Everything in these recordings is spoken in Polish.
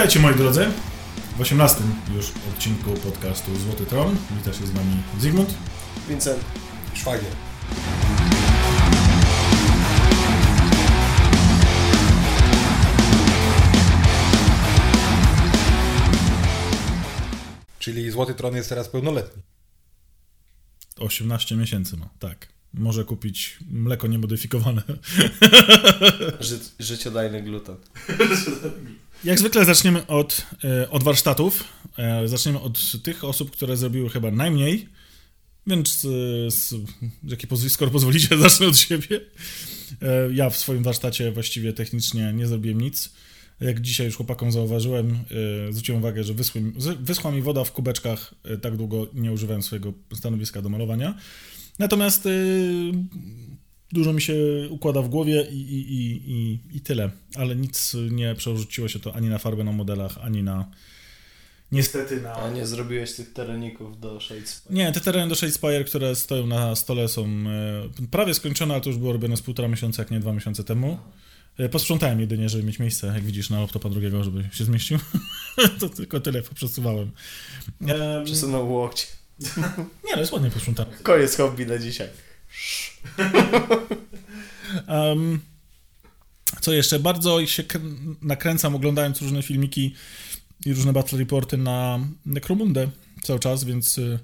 Witajcie moi drodzy w 18 już odcinku podcastu Złoty Tron. Wita się z Wami Zygmunt. Vincent. Szwagier. Czyli Złoty Tron jest teraz pełnoletni. 18 miesięcy ma, tak. Może kupić mleko niemodyfikowane. Ży życiodajny gluten. Jak zwykle zaczniemy od, e, od warsztatów. E, zaczniemy od tych osób, które zrobiły chyba najmniej. Więc, e, z, pozw- skoro pozwolicie, zacznę od siebie. Ja w swoim warsztacie właściwie technicznie nie zrobiłem nic. Jak dzisiaj już chłopakom zauważyłem, zwróciłem uwagę, że z- wyschła mi woda w kubeczkach, tak długo nie używałem swojego stanowiska do malowania. Natomiast dużo mi się układa w głowie i, i, i, i, i tyle. Ale nic nie przerzuciło się to ani na farbę na modelach, ani na. Niestety na. A nie zrobiłeś tych tereników do Shades. Nie, te tereny do Shadespire, które stoją na stole są e, prawie skończone, ale to już było robione z półtora miesiąca, jak nie dwa miesiące temu. E, Posprzątałem jedynie, żeby mieć miejsce, jak widzisz, na laptopa drugiego, żeby się zmieścił. to tylko tyle poprzesuwałem. Przesunął łokcie. nie, ale jest ładnie posprzątane. Koniec hobby na dzisiaj. Um, co jeszcze? Bardzo się nakręcam oglądając różne filmiki i różne battle reporty na Necromundę cały czas, więc y,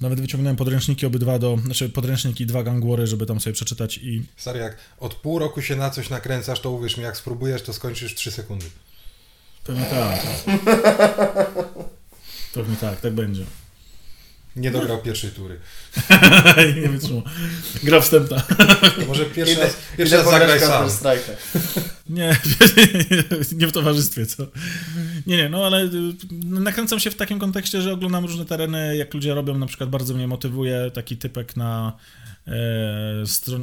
nawet wyciągnąłem podręczniki obydwa do, znaczy podręczniki dwa gangwory, żeby tam sobie przeczytać i Stary, jak od pół roku się na coś nakręcasz, to uwierz mi, jak spróbujesz, to skończysz w 3 sekundy. pewnie tak. Pewnie tak, tak będzie. Nie dograł pierwszej tury. nie wytrzymał. Gra wstępna. Może pierwszy raz, pierwszy raz zagraj sam. Counter-Strike'a. Nie, nie w towarzystwie, co? Nie, nie, no ale y, nakręcam się w takim kontekście, że oglądam różne tereny, jak ludzie robią, na przykład bardzo mnie motywuje taki typek na, e,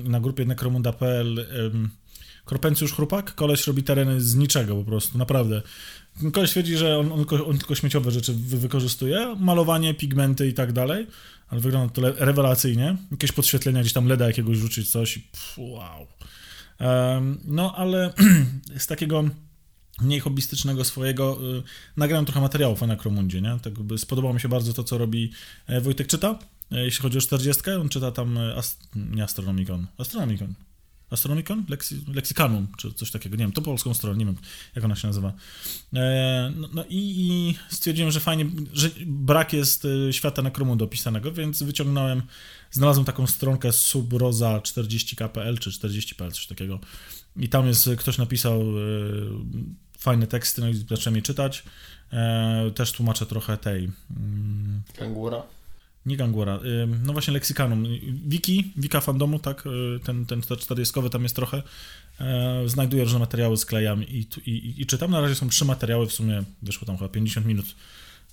na grupie nekromunda.pl Korpencjusz Chrupak, koleś robi tereny z niczego po prostu, naprawdę. Koleś twierdzi, że on, on, tylko, on tylko śmieciowe rzeczy wy, wykorzystuje, malowanie, pigmenty i tak dalej, ale wygląda to rewelacyjnie. Jakieś podświetlenia, gdzieś tam LEDa jakiegoś rzucić, coś i pff, wow. Em, No, ale z takiego mniej hobbystycznego swojego y, nagrałem trochę materiałów o Necromundzie, nie? Tak jakby spodobało mi się bardzo to, co robi e, Wojtek Czyta, e, jeśli chodzi o 40, on czyta tam e, ast- nie Astronomicon, Astronomicon, Astronomicon? Lexi- Lexicanum, czy coś takiego, nie wiem, to polską stronę, nie wiem, jak ona się nazywa. E, No, no i, i stwierdziłem, że fajnie, że brak jest e, świata Necromundu opisanego, więc wyciągnąłem znalazłem taką stronkę subroza 40kpl czy 40pl, coś takiego. I tam jest, ktoś napisał e, fajne teksty, no i zacząłem je czytać. E, też tłumaczę trochę tej, mm, Kangura. Nie Gangura, y, no właśnie Lexicanum. Wiki, Wika fandomu, tak, y, ten, ten 40 tam jest trochę. E, Znajduję różne materiały, sklejam i, i, i, czytam. Na razie są trzy materiały, w sumie wyszło tam chyba 50 minut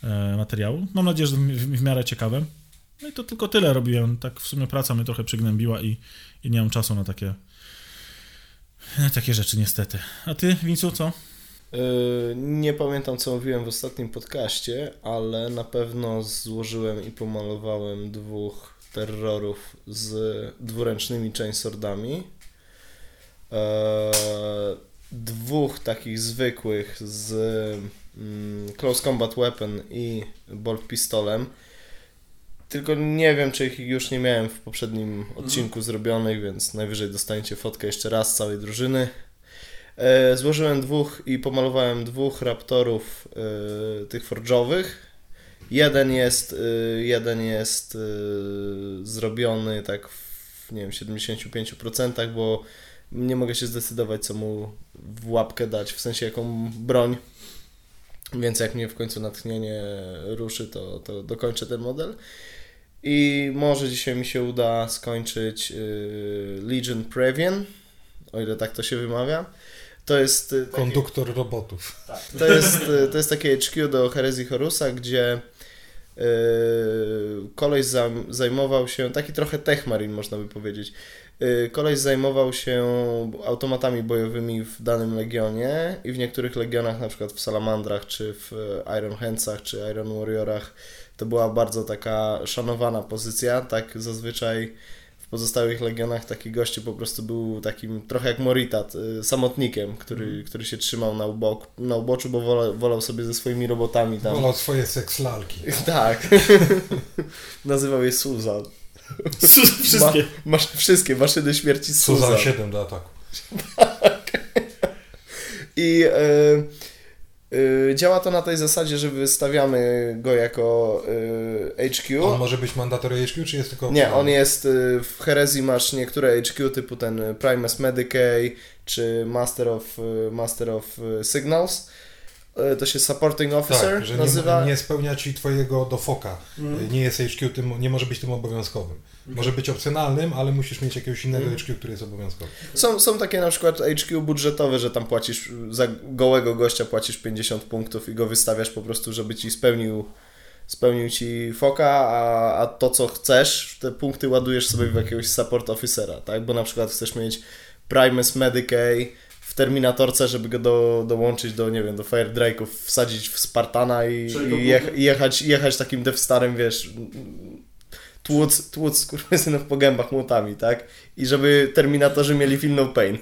e, materiału. Mam nadzieję, że w miarę ciekawe. No i to tylko tyle robiłem. Tak w sumie praca mnie trochę przygnębiła i, i nie mam czasu na takie na takie rzeczy niestety. A ty, Wincu, co? Yy, nie pamiętam, co mówiłem w ostatnim podcaście, ale na pewno złożyłem i pomalowałem dwóch terrorów z dwuręcznymi chainswordami. Eee, dwóch takich zwykłych z mm, Close Combat Weapon i Bolt Pistolem. Tylko nie wiem, czy ich już nie miałem w poprzednim odcinku zrobionych, więc najwyżej dostaniecie fotkę jeszcze raz całej drużyny. E, złożyłem dwóch i pomalowałem dwóch raptorów e, tych forge'owych. Jeden jest, e, jeden jest zrobiony tak w nie wiem, 75%, bo nie mogę się zdecydować, co mu w łapkę dać, w sensie jaką broń. Więc jak mnie w końcu natchnienie ruszy, to, to dokończę ten model. I może dzisiaj mi się uda skończyć Legion Previan, o ile tak to się wymawia. To jest, y, Konduktor robotów. to jest, y, to jest takie HQ do Herezji Horusa, gdzie y, koleś zajmował się, taki trochę techmarin można by powiedzieć, y, koleś zajmował się automatami bojowymi w danym legionie i w niektórych legionach, na przykład w Salamandrach, czy w y, Iron Handsach, czy Iron Warriorach, to była bardzo taka szanowana pozycja, tak zazwyczaj pozostałych legionach taki gościu po prostu był takim trochę jak Moritat, y, samotnikiem, który, który się trzymał na, ubok, na uboczu, bo wolał, wolał sobie ze swoimi robotami tam. Wolał swoje sekslalki. Tak. Nazywał je Suzan. Wszystkie. Ma, masz, wszystkie maszyny śmierci Suzan. Suzan 7 do ataku. I y, y, działa to na tej zasadzie, że wystawiamy go jako y, HQ. On może być mandatory HQ, czy jest tylko... Nie, on jest y, w herezji masz niektóre HQ typu ten y, Primus Medicae czy Master of, y, Master of y, Signals. Y, To się Supporting Officer Tak, że nazywa. nie, nie spełnia ci twojego dofoka. Nie jest HQ, tym, nie może być tym obowiązkowym. Może być opcjonalnym, ale musisz mieć jakiegoś innego HQ, który jest obowiązkowy. Są, są takie na przykład HQ budżetowe, że tam płacisz za gołego gościa płacisz 50 punktów i go wystawiasz po prostu, żeby ci spełnił, spełnił ci foka, a, a to co chcesz, te punkty ładujesz sobie w jakiegoś support officera, tak? Bo na przykład chcesz mieć Primus Medicae w Terminatorce, żeby go do, dołączyć do, nie wiem, do Fire Drake'ów, wsadzić w Spartana i, i jech, i jechać, jechać takim Death Starem, wiesz, tłuc, tłuc skurwysynów po gębach młotami, tak? I żeby Terminatorzy mieli feel no pain.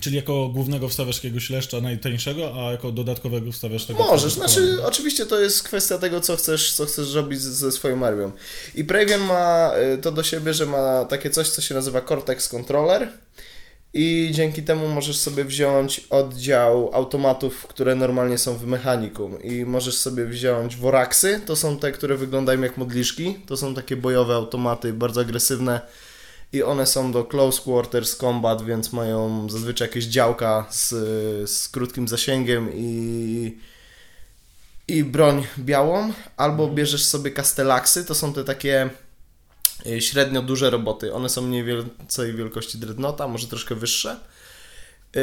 Czyli jako głównego wstawiasz jakiegoś leszcza najtańszego, a jako dodatkowego wstawiasz tego... Możesz, znaczy oczywiście to jest kwestia tego, co chcesz, co chcesz robić ze swoją armią. I Pravian ma y, to do siebie, że ma takie coś, co się nazywa Cortex Controller i dzięki temu możesz sobie wziąć oddział automatów, które normalnie są w mechanikum. I możesz sobie wziąć Voraxy, to są te, które wyglądają jak modliszki, to są takie bojowe automaty, bardzo agresywne. I one są do close quarters combat, więc mają zazwyczaj jakieś działka z, z krótkim zasięgiem i, i broń białą, albo bierzesz sobie Castellaxy, to są te takie średnio duże roboty. One są mniej więcej wielkości Dreadnoughta, może troszkę wyższe. Yy,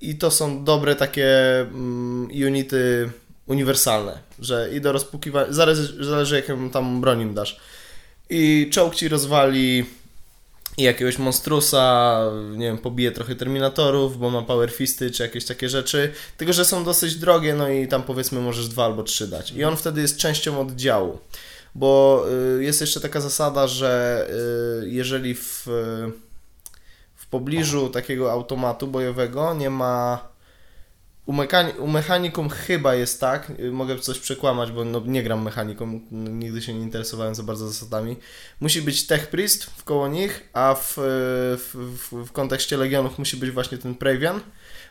I to są dobre takie mm, unity uniwersalne, że i do rozpukiwania, zależy, zależy jaką tam broń im dasz. I czołg ci rozwali i jakiegoś monstrusa, nie wiem, pobije trochę terminatorów, bo ma power fisty czy jakieś takie rzeczy. Tylko, że są dosyć drogie, no i tam powiedzmy możesz dwa albo trzy dać. I on wtedy jest częścią oddziału. Bo y, jest jeszcze taka zasada, że y, jeżeli w, w pobliżu takiego automatu bojowego nie ma. U, mechani- u mechanikum chyba jest tak, y, mogę coś przekłamać, bo no, nie gram mechanikum, n- nigdy się nie interesowałem za bardzo zasadami. Musi być tech priest koło nich, a w, w, w, w kontekście legionów musi być właśnie ten Pravian,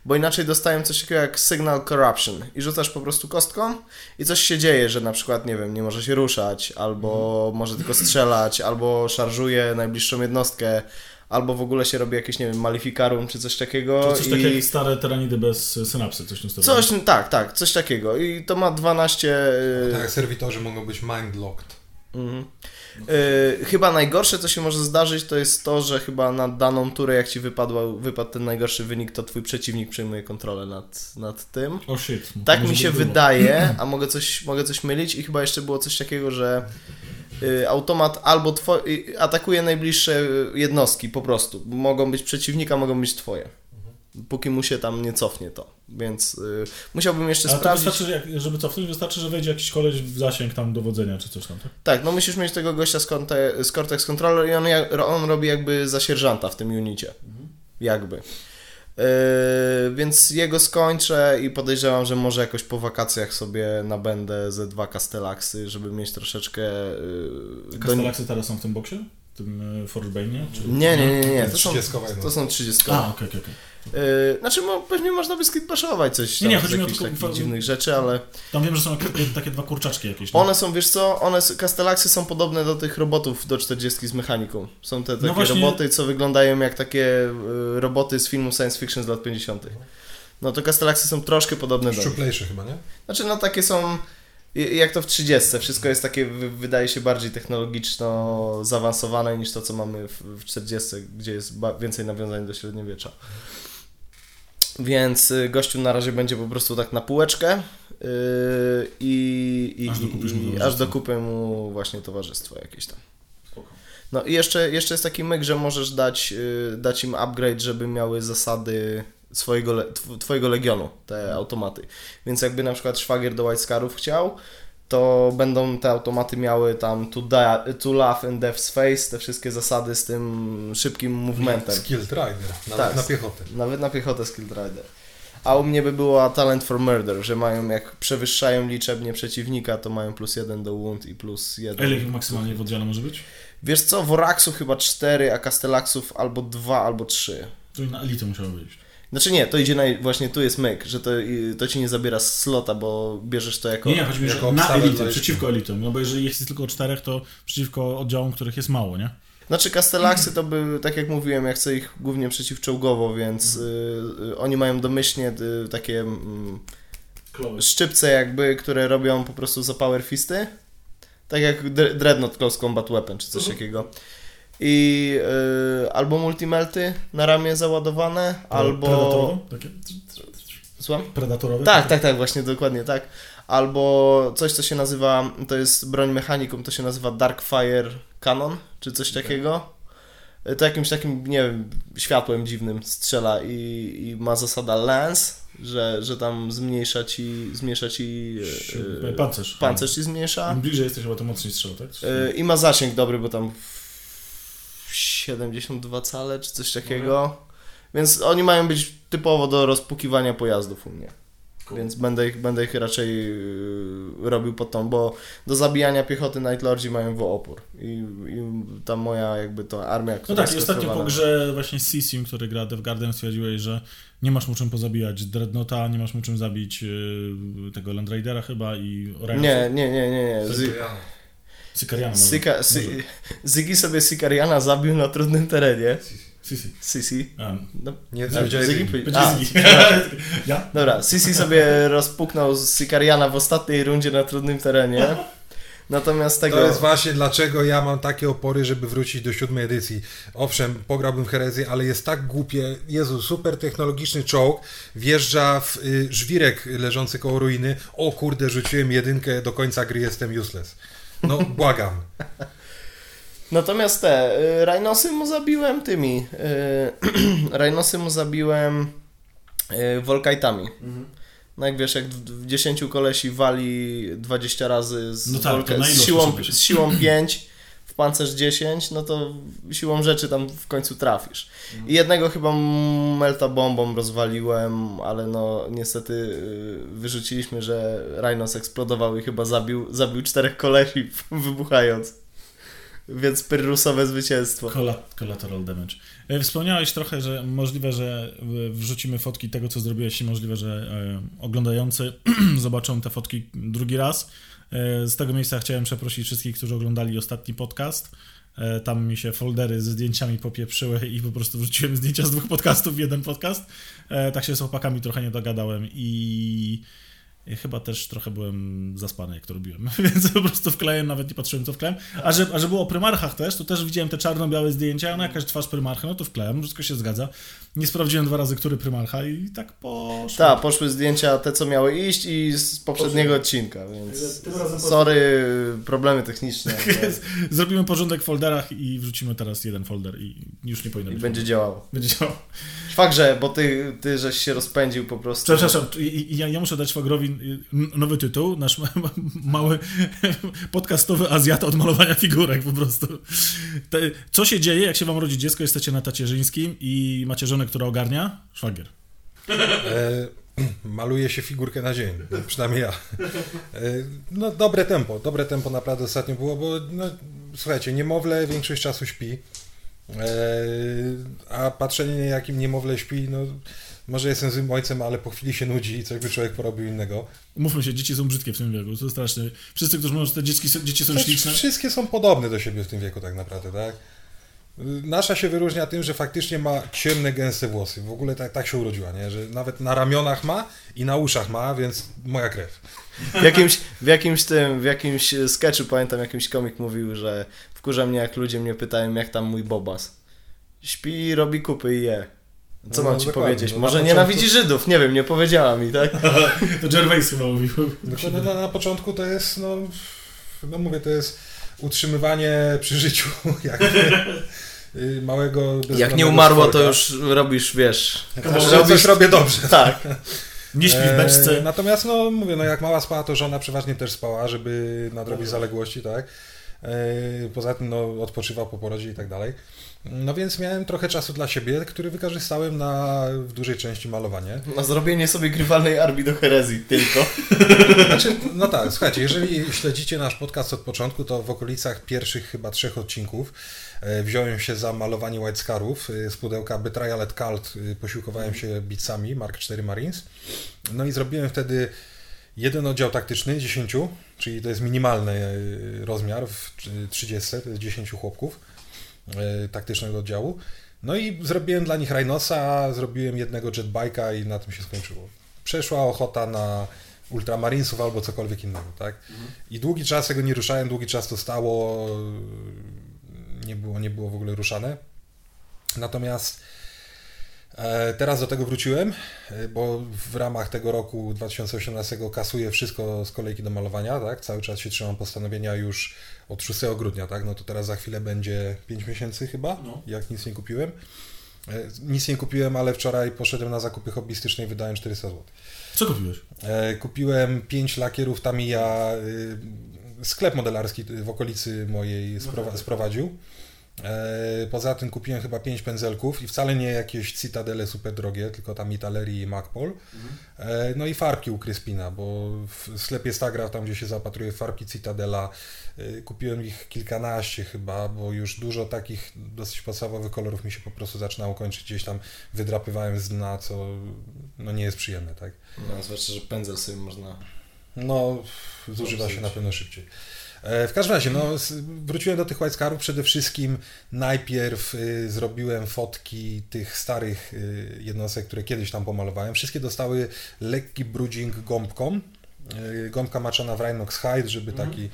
bo inaczej dostają coś takiego jak signal corruption i rzucasz po prostu kostką i coś się dzieje, że na przykład, nie wiem, nie może się ruszać, albo może tylko strzelać, albo szarżuje najbliższą jednostkę, albo w ogóle się robi jakieś, nie wiem, malifikarum czy coś takiego. To coś i... takiego jak stare teranidy bez synapsy, coś stylu. Coś, tak, tak, coś takiego. I to ma 12. y, Tak serwitorzy mogą być mindlocked. Mhm. Y, chyba najgorsze, co się może zdarzyć, to jest to, że chyba na daną turę, jak ci wypadła, wypadł ten najgorszy wynik, to twój przeciwnik przejmuje kontrolę nad, nad tym. O shit. Tak Może mi się wydaje, a mogę coś, mogę coś mylić i chyba jeszcze było coś takiego, że y, automat albo two, y, atakuje najbliższe jednostki po prostu. Mogą być przeciwnika, mogą być twoje. Póki mu się tam nie cofnie to. Więc y, musiałbym jeszcze A to sprawdzić. wystarczy, żeby cofnąć, wystarczy, że wejdzie jakiś koleś w zasięg tam dowodzenia, czy coś tam, tak? Tak, no musisz mieć tego gościa z, Conte, z Cortex Controller i on, on robi jakby za sierżanta w tym unicie. Jakby. Yy, więc jego skończę i podejrzewam, że może jakoś po wakacjach sobie nabędę ze dwa Castellaxy, żeby mieć troszeczkę... Yy, do- Castellaxy teraz są w tym boksie? W tym y, Forgebane'ie? Czy... Nie, nie, nie, nie. To są, 30 to są 30. A, okej, okej, okej. Yy, znaczy, mo, pewnie można by skipbaszować coś Nie, tam nie, z chodzi mi o jakichś takich dziwnych rzeczy, ale... Tam wiem, że są jakieś- takie dwa kurczaczki jakieś. nie? One są, wiesz co, one, Castellaxy są podobne do tych robotów do 40 z mechaniką. Są te takie No właśnie- roboty, co wyglądają jak takie y, roboty z filmu science fiction z lat 50. No to Castellaxy są troszkę podobne do. Szczuplejsze chyba, nie? Znaczy, no takie są jak to w 30. Wszystko jest takie, wy- wydaje się bardziej technologiczno zaawansowane niż to, co mamy w, w 40, gdzie jest więcej nawiązań do średniowiecza. Więc y, gościu na razie będzie po prostu tak na półeczkę yy, i, i, Aż i, aż dokupię mu właśnie towarzystwo jakieś tam. Spoko. No i jeszcze, jeszcze jest taki myk, że możesz dać, y, dać im upgrade, żeby miały zasady swojego, twojego legionu, te automaty. Więc jakby na przykład szwagier do White Scarów chciał, to będą te automaty miały tam to, da, to laugh and death's face, te wszystkie zasady z tym szybkim movementem. Skilled Rider, nawet Tak. na piechotę. Nawet na piechotę Skilled Rider. A u mnie by była Talent for Murder, że mają jak przewyższają liczebnie przeciwnika, to mają plus jeden do wound i plus jeden. ile ich maksymalnie w oddziale może być? Wiesz co, Voraxów chyba 4, a Castellaxów albo 2, albo 3. To i na elitę musiało być. Znaczy nie, to idzie na, właśnie tu jest myk, że to, to ci nie zabiera slota, bo bierzesz to jako... Nie, nie, chodzi mi, że jako na elitę, przeciwko elitom. No bo jeżeli jest tylko czterech, to przeciwko oddziałom, których jest mało, nie? Znaczy Castellaxy to by, tak jak mówiłem, ja chcę ich głównie przeciwczołgowo, więc y, y, oni mają domyślnie y, takie mm, szczypce jakby, które robią po prostu za power fisty. Tak jak Dre- Dreadnought Close Combat Weapon czy coś Mhm. takiego. I y, albo multimelty na ramię załadowane, albo... Predatorowe? Takie? Słucham? Predatorowe? Tak, tak, tak, właśnie dokładnie tak. Albo coś, co się nazywa, to jest broń mechanikum, to się nazywa Darkfire Cannon, czy coś takiego. To jakimś takim, nie wiem, światłem dziwnym strzela i, i ma zasada lance, że, że tam zmniejsza ci, zmniejsza ci e, Pancerz. pancerz ci zmniejsza. Im bliżej jesteś, chyba to mocniej strzela, tak? E, I ma zasięg dobry, bo tam 72 cale czy coś takiego. Więc oni mają być typowo do rozpukiwania pojazdów u mnie. Cool. Więc będę ich, będę ich raczej yy, robił pod tą, bo do zabijania piechoty Night Lordzi mają w opór. I, I ta moja jakby to armia, No która tak, i ostatnio po grze właśnie z Sisim, który gra Devgardem, stwierdziłeś, że nie masz mu czym pozabijać Dreadnoughta, nie masz mu czym zabić yy, tego Land Raidera chyba i Orion'a. Nie, nie, nie, nie, nie. Z, Sykariana. Syka, sy, Ziggy sobie Sykariana zabił na trudnym terenie. Sisi. Sisi. A, No, Nie, a, Ziggy. ja? Dobra, Sisi sobie rozpuknął z Sykariana w ostatniej rundzie na trudnym terenie. Natomiast tego... To jest właśnie dlaczego ja mam takie opory, żeby wrócić do siódmej edycji. Owszem, pograłbym w herezję, ale jest tak głupie. Jezu, super technologiczny czołg, wjeżdża w y, żwirek leżący koło ruiny. O kurde, rzuciłem jedynkę, do końca gry jestem useless. No, błagam. Natomiast te, y, Rhinosy mu zabiłem tymi. Y, Rhinosy mu zabiłem y, Volkite'ami. No jak wiesz, jak w, w 10 kolesi wali 20 razy z, No tak, Volka- z, siłą, z siłą 5 w pancerz 10, no to siłą rzeczy tam w końcu trafisz. I jednego chyba melta bombą rozwaliłem, ale no niestety y, wyrzuciliśmy, że Rhinos eksplodował i chyba zabił, zabił czterech kolesi wybuchając. Więc pyrrusowe zwycięstwo. Colla- Collateral damage. E, Wspomniałeś trochę, że możliwe, że e, wrzucimy fotki tego, co zrobiłeś i możliwe, że e, oglądający zobaczą te fotki drugi raz. E, Z tego miejsca chciałem przeprosić wszystkich, którzy oglądali ostatni podcast. E, Tam mi się foldery ze zdjęciami popieprzyły i po prostu wrzuciłem zdjęcia z dwóch podcastów w jeden podcast. E, Tak się z chłopakami trochę nie dogadałem i i chyba też trochę byłem zaspany, jak to robiłem, więc po prostu wklejłem, nawet nie patrzyłem, co wklejłem. A że, a że było o prymarchach też, to też widziałem te czarno-białe zdjęcia, no jakaś twarz prymarcha, no to wklejam, wszystko się zgadza. Nie sprawdziłem dwa razy, który prymarcha i tak poszło. Tak, poszły zdjęcia te, co miały iść i z poprzedniego odcinka, więc Tym razem po- sorry, problemy techniczne. Zrobimy porządek w folderach i wrzucimy teraz jeden folder i już nie powinno I być. będzie działało. będzie działało. Szwagrze, bo ty, ty żeś się rozpędził po prostu. Przepraszam, i- i- ja, ja muszę dać szwagrowi nowy tytuł, nasz ma- ma- mały podcastowy Azjata od malowania figurek po prostu. Co się dzieje, jak się wam rodzi dziecko, jesteście na tacierzyńskim i macie żonę, która ogarnia? Szwagier. E, maluje się figurkę na dzień, przynajmniej ja. E, no dobre tempo, dobre tempo naprawdę ostatnio było, bo no, słuchajcie, niemowlę większość czasu śpi, e, a patrzenie jakim niemowlę śpi, no może jestem złym ojcem, ale po chwili się nudzi i coś by człowiek porobił innego. Mówmy się, dzieci są brzydkie w tym wieku, to straszne. Wszyscy, którzy mówią, że te dzieci, są- dzieci są śliczne. Wszystkie są podobne do siebie w tym wieku tak naprawdę, tak? Nasza się wyróżnia tym, że faktycznie ma ciemne, gęste włosy. W ogóle tak, tak się urodziła, nie? Że nawet na ramionach ma i na uszach ma, więc moja krew. W jakimś, w jakimś tym, w jakimś sketchu pamiętam, jakiś komik mówił, że wkurza mnie, jak ludzie mnie pytają, jak tam mój Bobas. Śpi, robi kupy i je. Co No, mam ci powiedzieć? No, Może na nienawidzi Żydów, nie wiem, nie powiedziała mi, tak? To Gervais chyba mówił. Dokładnie na, na początku to jest, no, no mówię, to jest utrzymywanie przy życiu jakby, y, małego Jak nie umarło, to już robisz, wiesz... Że coś robię dobrze. Tak. Nie śpi w beczce. E, natomiast, no mówię, no jak mała spała, to żona przeważnie też spała, żeby nadrobić zaległości, tak. E, poza tym, no, odpoczywał po porodzie i tak dalej. No więc miałem trochę czasu dla siebie, który wykorzystałem na w dużej części malowanie. Na zrobienie sobie grywalnej armii do herezji tylko. Znaczy, no tak, słuchajcie, jeżeli śledzicie nasz podcast od początku, to w okolicach pierwszych chyba trzech odcinków e, wziąłem się za malowanie White Scarów e, z pudełka Betrayal at Cult, e, posiłkowałem się bitsami Mark 4 Marines. No i zrobiłem wtedy jeden oddział taktyczny 10, czyli to jest minimalny rozmiar w 30, to jest 10 chłopków taktycznego oddziału. No i zrobiłem dla nich Rhinosa, zrobiłem jednego jetbike'a i na tym się skończyło. Przeszła ochota na Ultramarinesów albo cokolwiek innego, tak? I długi czas tego nie ruszałem, długi czas to stało, nie było, nie było w ogóle ruszane. Natomiast e, teraz do tego wróciłem, e, bo w ramach tego roku 2018 kasuję wszystko z kolejki do malowania, tak? Cały czas się trzymam postanowienia już od 6 grudnia, tak? No to teraz za chwilę będzie 5 miesięcy chyba, No. jak nic nie kupiłem. E, Nic nie kupiłem, ale wczoraj poszedłem na zakupy hobbystyczne i wydałem 400 zł. Co kupiłeś? E, Kupiłem 5 lakierów Tamiya. y, Sklep modelarski w okolicy mojej sprowa- sprowadził. E, Poza tym kupiłem chyba 5 pędzelków i wcale nie jakieś Citadele super drogie, tylko tam Italeri i Macpol. E, No i farbki u Kryspina, bo w sklepie Stagra, tam gdzie się zaopatruję w farbki Citadela, y, kupiłem ich kilkanaście chyba, bo już dużo takich dosyć podstawowych kolorów mi się po prostu zaczynało kończyć, gdzieś tam wydrapywałem z dna, co no nie jest przyjemne, tak? No, zwłaszcza, że pędzel sobie można... No, zużywa się na pewno szybciej. E, W każdym razie, no, wróciłem do tych White Scarów. Przede wszystkim najpierw y, zrobiłem fotki tych starych y, jednostek, które kiedyś tam pomalowałem. Wszystkie dostały lekki brudzing gąbką. Y, Gąbka maczana w Rhinox Hide, żeby taki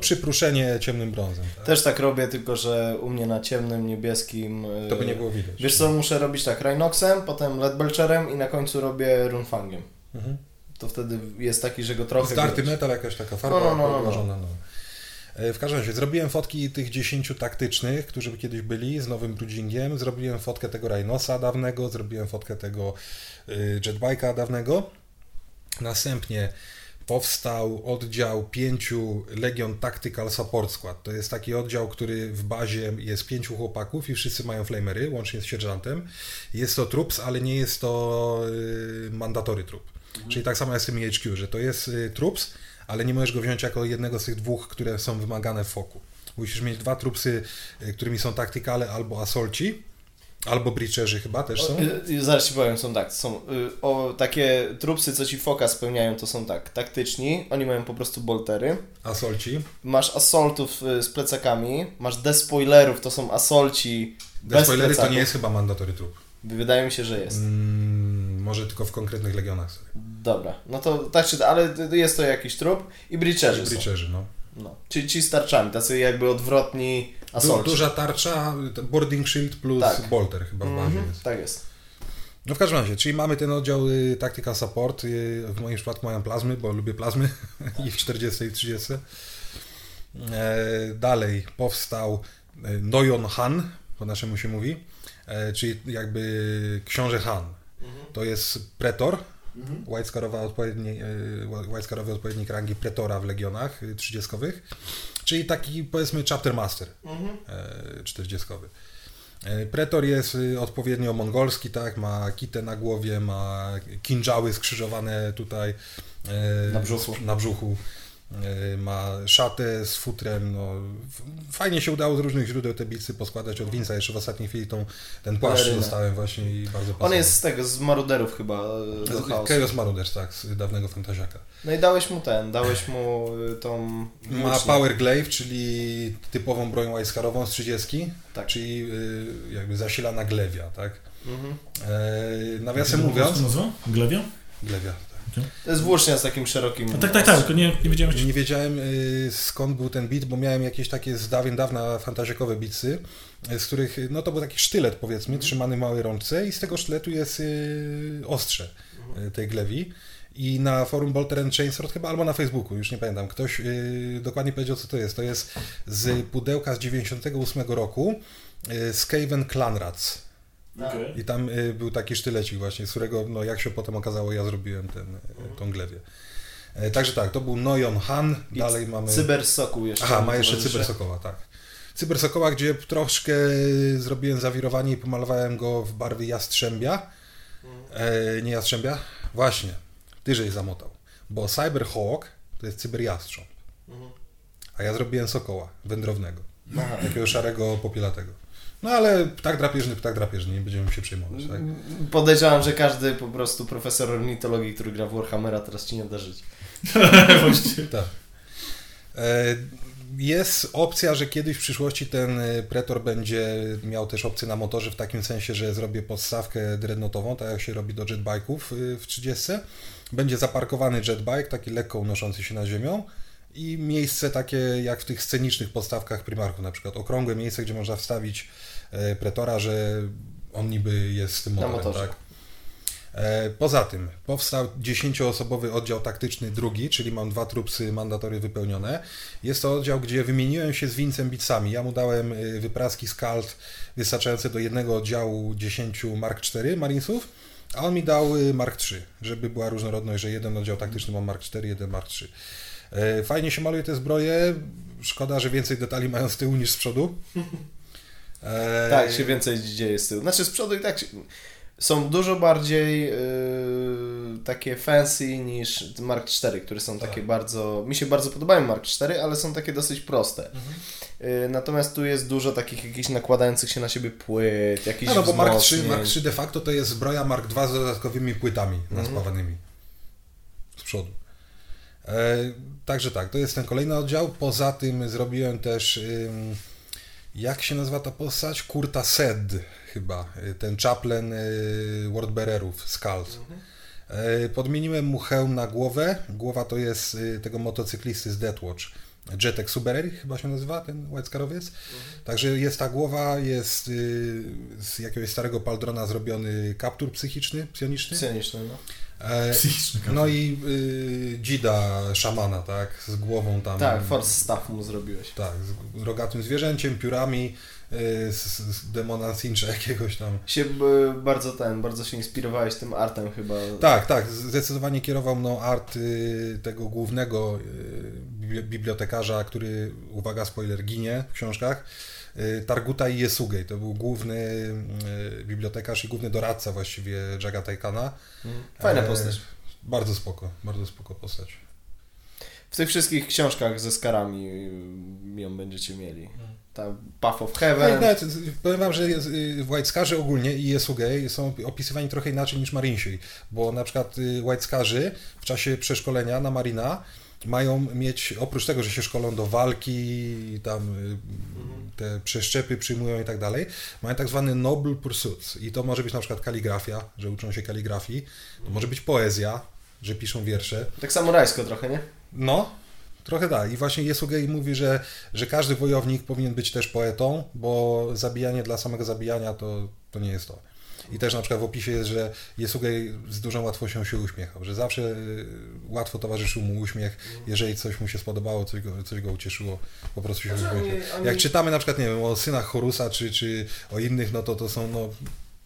przypruszenie ciemnym brązem. Tak? Też tak robię, tylko że u mnie na ciemnym, niebieskim... To by nie było widać. Wiesz co, muszę robić tak, Rhinoxem, potem Leadbelcherem i na końcu robię Runfangiem. Mhm. To wtedy jest taki, że go trochę Zdarty widać. metal, jakaś taka farba No, no, no, no, no. podłożona, no. E, W każdym razie, zrobiłem fotki tych 10 taktycznych, którzy kiedyś byli z nowym brudzingiem. Zrobiłem fotkę tego Rhinosa dawnego, zrobiłem fotkę tego y, Jetbike'a dawnego. Następnie powstał oddział pięciu Legion Tactical Support Squad. To jest taki oddział, który w bazie jest pięciu chłopaków i wszyscy mają flamery, łącznie z sierżantem. Jest to troops, ale nie jest to y, mandatory trup. Czyli tak samo jest z tym HQ, że to jest troops, ale nie możesz go wziąć jako jednego z tych dwóch, które są wymagane w foku. Musisz mieć dwa trupsy, y, którymi są taktykale albo asolci, albo breacherzy chyba też są. Y, y, Zaraz ci powiem, są tak, są o, takie trupsy, co ci foka spełniają, to są tak, taktyczni, oni mają po prostu boltery, Asolci. masz assaultów y, z plecakami, masz despoilerów, to są assaulci bez Spoilery to nie jest chyba mandatory trup. Wydaje mi się, że jest. Mm, może tylko w konkretnych legionach. Sorry. Dobra, no to tak czy ale jest to jakiś trup i breacherzy są. Breacherzy, no. No. Czyli ci z tarczami, tacy jakby odwrotni Du, assaulci. duża tarcza, boarding shield plus Tak. bolter chyba w bazie Mhm, jest. tak jest. No w każdym razie, czyli mamy ten oddział y, Tactical Support. Y, w moim przypadku mają plazmy, bo lubię plazmy i w 40 i 30. E, dalej powstał e, Noyon Han, po naszemu się mówi, e, czyli jakby książę Han. To jest pretor, Scarowa odpowiedni, e, White Scarowy odpowiednik rangi pretora w legionach y, 30 czyli taki powiedzmy chapter master e, 40 E, Pretor jest odpowiednio mongolski, tak, ma kitę na głowie, ma kinżały skrzyżowane tutaj e, Na brzuchu. Na brzuchu. E, Ma szatę z futrem, no, fajnie się udało z różnych źródeł te bicy poskładać od Winca, jeszcze w ostatniej chwili tą, ten płaszcz Pelerynę. dostałem właśnie i bardzo On pasował. jest z tego, z maruderów chyba y, do. Chaos Marauders, tak, z dawnego Fantaziaka. No i dałeś mu ten, dałeś mu y, tą Ma. Power Glaive, czyli typową broń łajskarową z 30, Tak. czyli y, jakby zasilana glewia, tak. Mhm. E, nawiasem Jak mówiąc? Glewia? glewia, tak. To jest włócznia z takim szerokim... No tak, tak, tak, tylko nie, nie wiedziałem, czy... Nie wiedziałem y, skąd był ten bit, bo miałem jakieś takie z dawien dawna fantazykowe bitsy, y, z których, y, no to był taki sztylet powiedzmy, trzymany w małej rączce i z tego sztyletu jest y, ostrze y, tej glewi. I na forum Bolter and Chainsword chyba, albo na Facebooku, już nie pamiętam, ktoś y, dokładnie powiedział co to jest. To jest z pudełka z 98 roku y, Skaven Clanrats. Okay. I tam y, był taki sztylecik właśnie, z którego, no jak się potem okazało, ja zrobiłem ten, y, tą glewię. E, Także tak, to był Nojon Han, I dalej mamy... Cybersoku jeszcze. Aha, ma jeszcze. Cybersokoła, tak. Cybersokoła, gdzie troszkę zrobiłem zawirowanie i pomalowałem go w barwy jastrzębia. E, nie jastrzębia? Właśnie, tyżej zamotał. Bo Cyberhawk to jest cyberjastrząb. A ja zrobiłem sokoła wędrownego. Aha. Takiego szarego, popielatego. No ale ptak drapieżny, ptak drapieżny, nie będziemy się przejmować, tak? Podejrzewam, że każdy po prostu profesor ornitologii, który gra w Warhammera, teraz ci nie da żyć. Właściwie. Tak. E, Jest opcja, że kiedyś w przyszłości ten e, Pretor będzie miał też opcję na motorze w takim sensie, że zrobię podstawkę dreadnoughtową, tak jak się robi do jetbike'ów y, w 30. Będzie zaparkowany jetbike, taki lekko unoszący się na ziemią i miejsce takie jak w tych scenicznych podstawkach Primarku na przykład, okrągłe miejsce, gdzie można wstawić e, pretora, że on niby jest tym motorem, tak? E, poza tym powstał dziesięcioosobowy oddział taktyczny drugi, czyli mam dwa trupsy mandatory wypełnione. Jest to oddział, gdzie wymieniłem się z Wincem Bitsami. Ja mu dałem e, wypraski skalt wystarczające do jednego oddziału 10 Mark 4 Marinesów, a on mi dał Mark 3, żeby była różnorodność, że jeden oddział taktyczny ma Mark 4, jeden Mark 3. Fajnie się maluje te zbroje. Szkoda, że więcej detali mają z tyłu niż z przodu. E, Tak, się więcej dzieje z tyłu. Znaczy z przodu i tak się... są dużo bardziej yy, takie fancy niż Mark IV, które są takie Tak. bardzo... Mi się bardzo podobają Mark IV, ale są takie dosyć proste. Yy, natomiast tu jest dużo takich jakichś nakładających się na siebie płyt, jakichś No, no bo Mark III, wzmocnień. Mark III de facto to jest zbroja Mark II z dodatkowymi płytami Mhm. naspawanymi z przodu. E, także tak, to jest ten kolejny oddział. Poza tym zrobiłem też, jak się nazywa ta postać? Kurta Sed chyba, y, ten chaplain y, Wordbearerów, Skald. E, Podmieniłem mu hełm na głowę. Głowa to jest y, tego motocyklisty z Deathwatch. Jetek Suberer chyba się nazywa, ten Whiteskarowiec. Także jest ta głowa, jest y, z jakiegoś starego paldrona zrobiony kaptur psychiczny, psioniczny. Sceniczne, no. E, Psychiczny no i y, dzida szamana, tak, z głową tam. Tak, force staff mu zrobiłeś. Tak, z rogatym zwierzęciem, piórami, y, z, z demona Sincha jakiegoś tam. Się b- bardzo ten, bardzo się inspirowałeś tym artem chyba. Tak, tak, zdecydowanie kierował mną art y, tego głównego y, bibli- bibliotekarza, który, uwaga, spoiler, ginie w książkach. Y, Targuta Iesugej, to był główny y, bibliotekarz i główny doradca właściwie Jaga Taikana. Mhm. Fajna E, postać. Bardzo spoko, bardzo spoko postać. W tych wszystkich książkach ze skarami y, ją będziecie mieli. Ta Path of Heaven. No i nawet, powiem wam, że jest, y, w Whitescarze ogólnie i Yesugei są opisywani trochę inaczej niż Marinsi, bo na przykład y, Whitescarzy w czasie przeszkolenia na Marina mają mieć, oprócz tego, że się szkolą do walki tam y, te przeszczepy przyjmują i tak dalej, mają tak zwany noble pursuits i to może być na przykład kaligrafia, że uczą się kaligrafii, to może być poezja, że piszą wiersze, Tak samurajsko trochę, nie? no, trochę tak. I właśnie Yesugei mówi, że, że każdy wojownik powinien być też poetą, bo zabijanie dla samego zabijania to, to nie jest to. I też na przykład w opisie jest, że Yesugei z dużą łatwością się uśmiechał, że zawsze y, łatwo towarzyszył mu uśmiech, jeżeli coś mu się spodobało, coś go, coś go ucieszyło, po prostu się uśmiechał. Jak czytamy na przykład, nie wiem, o synach Horusa, czy, czy o innych, no to to są, no,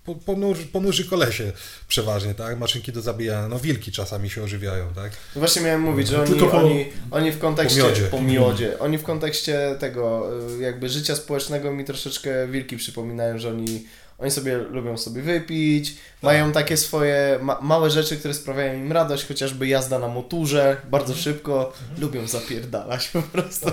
po- ponurzy, ponurzy kolesie przeważnie, tak? Maszynki do zabijania, no wilki czasami się ożywiają, tak? No Właśnie miałem mówić, że oni, po- oni, oni w kontekście po miodzie. po miodzie, oni w kontekście tego y, jakby życia społecznego mi troszeczkę wilki przypominają, że oni, oni sobie lubią sobie wypić, mają takie swoje ma, małe rzeczy, które sprawiają im radość, chociażby jazda na motorze bardzo szybko, lubią zapierdalać po prostu.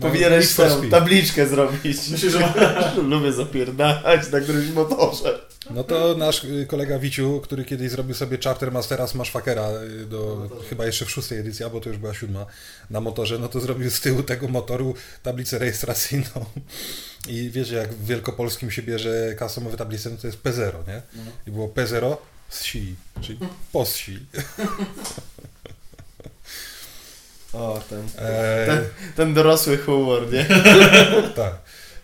Powinieneś for swoją Speed. tabliczkę zrobić. Myślę, że Lubię zapierdalać na którymś motorze. No to nasz y, kolega Wiciu, który kiedyś zrobił sobie Charter Mastera Smashfuckera y, do chyba jeszcze w szóstej edycji, bo to już była siódma na motorze, no to zrobił z tyłu tego motoru tablicę rejestracyjną. I wiecie, jak w wielkopolskim się bierze customowe tablice, no to jest P0, nie? I było P0 z si, czyli po si. O, ten, ten, ten dorosły humor, nie? Tak.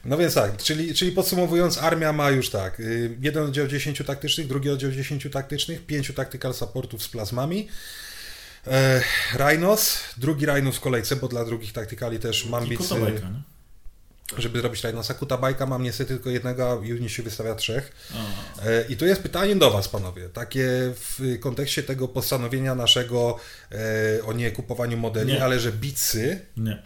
No więc tak, czyli, czyli podsumowując, armia ma już tak, y, jeden oddział 10 taktycznych, drugi oddział 10 taktycznych, pięciu tactical supportów z plazmami, e, Rhinos, drugi Rhinos w kolejce, bo dla drugich taktykali też mam I bicy, kotobajka, nie? Żeby zrobić tutaj. No Sakuta bajka mam niestety tylko jednego, a się wystawia trzech. E, I tu jest pytanie do Was, panowie. Takie w kontekście tego postanowienia naszego e, o nie kupowaniu modeli, Nie. ale że bitsy. Nie.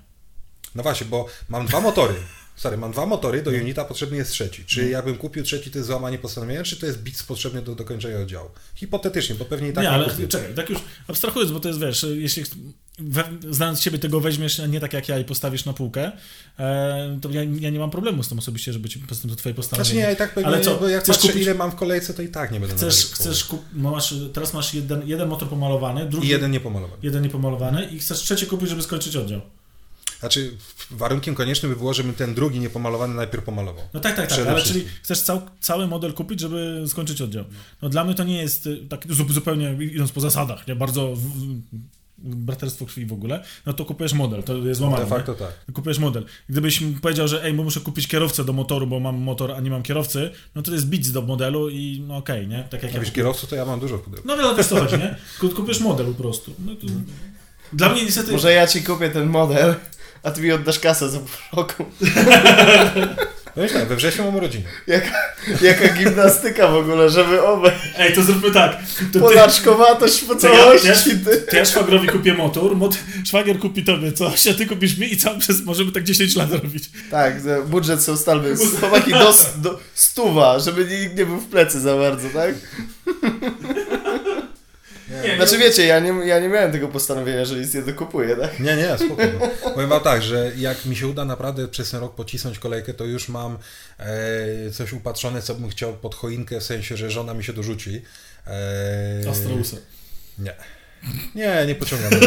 No właśnie, bo mam dwa motory. Sorry, mam dwa motory, do unita potrzebny jest trzeci. Czy jakbym kupił trzeci, to jest złamanie postanowienia, czy to jest bits potrzebny do dokończenia oddziału? Hipotetycznie, bo pewnie i tak nie, ale kupię. czekaj, tak już abstrahując, bo to jest, wiesz, jeśli we, znając siebie tego weźmiesz, nie tak jak ja i postawisz na półkę, e, to ja, ja nie mam problemu z tym osobiście, żeby ci po prostu to twoje postanowienie. Znaczy nie, ja i tak pewnie, Ale co, bo jak chcesz patrzę kupić- ile mam w kolejce, to i tak nie będę Chcesz, chcesz kup, no masz, teraz masz jeden, jeden motor pomalowany, drugi I jeden niepomalowany. jeden niepomalowany i chcesz trzeci kupić, żeby skończyć oddział. Znaczy, warunkiem koniecznym by było, żebym ten drugi niepomalowany najpierw pomalował. No tak, tak, tak, ale czyli chcesz cał, cały model kupić, żeby skończyć oddział. No dla mnie to nie jest y, tak zu- zupełnie idąc po zasadach, nie bardzo w, w, braterstwo krwi w ogóle, no to kupujesz model, to jest łamane. De facto tak. nie? Kupujesz model. Gdybyś mi powiedział, że ej, bo muszę kupić kierowcę do motoru, bo mam motor, a nie mam kierowcy, no to jest bic do modelu i no okej, nie? Tak jak Jak ja. kierowców, to ja mam dużo w pudełku. No wiele wiesz co chodzi, nie? Ku- Kupujesz model po prostu. No, to... Dla mnie niestety... Może ja ci kupię ten model, a ty mi oddasz kasę za pół roku. No i tak, we wrześniu mam urodziny. Jaka, jaka gimnastyka w ogóle, żeby obej. Ej, to zróbmy tak. To Polaczkowatość po To ja- całości. ja- ty. to ja szwagrowi kupię motor, mod, szwagier kupi tobie coś, a ty kupisz mi i cały przez możemy tak 10 lat robić. Tak, że budżet są ustalmy. Chłopaki do, do stuwa, żeby nikt nie był w plecy za bardzo, tak? Nie, Znaczy wiecie, ja nie, ja nie miałem tego postanowienia, że nic nie dokupuję, tak? Nie, nie, spokojnie. Powiem wam tak, że jak mi się uda naprawdę przez ten rok pocisnąć kolejkę, to już mam e, coś upatrzone, co bym chciał pod choinkę, w sensie, że żona mi się dorzuci. E, Astrousa. Nie. Nie, nie pociągam. E,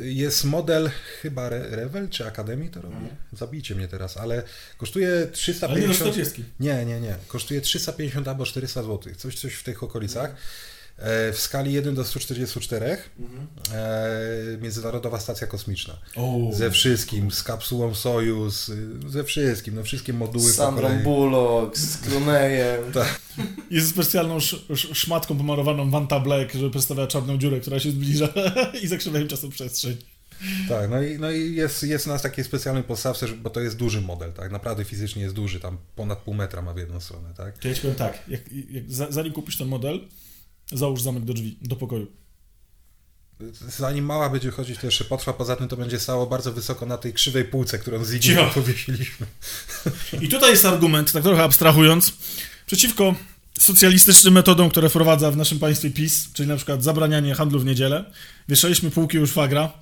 Jest model chyba Re- Revel czy Akademii to robi? Zabijcie mnie teraz, ale kosztuje Ale nie do 350. 40. Nie, nie, nie. Kosztuje 350 albo 400 zł. Coś, coś w tych okolicach. E, w skali 1 do 144. E, Międzynarodowa Stacja Kosmiczna. O. Ze wszystkim, z kapsułą Sojus, y, ze wszystkim, no wszystkie moduły Z Sandrą. Bullock, z Clooneyem. Tak. Jest specjalną sz, sz, szmatką pomalowaną Vanta Black, żeby przedstawia czarną dziurę, która się zbliża i zakrzywia im czasoprzestrzeń. Tak, no i, no i jest, jest nas takiej specjalnej podstawce, bo to jest duży model, tak? Naprawdę fizycznie jest duży, tam ponad pół metra ma w jedną stronę, tak? To ja ci powiem tak, jak, jak, za- zanim kupisz ten model, załóż zamek do drzwi, do pokoju. Zanim mała będzie chodzić, to jeszcze potrwa, poza tym to będzie stało bardzo wysoko na tej krzywej półce, którą z. Iggy powiesiliśmy. I tutaj jest argument, tak trochę abstrahując, przeciwko socjalistycznym metodom, które wprowadza w naszym państwie PiS, czyli na przykład zabranianie handlu w niedzielę. Wieszaliśmy półki u szwagra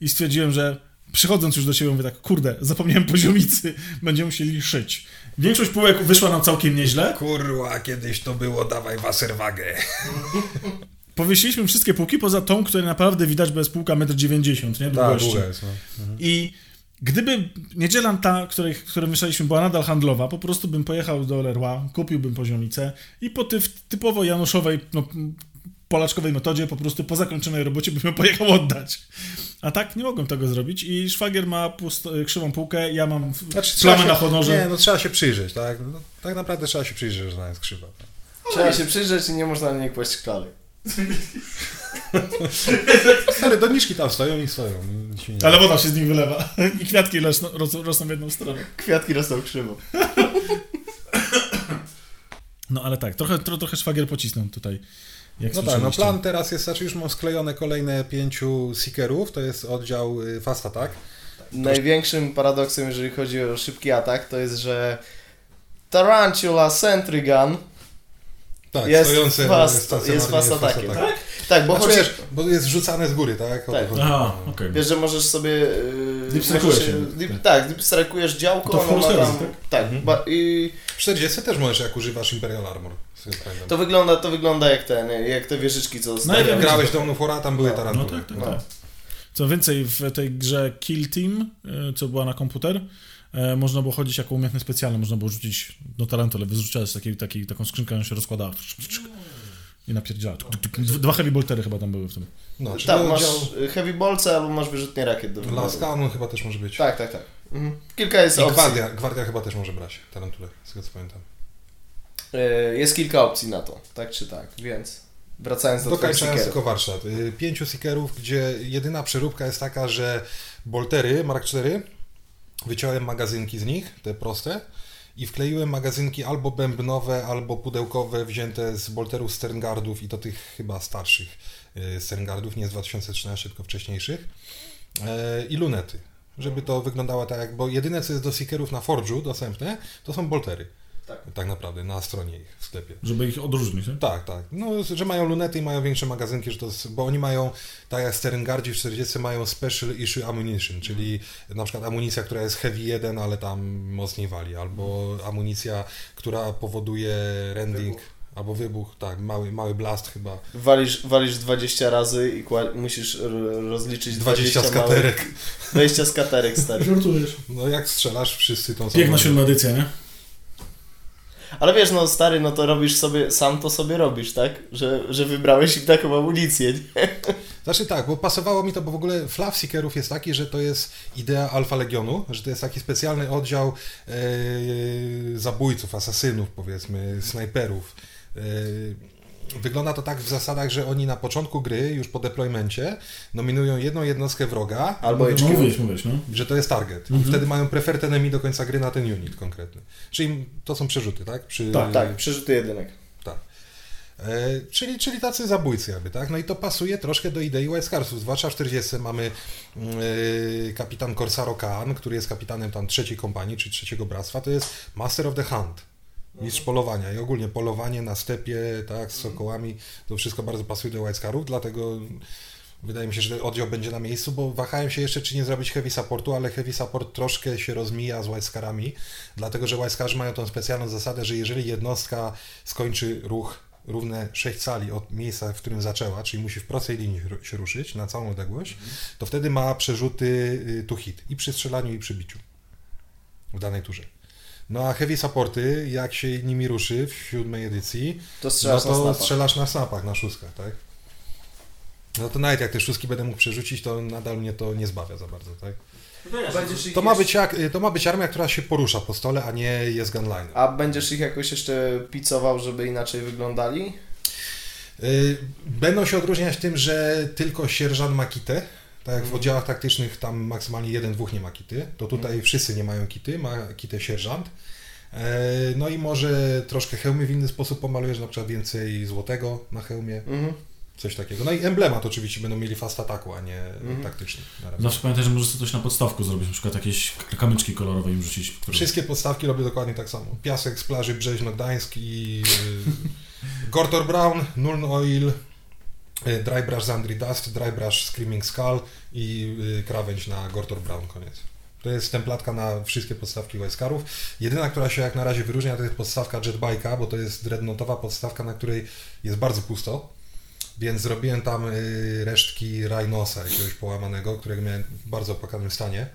i stwierdziłem, że przychodząc już do siebie mówię tak, kurde, zapomniałem poziomicy, będziemy musieli szyć. Większość półek wyszła nam całkiem nieźle. Kurwa, kiedyś to było, dawaj Wasserwagę. Powiesiliśmy wszystkie półki, poza tą, której naprawdę widać, bo jest półka 1,90 m, nie? Tak, Długości. jest, no. I gdyby niedziela ta, której, którą wyszliśmy, była nadal handlowa, po prostu bym pojechał do Leroy, kupiłbym poziomicę i po ty, typowo januszowej, no, polaczkowej metodzie, po prostu po zakończonej robocie bym ją pojechał oddać. A tak nie mogłem tego zrobić i szwagier ma pusto, krzywą półkę, ja mam Znaczy, plamę na honorze. Nie, no trzeba się przyjrzeć, tak? No, tak naprawdę trzeba się przyjrzeć, że ona jest krzywa. Tak? Trzeba się przyjrzeć i nie można na nie kłaść szklany. Stary, doniczki tam stoją i stoją. Ale woda się z nich wylewa i kwiatki rosną, rosną, rosną w jedną stronę. Kwiatki rosną krzywo. No ale tak, trochę, tro, trochę szwagier pocisnął tutaj. Jak No tak, no plan teraz jest, znaczy już mam sklejone kolejne pięciu Seekerów, to jest oddział y, Fast Attack. Największym paradoksem, jeżeli chodzi o szybki atak, to jest, że Tarantula Sentry Gun Tak, jest fast, jest fast atakiem. attack. Tak, tak bo Znaczy, chodzi, wiesz, bo jest rzucane z góry, tak? O Tak. Aha, okej. wiesz, że możesz sobie... Yy, się. deep, tak, deep strike'ujesz działko, To ono ma tam... service, Tak, ba, i W 40 też możesz, jak używasz Imperial Armor. to wygląda, to wygląda jak ten, jak te wieżyczki, co No, zostają. ja wiem, Grałeś do Nufora, tam były No, tarantuły. No tak, tak, No. tak. Co więcej, w tej grze Kill Team, y, co była na komputer, y, można było chodzić jako umiejętność specjalna, można było rzucić do tarantule, wyrzucałeś takiej, takiej, taką skrzynkę, ona się rozkładała i napierdziała. Tuk, tuk, tuk. Dwa heavy boltery chyba tam były w tym. No, Tam masz oddział y, heavy bolce albo masz wyrzutnie rakiet do wyboru. Laskanu chyba też może być. Tak, tak, tak. Mhm. Kilka jest I opcji. gwardia, gwardia chyba też może brać tarantulę, z tego co pamiętam. Y, Jest kilka opcji na to, tak czy tak, więc wracając do Dokończając tylko warsztat. Y, Pięciu seekerów, gdzie jedyna przeróbka jest taka, że boltery Mark IV wyciąłem magazynki z nich, te proste, i wkleiłem magazynki albo bębnowe, albo pudełkowe wzięte z bolterów Sterngardów i to tych chyba starszych y, Sterngardów, nie z 2013, tylko wcześniejszych, e, i lunety, żeby to wyglądało tak bo jedyne co jest do seekerów na Forge'u dostępne, to są boltery. Tak. tak naprawdę, na stronie ich w sklepie. Żeby ich odróżnić, nie? Tak, tak. No, że mają lunety i mają większe magazynki, że to jest, bo oni mają, tak jak Sterengardzi w 40 mają Special Issue Ammunition, czyli na przykład amunicja, która jest Heavy 1, ale tam mocniej wali, albo amunicja, która powoduje rending, Wybuch. albo wybuch, tak, mały, mały blast chyba. Walisz, walisz 20 razy i kła- musisz rozliczyć 20 20, skaterek. Małych, 20 skaterek, stary. Żartujesz. No jak strzelasz, wszyscy tą Piękna samą- siódma edycja, nie? Ale wiesz, no stary, no to robisz sobie, sam to sobie robisz, tak? Że, że wybrałeś im taką amunicję, nie? Znaczy tak, bo pasowało mi to, bo w ogóle Flaw Seekerów jest taki, że to jest idea Alfa Legionu, że to jest taki specjalny oddział e, zabójców, asasynów powiedzmy, snajperów. E, wygląda to tak w zasadach, że oni na początku gry, już po deploymencie, nominują jedną jednostkę wroga, Albo HQ. mówiłeś, mówiłeś, no. że to jest target. I wtedy mają preferred enemy do końca gry na ten unit konkretny. Czyli to są przerzuty, tak? Przy, Tak, tak, przerzuty jedynek. tak. E, czyli, czyli tacy zabójcy jakby, tak? No i to pasuje troszkę do idei Wildcarsów. Zwłaszcza w 40 mamy e, kapitan Corsaro Khan, który jest kapitanem tam trzeciej kompanii, czy trzeciego bractwa. To jest Master of the Hunt. Mistrz polowania. I ogólnie polowanie na stepie, tak, z sokołami, to wszystko bardzo pasuje do Wildcarów, dlatego wydaje mi się, że ten oddział będzie na miejscu, bo wahałem się jeszcze, czy nie zrobić heavy supportu, ale heavy support troszkę się rozmija z Wildcarami, dlatego że Wildcarzy mają tą specjalną zasadę, że jeżeli jednostka skończy ruch równe 6 cali od miejsca, w którym zaczęła, czyli musi w prostej linii się ruszyć na całą odległość, to wtedy ma przerzuty y, to hit i przy strzelaniu i przy biciu w danej turze. No a heavy supporty, jak się nimi ruszy w siódmej edycji, To no strzelasz na to snapach. strzelasz na snapach, na szóstkach, tak? No to nawet jak te szóstki będę mógł przerzucić, to nadal mnie to nie zbawia za bardzo, tak? Ich To ma być, jak, to ma być armia, która się porusza po stole, a nie jest gunliner. A będziesz ich jakoś jeszcze picował, żeby inaczej wyglądali? Y, Będą się odróżniać tym, że tylko sierżant ma kitę. Tak jak w oddziałach taktycznych tam maksymalnie jeden, dwóch nie ma kity, to tutaj wszyscy nie mają kity, ma kitę sierżant. E, No i może troszkę hełmy w inny sposób pomalujesz, na przykład więcej złotego na hełmie, Mhm. coś takiego. No i emblemat oczywiście będą mieli fast ataku, a nie Mhm. taktyczny. Zawsze pamiętaj, że możesz coś na podstawku zrobić, na przykład jakieś kamyczki kolorowe im rzucić. Które... Wszystkie podstawki robię dokładnie tak samo. Piasek z plaży Brzeźno-Gdańsk i y, Gortor Brown, Nuln Oil, y, Dry Brush Zandri Dust, Dry Brush Screaming Skull i y, krawędź na Gortor Brown, koniec. To jest templatka na wszystkie podstawki Weskarów. Jedyna, która się jak na razie wyróżnia, to jest podstawka Jetbike'a, bo to jest dreadnoughtowa podstawka, na której jest bardzo pusto. Więc zrobiłem tam y, resztki Rhinosa, jakiegoś połamanego, którego miałem w bardzo opłakanym stanie.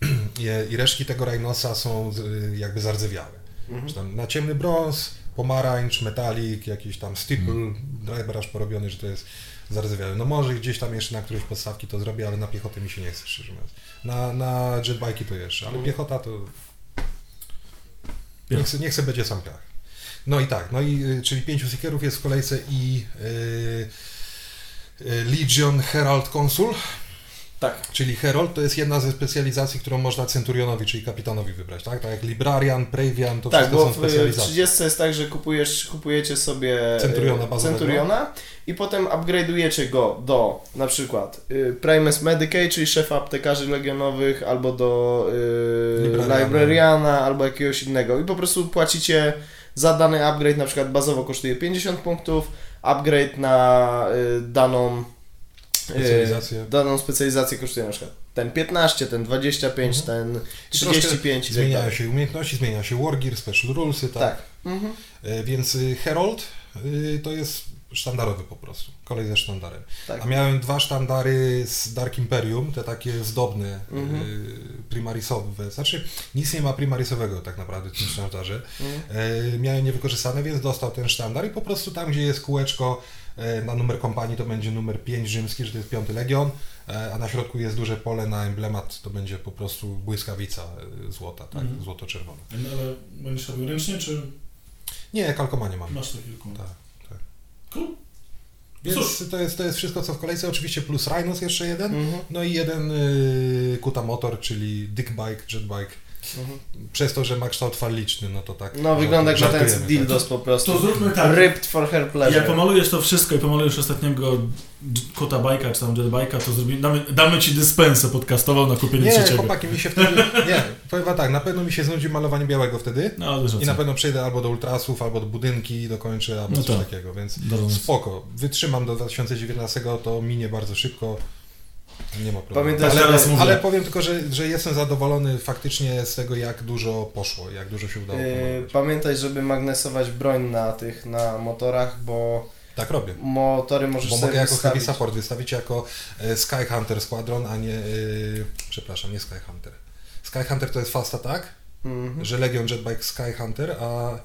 I, resztki tego Rhinosa są jakby zardzewiałe. Tam na ciemny brąz, pomarańcz, metalik, jakiś tam stipple, dry brush porobiony, że to jest zardzewiałe. No może gdzieś tam jeszcze na którejś podstawki to zrobię, ale na piechotę mi się nie chce, szczerze mówiąc. Na, na jetbike'i to jeszcze, ale piechota to... Nie chcę, nie chcę będzie sam piach. No i tak, no i y, czyli pięciu seekerów jest w kolejce i y, y, Legion Herald Consul, Tak. czyli Herald to jest jedna ze specjalizacji, którą można Centurionowi, czyli kapitanowi wybrać, tak? Tak jak Librarian, Praevian, to Tak, wszystko są w y, specjalizacje. 30 jest tak, że kupujesz, kupujecie sobie y, Centuriona bazowego. Centuriona i potem upgrade'ujecie go do na przykład y, Primus Medicae, czyli szefa aptekarzy legionowych, albo do y, Librariana. Librariana, albo jakiegoś innego i po prostu płacicie za dany upgrade, na przykład bazowo kosztuje 50 punktów, upgrade na y, daną Specjalizację. daną specjalizację kosztuje na przykład ten 15, ten 25, Mhm. ten I troszkę 35 i tak Zmieniają dalej. się umiejętności, zmienia się Wargear, Special Rulesy, tak? Tak. Mhm. E, Więc y, Herald y, to jest sztandarowy po prostu, kolej ze sztandarem. Tak. A miałem dwa sztandary z Dark Imperium, te takie zdobne, Mhm. y, primarisowe. Znaczy, nic nie ma primarisowego tak naprawdę w tym sztandarze. Mhm. E, miałem niewykorzystane, więc dostał ten sztandar i po prostu tam, gdzie jest kółeczko na numer kompanii, to będzie numer 5 rzymski, że to jest piąty legion, e, a na środku jest duże pole na emblemat, to będzie po prostu błyskawica e, złota, tak, Mhm. złoto-czerwona. Ale będziesz robił ręcznie, czy Nie, kalkomanie mam. masz to kilku? Tak, tak. Cool. Więc Cóż. to jest, to jest wszystko, co w kolejce. Oczywiście plus Rhinos jeszcze jeden. Mhm. No i jeden y, Kuta Motor, czyli Dick Bike, Jet Bike. Mhm. Przez to, że ma kształt faliczny, no to tak. No wygląda jak żartujemy, dildos po prostu. To zróbmy tak. Ripped for her pleasure. Jak pomalujesz to wszystko i pomalujesz ostatniego kota bajka, czy tam jet bajka, to zrobi, damy, damy ci dyspensę podcastową na kupienie Nie, trzeciego. chłopaki, mi się wtedy... Nie, powiem tak, na pewno mi się znudzi malowanie białego wtedy. No, ale I na na pewno przejdę albo do ultrasów, albo do budynki dokończę, albo No coś tak. takiego, więc Dobrze. spoko. Wytrzymam do 2019, to minie bardzo szybko. Nie ma problemu. Pamiętaj, ale, teraz mówię. ale powiem tylko, że, że jestem zadowolony faktycznie z tego, jak dużo poszło, jak dużo się udało. Yy, pamiętaj, żeby magnesować broń na tych, na motorach, bo Tak robię. motory możesz Bo sobie mogę jako heavy wystawić. support wystawić jako e, Sky Hunter Squadron, a nie. E, przepraszam, nie Sky Hunter. Sky Hunter to jest fast attack, Mhm. że Legion Jetbike Sky Hunter, a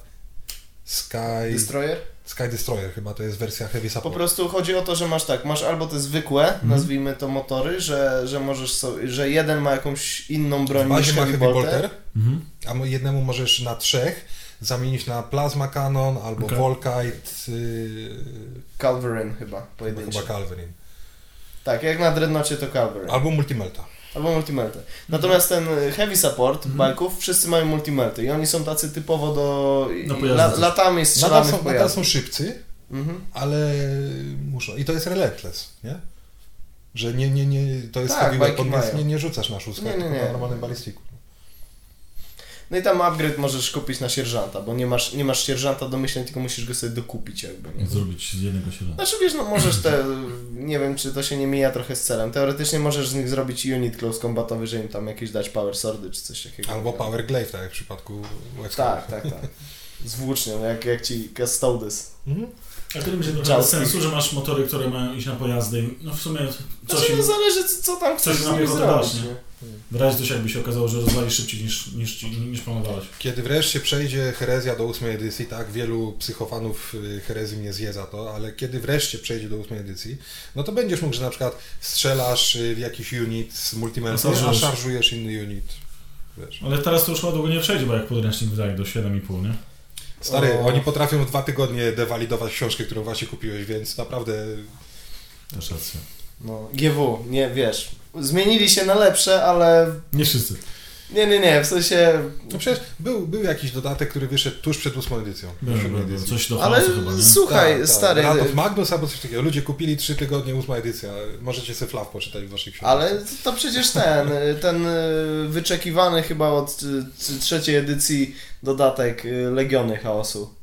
Sky, Destroyer? Sky Destroyer chyba to jest wersja heavy Po support. prostu chodzi o to, że masz tak, masz albo te zwykłe, Mhm. nazwijmy to motory, że, że możesz sobie, że jeden ma jakąś inną broń W bazie niż ma heavy heavy bolter. bolter, Mhm. a jednemu możesz na trzech zamienić na Plasma Cannon albo Okej. Volkite, yy, Calverin chyba, pojedynczy. chyba Calverin. Tak, jak na Dreadnoughtie to Calverin. Albo Multimelta. Albo multimelty. Natomiast ten heavy support Mhm. bajków, wszyscy mają multimelty i oni są tacy typowo do... Pojazdu la, latami Nadal strzelamy są, w nadal są szybcy, Mhm. ale muszą. I to jest relentless, nie? Że nie, nie, nie, to jest Tak, heavy weapon, nie, nie rzucasz na szóstkę, Nie, nie, tylko na normalnym balistiku. No i tam upgrade możesz kupić na sierżanta, bo nie masz, nie masz sierżanta do myśleń, tylko musisz go sobie dokupić jakby. Nie? Zrobić z jednego się da. Znaczy wiesz, no możesz te, nie wiem czy to się nie mija trochę z celem, teoretycznie możesz z nich zrobić unit close combatowy, że im tam jakieś dać power swordy czy coś takiego. Albo Power Glaive, tak jak w przypadku Tak, tak, tak. Z włócznią, jak, jak ci Custodes. Mhm. A to będzie trochę bez sensu, że masz motory, które mają iść na pojazdy. No w sumie coś Znaczy, im, no zależy co, tam coś chcesz z nam zrobić. nie? w razie coś jakby się okazało, że rozwali szybciej niż, niż, niż, planowałeś. Kiedy wreszcie przejdzie herezja do ósmej edycji, tak, wielu psychofanów y, herezji mnie zje za to, ale kiedy wreszcie przejdzie do ósmej edycji, no to będziesz mógł, że na przykład strzelasz y, w jakiś unit z multimelem, A szarżujesz inny unit. Wiesz. Ale teraz to już chyba długo nie przejdzie, bo jak podręcznik wydaje do 7,5, nie? Stary, O. oni potrafią w dwa tygodnie dewalidować książkę, którą właśnie kupiłeś, więc naprawdę Też racja. No, GW, nie wiesz. Zmienili się na lepsze, ale Nie wszyscy. Nie, nie, nie, w sensie. No przecież był, był jakiś dodatek, który wyszedł tuż przed ósmą edycją. Był. Coś do Ale chyba, nie? słuchaj, Tak, tak. stary. Rat of Magnus albo coś takiego. Ludzie kupili trzy tygodnie ósma edycja. Możecie sobie flaw poczytać w waszych książkach. Ale to przecież ten, ten y, wyczekiwany chyba od y, trzeciej edycji dodatek y, Legiony Chaosu.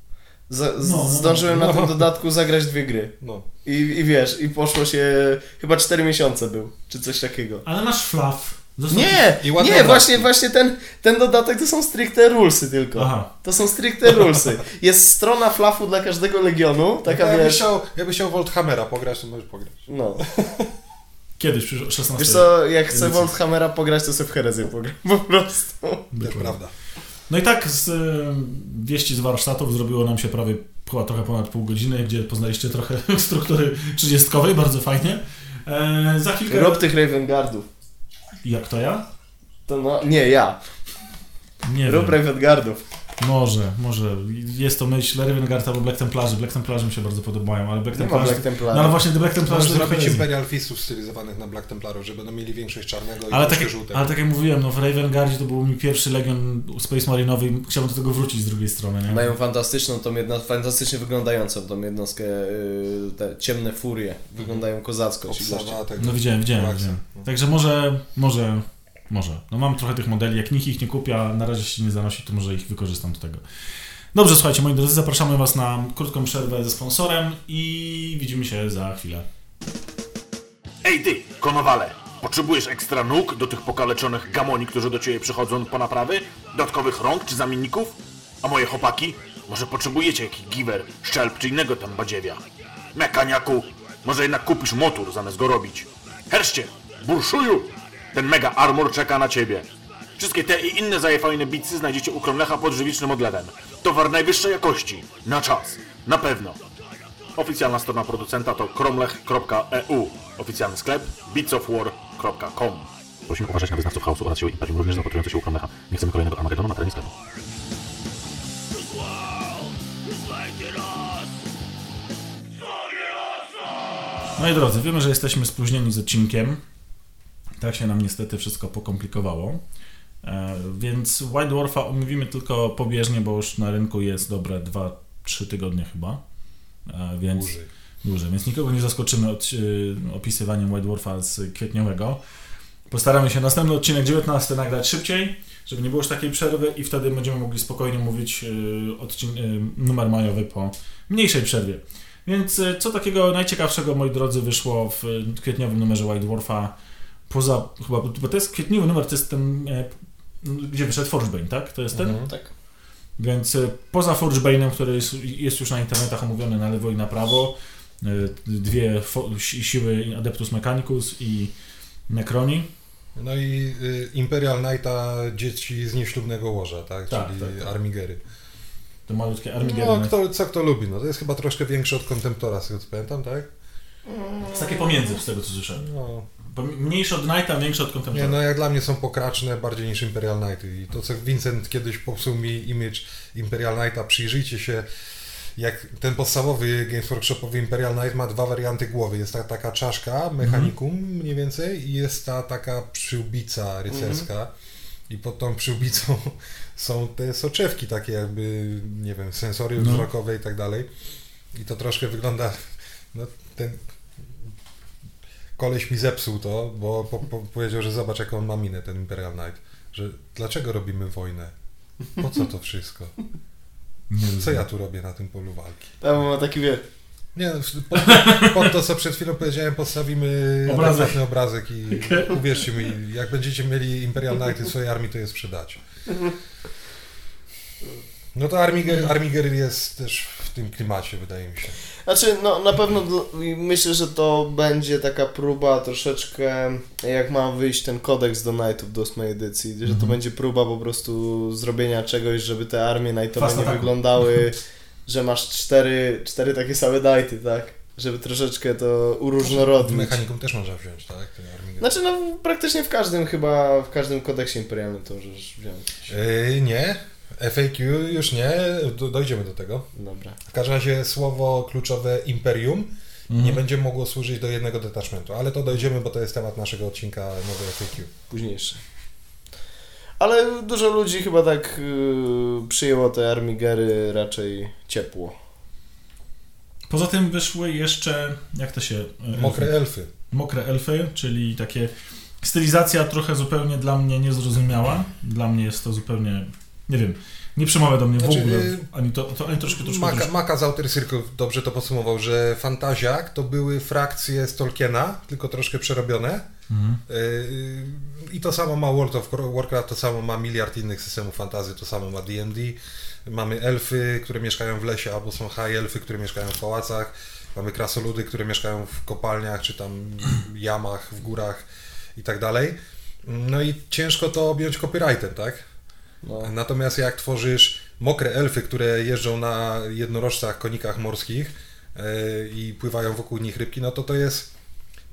Z, z, No, no, no. zdążyłem na No. tym dodatku zagrać dwie gry. No. I, I wiesz, i poszło się, chyba 4 miesiące był, czy coś takiego. Ale masz flaw. Nie, nie, właśnie, właśnie ten, ten dodatek to są stricte rulesy tylko. Aha. To są stricte rulesy. Jest strona flafu dla każdego Legionu, taka jakbyś wiesz, chciał, jakbyś chciał Volthammera pograć, to możesz pograć. no. Kiedyś, przy 16. Wiesz co, jak chcę. Volthammera pograć, to sobie w herezję pogram, po prostu. Dokładnie. prawda. No i tak z y, wieści z warsztatów zrobiło nam się prawie chyba trochę ponad pół godziny, gdzie poznaliście trochę struktury trzydziestkowej, bardzo fajnie. E, za chwilkę... Rob tych Raven Guardów. Jak to ja? To no, nie ja. Nie Rób wiem. Raven Guardów. Może, może. Jest to myśl Ravenguard albo Black Templarzy. Black Templarzy mi się bardzo podobają, ale Black Templarzy... Black Templar. No ale właśnie The Black Templarzy Możesz zrobić. Imperial Fistów stylizowanych na Black Templarów, żeby będą mieli większość czarnego i ale tak, troszkę jak, żółtego. ale tak jak mówiłem, no w Ravenguardzie to był mi pierwszy Legion Space Marinowy i chciałbym do tego wrócić z drugiej strony, nie? Mają fantastyczną, tą jedno, fantastycznie wyglądającą tą jednostkę, yy, te ciemne furie. Wyglądają kozacko ci goście. Obsawa. No widziałem, widziałem, widziałem. No. Także może, może, może. No mam trochę tych modeli, jak nikt ich nie kupi, a na razie się nie zanosi, to może ich wykorzystam do tego. Dobrze, słuchajcie, moi drodzy, zapraszamy Was na krótką przerwę ze sponsorem i widzimy się za chwilę. Ej ty, konowale! Potrzebujesz ekstra nóg do tych pokaleczonych gamoni, którzy do ciebie przychodzą po naprawy? Dodatkowych rąk czy zamienników? A moje chłopaki? Może potrzebujecie jakiś giwer, szczelb czy innego tam badziewia? Mekaniaku, może jednak kupisz motor zamiast go robić. Herszcie, burszuju! Ten mega armor czeka na ciebie. Wszystkie te i inne zajefajne bicy znajdziecie u Kromlecha pod żywicznym odlewem. Towar najwyższej jakości. Na czas. Na pewno. Oficjalna strona producenta to kromlech.eu. Oficjalny sklep beatsofwar.com. Prosimy uważać na wyznawców chaosu oraz siły imperium, również zapatrujących się u Kromlecha. Nie chcemy kolejnego Armagedonu na terenie sklepu. Moi drodzy, wiemy, że jesteśmy spóźnieni z odcinkiem. Tak się nam niestety wszystko pokomplikowało. E, więc White Dwarfa omówimy tylko pobieżnie, bo już na rynku jest dobre 2-3 tygodnie chyba. E, więc Dłużej. dłużej. Więc nikogo nie zaskoczymy od, y, opisywaniem White Dwarfa z kwietniowego. Postaramy się następny odcinek 19 nagrać szybciej, żeby nie było już takiej przerwy i wtedy będziemy mogli spokojnie mówić numer majowy po mniejszej przerwie. Więc co takiego najciekawszego, moi drodzy, wyszło w kwietniowym numerze White Dwarfa poza, chyba, bo to jest kwietniowy numer, to jest ten, e, gdzie wyszedł Forgebane, tak? To jest ten? Mhm. Tak. Więc y, poza Forgebane'em, który jest, jest już na internetach omówiony na lewo i na prawo, y, dwie fo- si- siły Adeptus Mechanicus i Necroni. No i y, Imperial Knighta dzieci z nieślubnego łoża, tak? Tak, Czyli tak, tak. Armigery. To malutkie Armigery. No, kto, co kto lubi, no to jest chyba troszkę większy od Contemptora, z tego co pamiętam, tak? Jest takie pomiędzy z tego co słyszałem. No, Mniejsze od Knighta, większe od nie, Contemptora. no jak dla mnie są pokraczne bardziej niż Imperial Knighty i to co Vincent kiedyś popsuł mi image Imperial Knighta, przyjrzyjcie się jak ten podstawowy Games Workshopowy Imperial Knight ma dwa warianty głowy. Jest ta taka czaszka, mechanikum mniej więcej i jest ta taka przyłbica rycerska i pod tą przyłbicą są te soczewki takie jakby, nie wiem, sensory No. wzrokowe i tak dalej. I to troszkę wygląda, no ten koleś mi zepsuł to, bo po, po, powiedział, że zobacz jaką on ma minę, ten Imperial Knight, że dlaczego robimy wojnę? Po co to wszystko? Co ja tu robię na tym polu walki? Tam ma taki wie. Nie, no, pod, pod to, co przed chwilą powiedziałem, postawimy Obrazek. obrazek i uwierzcie mi, jak będziecie mieli Imperial Knighty w swojej armii, to je sprzedacie. No to Armiger, Armiger jest też w tym klimacie, wydaje mi się. Znaczy, no na pewno myślę, że to będzie taka próba troszeczkę, jak ma wyjść ten kodeks do Knightów do 8 edycji, że to Mhm. będzie próba po prostu zrobienia czegoś, żeby te armie Knightowe nie wyglądały, że masz cztery, cztery takie same Knighty, tak? Żeby troszeczkę to uróżnorodnić. Mechanikum też można wziąć, tak? Znaczy, no praktycznie w każdym chyba, w każdym kodeksie imperialnym to możesz wziąć. Yy, nie, FAQ już nie, do, dojdziemy do tego. Dobra. W każdym razie słowo kluczowe Imperium Mhm. nie będzie mogło służyć do jednego detachmentu, ale to dojdziemy, bo to jest temat naszego odcinka nowe FAQ. późniejsze. Ale dużo ludzi chyba tak yy, przyjęło te armigery raczej ciepło. Poza tym wyszły jeszcze, jak to się... e, Mokre elfy. mokre elfy, czyli takie stylizacja trochę zupełnie dla mnie niezrozumiała. Dla mnie jest to zupełnie, nie wiem, nie przemawia do mnie Znaczy, w ogóle, y, ani, to, to, ani troszkę, troszkę, Maka, troszkę. Maka z Outer Circle dobrze to podsumował, że Fantaziak to były frakcje z Tolkiena, tylko troszkę przerobione. Mhm. Yy, I to samo ma World of Warcraft, to samo ma miliard innych systemów fantazy, to samo ma D&D. Mamy elfy, które mieszkają w lesie, albo są high elfy, które mieszkają w pałacach. Mamy krasoludy, które mieszkają w kopalniach, czy tam jamach, w górach i tak dalej. No i ciężko to objąć copyrightem, tak? No. Natomiast jak tworzysz mokre elfy, które jeżdżą na jednorożcach, konikach morskich yy, i pływają wokół nich rybki, no to to jest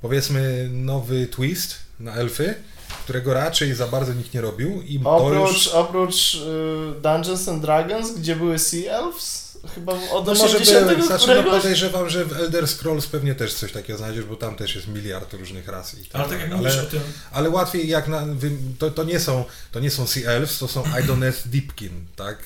powiedzmy nowy twist na elfy, którego raczej za bardzo nikt nie robił i Oprócz, już... oprócz y, Dungeons and Dragons, gdzie były Sea Elves, chyba od No może 80 by, znaczy, no podejrzewam, że w Elder Scrolls pewnie też coś takiego znajdziesz, bo tam też jest miliard różnych ras i Ale tak jak dalej. mówisz ale, o tym, ale łatwiej jak na, to, to nie są to nie są Sea Elves, to są Idoneth Deepkin, tak?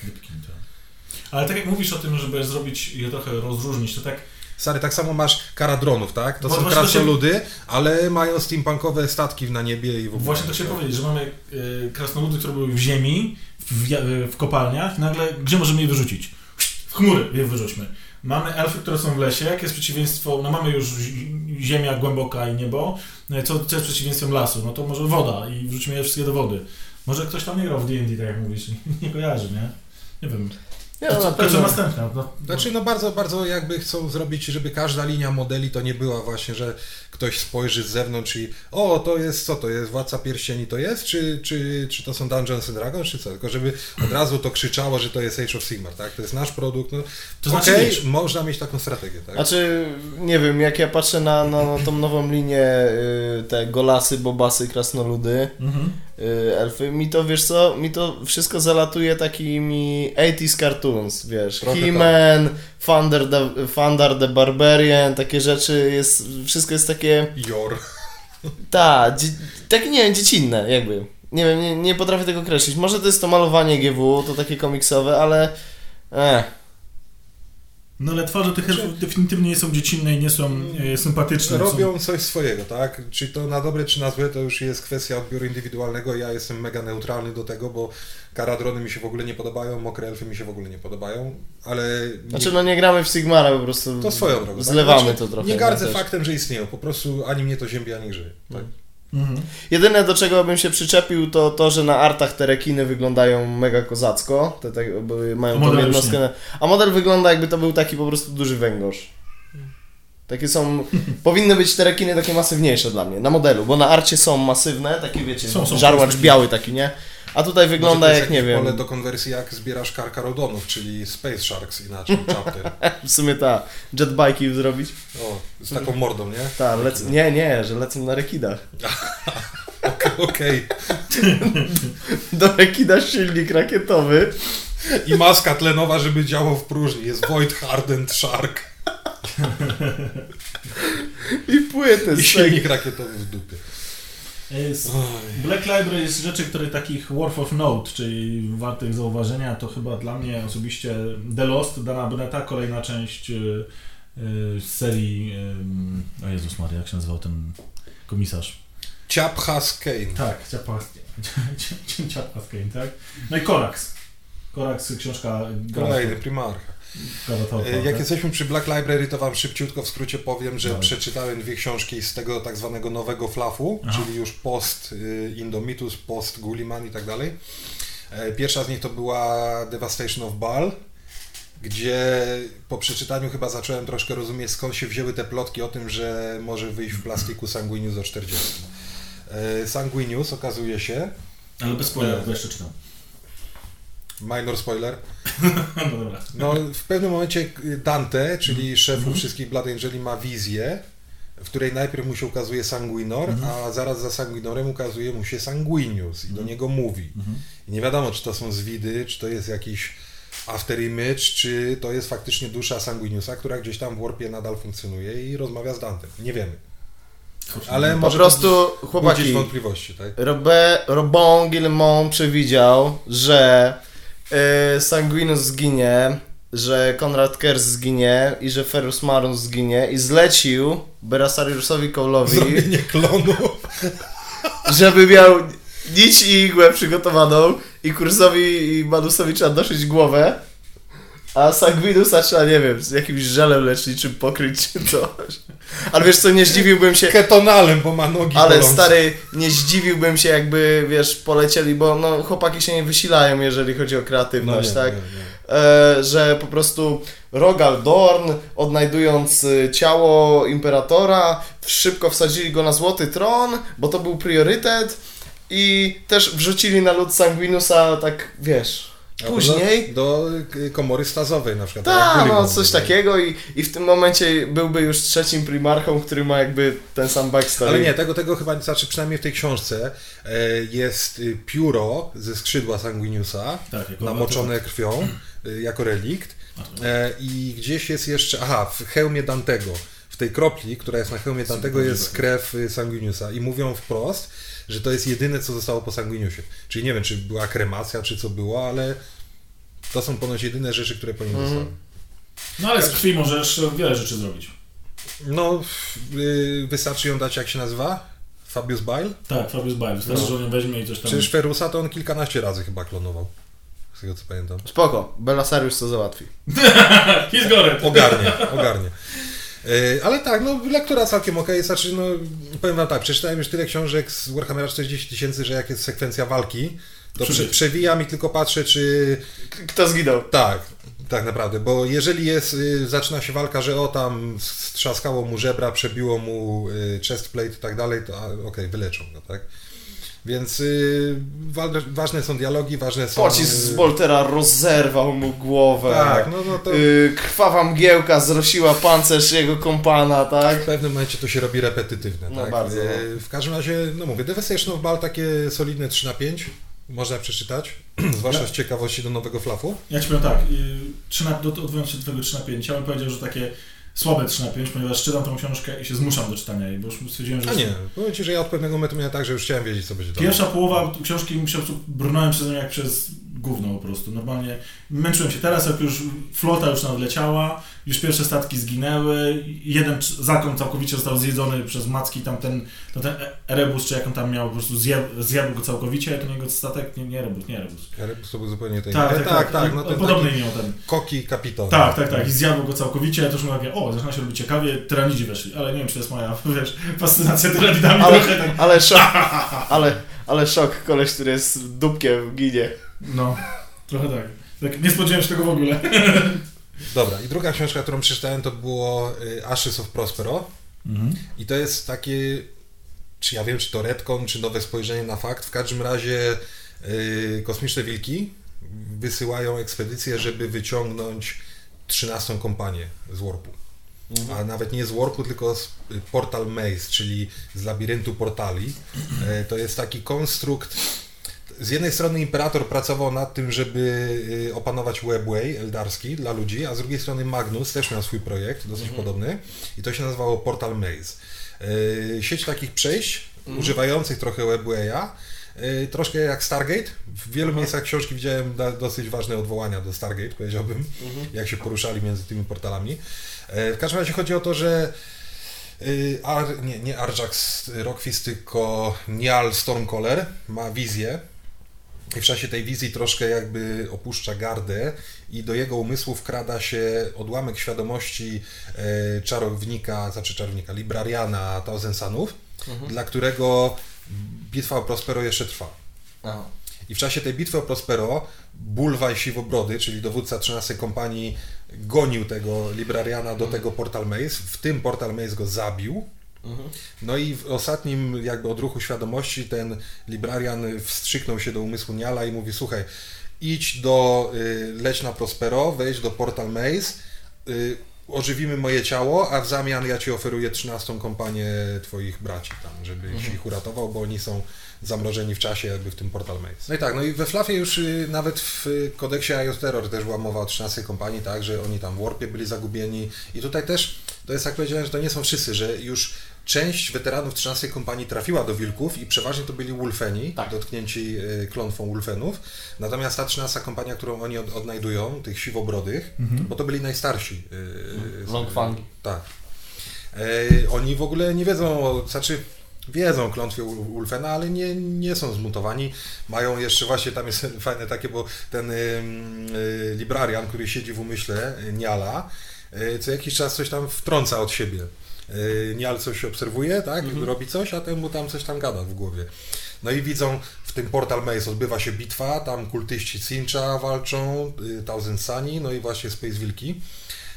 ale tak jak mówisz o tym, żeby zrobić je trochę rozróżnić, to tak Stary, tak samo masz karadronów, tak? To Bo są to się- krasnoludy, ale mają steampunkowe statki na niebie i w ogóle. Właśnie to się powiedzieć, że mamy y, krasnoludy, które były w ziemi, w, ja- y, w kopalniach, nagle gdzie możemy je wyrzucić? Chmury je wyrzućmy. Mamy elfy, które są w lesie, jakie jest przeciwieństwo, no mamy już zi- ziemia głęboka i niebo, i co, co jest przeciwieństwem lasu? No to może woda i wrzucimy je wszystkie do wody. Może ktoś tam nie grał w D&D, tak jak mówisz, nie kojarzy, nie? Nie wiem. Nie, To, no, to co pewno. następne? No, Znaczy, no bardzo, bardzo jakby chcą zrobić, żeby każda linia modeli to nie była właśnie, że ktoś spojrzy z zewnątrz i o, to jest, co to jest, Władca Pierścieni to jest, czy, czy, czy to są Dungeons and Dragons, czy co? Tylko żeby od razu to krzyczało, że to jest Age of Sigmar, tak? To jest nasz produkt, no To znaczy, okej, wiesz- można mieć taką strategię, tak? Znaczy, nie wiem, jak ja patrzę na, na, tą nową linię, y, te golasy, bobasy, krasnoludy, Mhm. y, elfy. Mi to, wiesz co, mi to wszystko zalatuje takimi 80s cartoons, wiesz. He-Man, Thunder the, Thunder the Barbarian, takie rzeczy, jest, wszystko jest takie, Jor. ta, dzie, takie nie wiem, dziecinne jakby. Nie wiem, nie, nie potrafię tego określić. Może to jest to malowanie GW, to takie komiksowe, ale... Eh. No ale twarze tych elfów definitywnie nie są dziecinne i nie są e, sympatyczne. Robią coś swojego, tak? Czy to na dobre, czy na złe, to już jest kwestia odbioru indywidualnego. Ja jestem mega neutralny do tego, bo karadrony mi się w ogóle nie podobają, mokre elfy mi się w ogóle nie podobają, ale... Znaczy, no nie gramy w Sigmara, po prostu To swoją drogą. tak? zlewamy Znaczy, to trochę. Nie gardzę no, faktem, że istnieją, po prostu ani mnie to ziębi, ani grzyje. Tak? Mhm. Jedyne do czego bym się przyczepił to to, że na artach te rekiny wyglądają mega kozacko, te, te mają tą jednostkę, a model wygląda jakby to był taki po prostu duży węgorz. Takie są, powinny być te rekiny takie masywniejsze dla mnie, na modelu, bo na arcie są masywne, takie wiecie, Są, są, żarłacz biały taki, nie? A tutaj wygląda jak, nie wiem, pole do konwersji, jak zbierasz karkarodonów, czyli Space Sharks inaczej, chapter. w sumie ta, jetbike'i zrobić. O, z taką mordą, nie? Ta, lec, nie, nie, że lecą na rekinach. Okej. Do rekina silnik rakietowy. I maska tlenowa, żeby działał w próżni. Jest Void Hardened Shark. I płyty I z silnik rakietowy w dupie. Jest, Black Library jest rzeczy, które takich worth of note, czyli wartych zauważenia, to chyba dla mnie osobiście The Lost, Dana Bennetta, kolejna część y, y, z serii, o Jezus Maria, jak się nazywał ten komisarz? Ciaphas Kane. Tak, Ciapka Kane, tak? No i Korax. Korax, książka Kolejny primarcha. E, Jak jesteśmy przy Black Library, to wam szybciutko w skrócie powiem, że przeczytałem dwie książki z tego tak zwanego nowego flafu, Aha. czyli już post y, Indomitus, post Gulliman i tak dalej. E, Pierwsza z nich to była Devastation of Baal, gdzie po przeczytaniu chyba zacząłem troszkę rozumieć skąd się wzięły te plotki o tym, że może wyjść w plastiku Sanguinius o 40. E, Sanguinius okazuje się, Ale bez spoilerów, bo jeszcze czytam. Minor spoiler, No. No, w pewnym momencie Dante, czyli szefu wszystkich Blood Angeli, ma wizję, w której najpierw mu się ukazuje Sanguinor, a zaraz za Sanguinorem ukazuje mu się Sanguinius i do niego mówi. I nie wiadomo, czy to są zwidy, czy to jest jakiś after image, czy to jest faktycznie dusza Sanguiniusa, która gdzieś tam w Warpie nadal funkcjonuje i rozmawia z Dantem. Nie wiemy. Ale Po może prostu, chłopaki, wątpliwości, tak? Robert, Robon Guillemot przewidział, że y, Sanguinus zginie, że Konrad Kers zginie i że Ferus Marun zginie i zlecił Berasariusowi Kowlowi, Zrobienie klonu. żeby miał nić i igłę przygotowaną i Kursowi i Manusowi trzeba doszyć głowę, a Sanguinusa trzeba, nie wiem, z jakimś żelem leczniczym pokryć czy coś. Ale wiesz co, nie zdziwiłbym się, Ketonalem, bo ma nogi ale bolące. stary, nie zdziwiłbym się jakby, wiesz, polecieli, bo no, chłopaki się nie wysilają, jeżeli chodzi o kreatywność, No nie, tak? nie, nie. E, że po prostu Rogal Dorn, odnajdując y, ciało Imperatora, szybko wsadzili go na złoty tron, bo to był priorytet i też wrzucili na lud Sanguinusa, tak, wiesz, później... Do, do komory stazowej na przykład. tak no coś takiego i, i w tym momencie byłby już trzecim primarchą, który ma jakby ten sam backstory. Ale nie, tego, tego chyba, znaczy przynajmniej w tej książce e, jest y, pióro ze skrzydła Sanguiniusa, Tak, namoczone krwią, y, jako relikt. E, I gdzieś jest jeszcze, aha, w hełmie Dantego, w tej kropli, która jest na hełmie Dantego jest krew y, Sanguiniusa i mówią wprost, że to jest jedyne, co zostało po Sanguiniusie. Czyli nie wiem, czy była kremacja, czy co było, ale to są ponoć jedyne rzeczy, które po nim Mhm. zostały. No ale z krwi możesz wiele rzeczy zrobić. No, y, wystarczy ją dać, jak się nazywa? Fabius Bile? Tak, Fabius Bile. Wystarczy, No. że on ją weźmie i coś tam... Przecież Ferusa to on kilkanaście razy chyba klonował. Z tego co pamiętam. Spoko, Belasarius to załatwi. He's got it. Ogarnie, ogarnie. E, Ale tak, no lektura całkiem okej, znaczy no powiem wam tak, przeczytałem już tyle książek z Warhammera 40 tysięcy, że jak jest sekwencja walki, to prze, przewijam i tylko patrzę, czy Kto zginął? tak, tak naprawdę, bo jeżeli jest, y, zaczyna się walka, że o tam strzaskało mu żebra, przebiło mu y, chestplate i tak dalej, to okej, wyleczą go, tak? Więc y, wa- ważne są dialogi, ważne są... Pocisk z Boltera rozerwał mu głowę. Tak, no, no to Y, krwawa mgiełka zrosiła pancerz jego kompana, tak? w pewnym momencie to się robi repetytywne. No tak? bardzo, Y, W każdym razie, no mówię, Devastation of Ball takie solidne 3 na 5 można przeczytać, zwłaszcza z ciekawości do nowego flafu. Ja ci powiem tak, y, 3 na, do, odwołując się do twojego 3 na 5, ja bym powiedział, że takie słabe 3 na 5, ponieważ czytam tą książkę i się zmuszam do czytania jej, bo już stwierdziłem, że... A nie, powiem Ci, że ja od pewnego momentu miałem tak, że już chciałem wiedzieć, co będzie dalej. Pierwsza połowa książki mi się brnąłem przez nią jak przez gówno po prostu. Normalnie męczyłem się. Teraz jak już flota już nadleciała, już pierwsze statki zginęły, jeden zakon całkowicie został zjedzony przez Macki, tamten, tamten E- Erebus, czy jak on tam miał, po prostu zjadł, zjadł go całkowicie, to nie jego statek, nie, nie Erebus, nie Erebus. Erebus to był zupełnie ten... Tak, tak, tak, tak, no on ten podobny miał ten. Koki kapitan. Tak, tak, tak. I zjadł go całkowicie. Ja też mówię, o, zaczyna się robić ciekawie, tyranidzi weszli, ale nie wiem, czy to jest moja, wiesz, fascynacja tyranidami Ale, trochę tak. ale szok, ale, ale szok, koleś, który jest dupkiem ginie. No, trochę tak. tak. Nie spodziewałem się tego w ogóle. Dobra, i druga książka, którą przeczytałem, to było y, Ashes of Prospero. I to jest takie, czy ja wiem, czy to retcon, czy nowe spojrzenie na fakt. W każdym razie y, kosmiczne wilki wysyłają ekspedycję, żeby wyciągnąć 13 kompanię z warpu. A nawet nie z warpu, tylko z y, Portal Maze, czyli z labiryntu portali. E, To jest taki konstrukt. Z jednej strony imperator pracował nad tym, żeby y, opanować Webway eldarski dla ludzi, a z drugiej strony Magnus też miał swój projekt, dosyć podobny, i to się nazywało Portal Maze. Y, Sieć takich przejść, używających trochę Webwaya, y, troszkę jak Stargate. W wielu miejscach książki widziałem dosyć ważne odwołania do Stargate, powiedziałbym, jak się poruszali między tymi portalami. E, W każdym razie chodzi o to, że Ar, nie, nie Arjax Rockfist, tylko Nial Stormcaller ma wizję i w czasie tej wizji troszkę jakby opuszcza gardę i do jego umysłu wkrada się odłamek świadomości e, czarownika, znaczy czarownika, librariana Thousand Sunów, dla którego bitwa o Prospero jeszcze trwa. Aha. I w czasie tej bitwy o Prospero Bulwaj Siwobrody, czyli dowódca 13 kompanii, gonił tego librariana do tego Portal Maze. W tym Portal Maze go zabił. No i w ostatnim jakby odruchu świadomości ten librarian wstrzyknął się do umysłu Niala i mówi, słuchaj, idź do, y, leć na Prospero, wejdź do Portal Maze, y, ożywimy moje ciało, a w zamian ja ci oferuję 13 kompanię twoich braci tam, żebyś ich uratował, bo oni są zamrożeni w czasie jakby w tym Portal Maze. No i tak, no i we Flafie już y, nawet w kodeksie IOS Terror też była mowa o 13 kompanii, tak, że oni tam w Warpie byli zagubieni i tutaj też, to jest jak powiedziałem, że to nie są wszyscy, że już część weteranów 13 kompanii trafiła do Wilków i przeważnie to byli Wolfeni, Tak. dotknięci y, klątwą Wolfenów, natomiast ta 13 kompania, którą oni od, odnajdują, tych siwobrodych, bo to byli najstarsi. y, z- Longfangi. tak. E, oni w ogóle nie wiedzą, znaczy wiedzą o klątwie Ul- Ulfena, ale nie, nie są zmutowani. Mają jeszcze właśnie, tam jest fajne takie, bo ten ym, y, librarian, który siedzi w umyśle y, Niala, y, co jakiś czas coś tam wtrąca od siebie. Y, Nial coś obserwuje, tak, robi coś, a ten mu tam coś tam gada w głowie. No i widzą w tym Portal Maze odbywa się bitwa, tam kultyści Cincha walczą, y, Thousand Sunny, no i właśnie Space Wilki.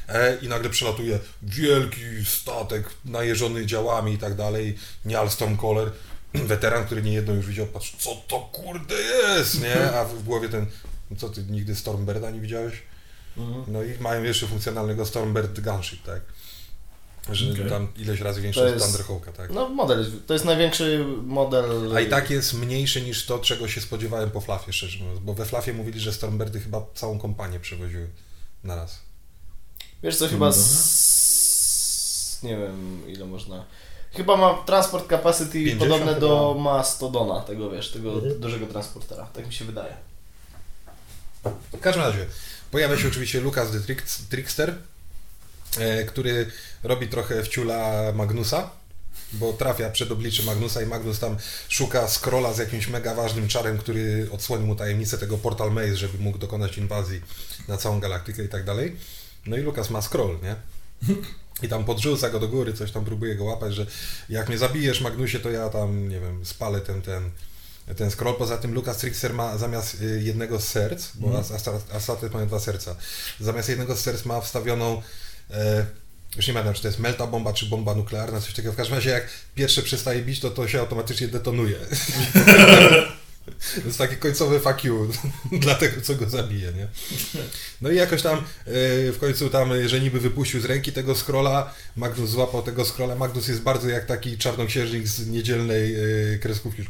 E, I nagle przelatuje wielki statek najeżony działami i tak dalej. Nial Stormcaller, weteran, który niejedno już widział, patrz, co to kurde jest, nie? A w głowie ten, no co ty nigdy Stormbirda nie widziałeś? No i mają jeszcze funkcjonalnego Stormbird Gunship, tak? Że Okej. tam ileś razy większy To od jest- Thunderhawka, tak? No model, jest- to jest największy model... A i tak jest mniejszy niż to, czego się spodziewałem po Flafie, szczerze mówiąc, bo we Flafie mówili, że Stormbirdy chyba całą kompanię przewoziły na raz. Wiesz co, chyba z... nie wiem ile można... Chyba ma transport capacity 50 podobne chyba. do Mastodona, tego wiesz, tego dużego transportera, tak mi się wydaje. W każdym razie, pojawia się oczywiście Lucas the Trickster, który robi trochę wciula Magnusa, bo trafia przed oblicze Magnusa i Magnus tam szuka scrolla z jakimś mega ważnym czarem, który odsłoni mu tajemnicę tego Portal Maze, żeby mógł dokonać inwazji na całą galaktykę i tak dalej. No i Lucas ma scroll, nie? I tam podrzuca go do góry, coś tam próbuje go łapać, że jak mnie zabijesz Magnusie, to ja tam, nie wiem, spalę ten, ten, ten scroll. Poza tym Lucas Trickster ma zamiast y, jednego z serc, bo mm. Astartes ma dwa serca, zamiast jednego z serc ma wstawioną e, Już nie pamiętam, czy to jest melta bomba, czy bomba nuklearna, coś takiego. W każdym razie, jak pierwsze przestaje bić, to to się automatycznie detonuje. To jest taki końcowy fuck you dla tego, co go zabije, nie? No i jakoś tam yy, w końcu tam, że niby wypuścił z ręki tego scrolla, Magnus złapał tego scrolla. Magnus jest bardzo jak taki czarnoksiężnik z niedzielnej kreskówki.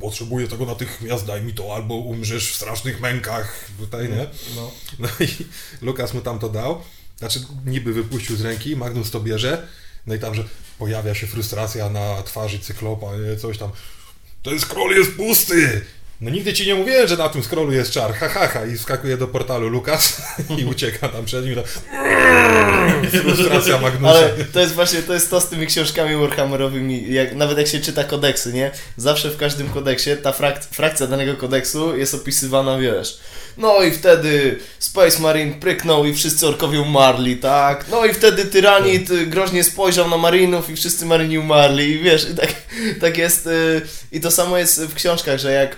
Potrzebuję tego natychmiast, daj mi to, albo umrzesz w strasznych mękach tutaj, nie? No. No i Lukas mu tam to dał. Znaczy niby wypuścił z ręki, Magnus to bierze. No i tam, że pojawia się frustracja na twarzy cyklopa, nie? coś tam. Ten scroll jest pusty! No nigdy ci nie mówiłem, że na tym scrollu jest czar, ha, ha, ha. I wskakuje do portalu Lukas i ucieka tam przed nim. Frustracja Magnusa. Ale to jest właśnie, to jest to z tymi książkami Warhammerowymi, jak, nawet jak się czyta kodeksy, nie? Zawsze w każdym kodeksie ta frak, frakcja danego kodeksu jest opisywana, wiesz. No i wtedy Space Marine pryknął i wszyscy orkowie umarli, tak? No i wtedy tyranit y, groźnie spojrzał na marinów i wszyscy marini umarli i wiesz, i tak, tak jest. y, I to samo jest w książkach, że jak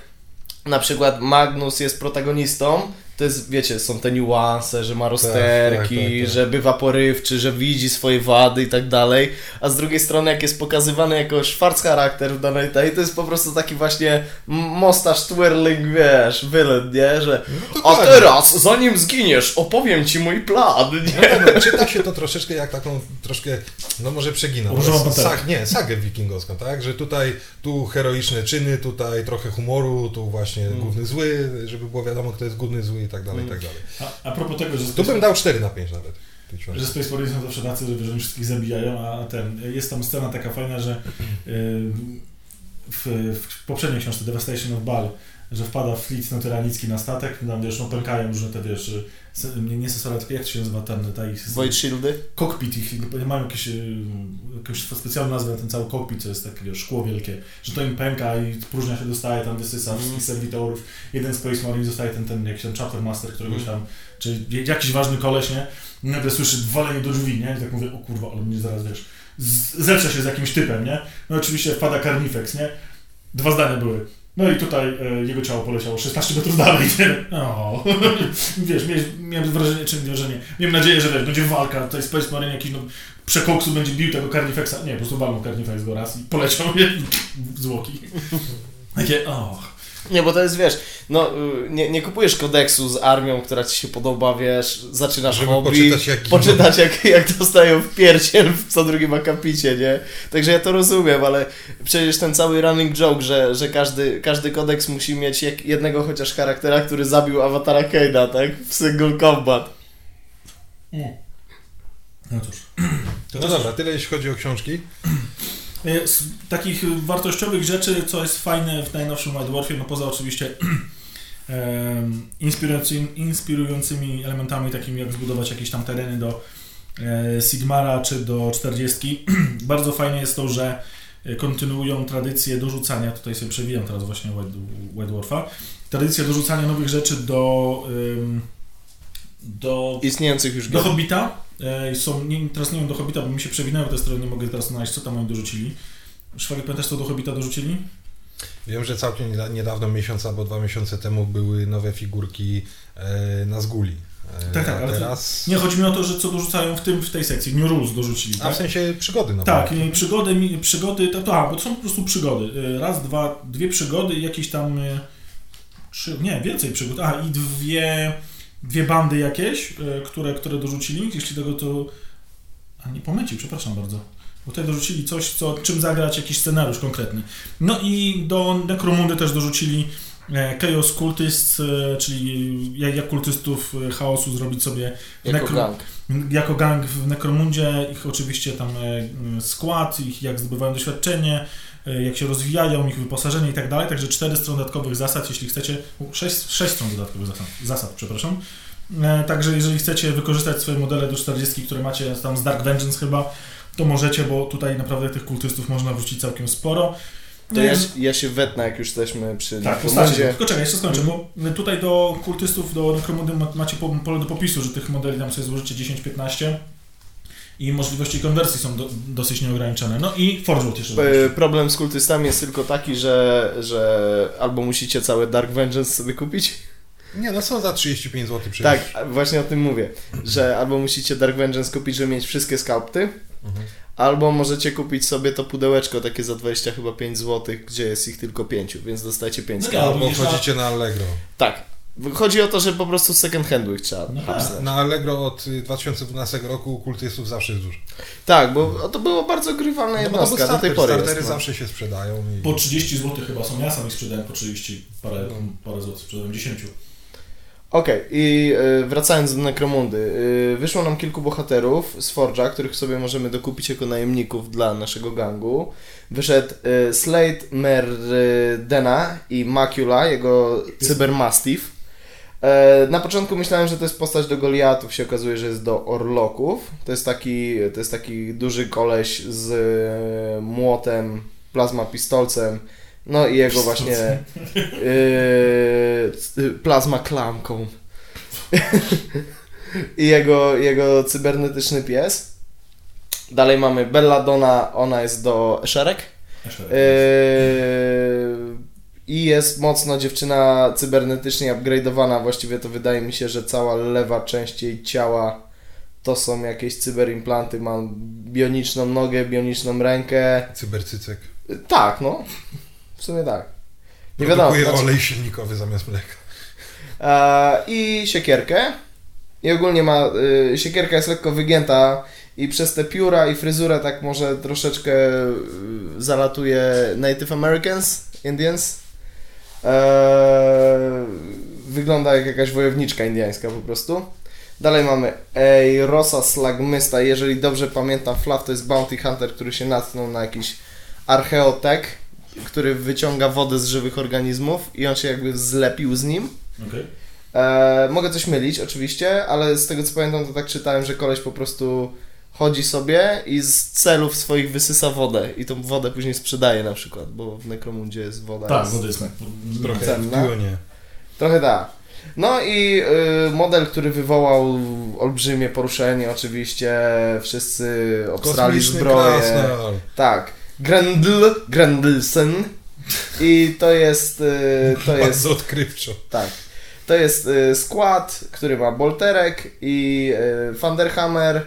na przykład Magnus jest protagonistą, to jest, wiecie, są te niuanse, że ma rozterki, tak, tak, tak. że bywa porywczy, że widzi swoje wady i tak dalej, a z drugiej strony jak jest pokazywany jako szwarc charakter w danej tej, to jest po prostu taki właśnie mostaż twirling, wiesz, villain, nie, że No a tak. teraz, zanim zginiesz, opowiem ci mój plan, No nie? tak, no, czyta się to troszeczkę jak taką, troszkę, no może przeginam, sag, nie, sagę wikingowską, tak, że tutaj, tu heroiczne czyny, tutaj trochę humoru, tu właśnie Mm. główny zły, żeby było wiadomo, kto jest główny zły tak dalej, i tak dalej. A, a propos tego, że Tu bym dał 4 na 5 nawet. że Space Marine są zawsze tacy, że oni wszystkich zabijają, a ten, jest tam scena taka fajna, że w, w poprzedniej książce Devastation of Bal, że wpada fleet no, tyranicki na statek, tam wiesz, no pękają różne te, wiesz, nie, nie sensora, tylko jak się nazywa ten, ta ich... Void Shieldy? Cockpit ich, mają jakieś, y, jakąś specjalną nazwę na ten cały cockpit, co jest takie szkło wielkie, że to im pęka i próżnia się dostaje, tam wysysa wszystkich serwitorów. Jeden Space Marine zostaje ten, ten jakiś tam chapter master, któregoś tam, czy jakiś ważny koleś, nie? I nagle słyszy walenie do drzwi, nie? I tak mówię, o kurwa, ale mnie zaraz, wiesz, zetrze się z jakimś typem, nie? No oczywiście wpada Carnifex, nie? Dwa zdania były. No i tutaj e, jego ciało poleciało 16 metrów dalej? O. Wiesz, miałem, miałem wrażenie, czy nie wrażenie, miałem nadzieję, że wiesz, będzie walka, tutaj Space Marine jakiś, no, przekoksu będzie bił tego Carnifexa, nie, po prostu walnął Carnifex go raz i poleciał w zwłoki. Takie, och. Nie, bo to jest, wiesz, no y, nie, nie kupujesz kodeksu z armią, która ci się podoba, wiesz, zaczynasz Żeby hobby, poczytać, jak poczytać jak, jak dostają w pierściel w co drugim akapicie, nie? Także ja to rozumiem, ale przecież ten cały running joke, że, że każdy, każdy kodeks musi mieć jak, jednego chociaż charaktera, który zabił awatara Kane'a, tak? W single combat. No cóż. To No dobra, tyle jeśli chodzi o książki. E, Z takich wartościowych rzeczy, co jest fajne w najnowszym White Dwarfie, no poza oczywiście inspirującymi, elementami, takimi jak zbudować jakieś tam tereny do e, Sigmara czy do 40. Bardzo fajne jest to, że e, kontynuują tradycję dorzucania, tutaj sobie przewijam teraz właśnie White, Dwarfa, tradycję dorzucania nowych rzeczy do, do Istniejących już do gier. Hobbita. E, są, nie, teraz nie wiem do Hobbita, bo mi się przewinęły te strony, nie mogę teraz znaleźć, co tam oni dorzucili. Szwagier, pamiętasz, co do Hobbita dorzucili? Wiem, że całkiem nieda- niedawno, miesiąc albo dwa miesiące temu były nowe figurki e, na zguli. E, Tak, tak, ale to- teraz... Nie, chodzi mi o to, że co dorzucają w tym, w tej sekcji. New Rules dorzucili, A tak? w sensie przygody nowe. Tak, i przygody, mi- przygody, to, to, a, bo to są po prostu przygody. Y, Raz, dwa, dwie przygody i jakieś tam, y, trzy, nie, więcej przygód. A, i dwie, dwie bandy jakieś, y, które, które dorzucili. Jeśli tego to, a nie pomyci, przepraszam bardzo. Bo tutaj dorzucili coś, co, czym zagrać, jakiś scenariusz konkretny. No i do Necromundy też dorzucili e, Chaos Cultists, e, czyli jak, jak kultystów e, chaosu zrobić sobie Jako Necro- gang. jako gang w Necromundzie, ich oczywiście tam e, skład, ich jak zdobywają doświadczenie, e, jak się rozwijają, ich wyposażenie i tak dalej. Także cztery strony dodatkowych zasad, jeśli chcecie, sześć, sześć stron dodatkowych zasad, zasad przepraszam. E, Także jeżeli chcecie wykorzystać swoje modele do 40, które macie tam z Dark Vengeance chyba, to możecie, bo tutaj naprawdę tych kultystów można wrócić całkiem sporo. To No ja, ja się wetnę, jak już jesteśmy przy tak, postacie. Tylko czekaj, jeszcze skończę, bo tutaj do kultystów, do Necromundy ma- macie po- pole do popisu, że tych modeli tam sobie złożycie 10-15 i możliwości konwersji są do, dosyć nieograniczone. No i Forge World jeszcze. Problem z kultystami jest tylko taki, że, że albo musicie całe Dark Vengeance sobie kupić, Nie, no są za 35 zł przecież. Tak, właśnie o tym mówię, że albo musicie Dark Vengeance kupić, żeby mieć wszystkie skalpty, Mhm. albo możecie kupić sobie to pudełeczko takie za 20 chyba 5 zł, gdzie jest ich tylko 5, więc dostajecie 5 No skalpów. Albo widzisz, wchodzicie na Allegro. Tak. Chodzi o to, że po prostu second handu ich trzeba No. Na Allegro od y, 2012 roku kultystów zawsze jest dużo. Tak, bo to było bardzo grywalna No bo to był jednostka, do tej starter, pory startery jest, no. zawsze się sprzedają. I... Po 30 zł chyba są, ja sam ich sprzedałem po 30 parę, parę złotych, sprzedałem 10. Okej, i y, wracając do Necromundy. Y, wyszło nam kilku bohaterów z Forge'a, których sobie możemy dokupić jako najemników dla naszego gangu. Wyszedł y, Slade Merdena i Macula, jego cybermastiff. E, Na początku myślałem, że to jest postać do Goliatów, się okazuje, że jest do Orloków. To jest taki, to jest taki duży koleś z e, młotem, plazma pistolcem, no i jego właśnie yy, plazma klamką. I jego, jego cybernetyczny pies. Dalej mamy Belladonna, ona jest do Szerek. Jeszcze raz. Yy, I jest mocno dziewczyna cybernetycznie upgrade'owana. Właściwie to wydaje mi się, że cała lewa część jej ciała to są jakieś cyberimplanty. Ma bioniczną nogę, bioniczną rękę. Cybercycek. Tak, no. W sumie tak. Nie wiadomo. Znaczy- olej silnikowy zamiast mleka. E, I siekierkę. I ogólnie ma. Y, siekierka jest lekko wygięta i przez te pióra i fryzurę tak może troszeczkę y, zalatuje Native Americans, Indians. E, wygląda jak jakaś wojowniczka indiańska po prostu. Dalej mamy Eirosa Slagmysta. Jeżeli dobrze pamiętam, Fluff to jest bounty hunter, który się natknął na jakiś archeotek, który wyciąga wodę z żywych organizmów i on się jakby zlepił z nim. Okej. E, mogę coś mylić oczywiście, ale z tego co pamiętam to tak czytałem, że koleś po prostu chodzi sobie i z celów swoich wysysa wodę i tą wodę później sprzedaje na przykład, bo w Necromundzie jest woda. Tak, jest... wody jest Trochę Cenna. Trochę da. No i y, model, który wywołał olbrzymie poruszenie oczywiście, wszyscy obstrali zbroję. krasnal. Tak. Grendel, Grendelsen i to jest, y, to jest Bardzo odkrywczo. Tak. To jest y, skład, który ma bolterek i Thunderhammer,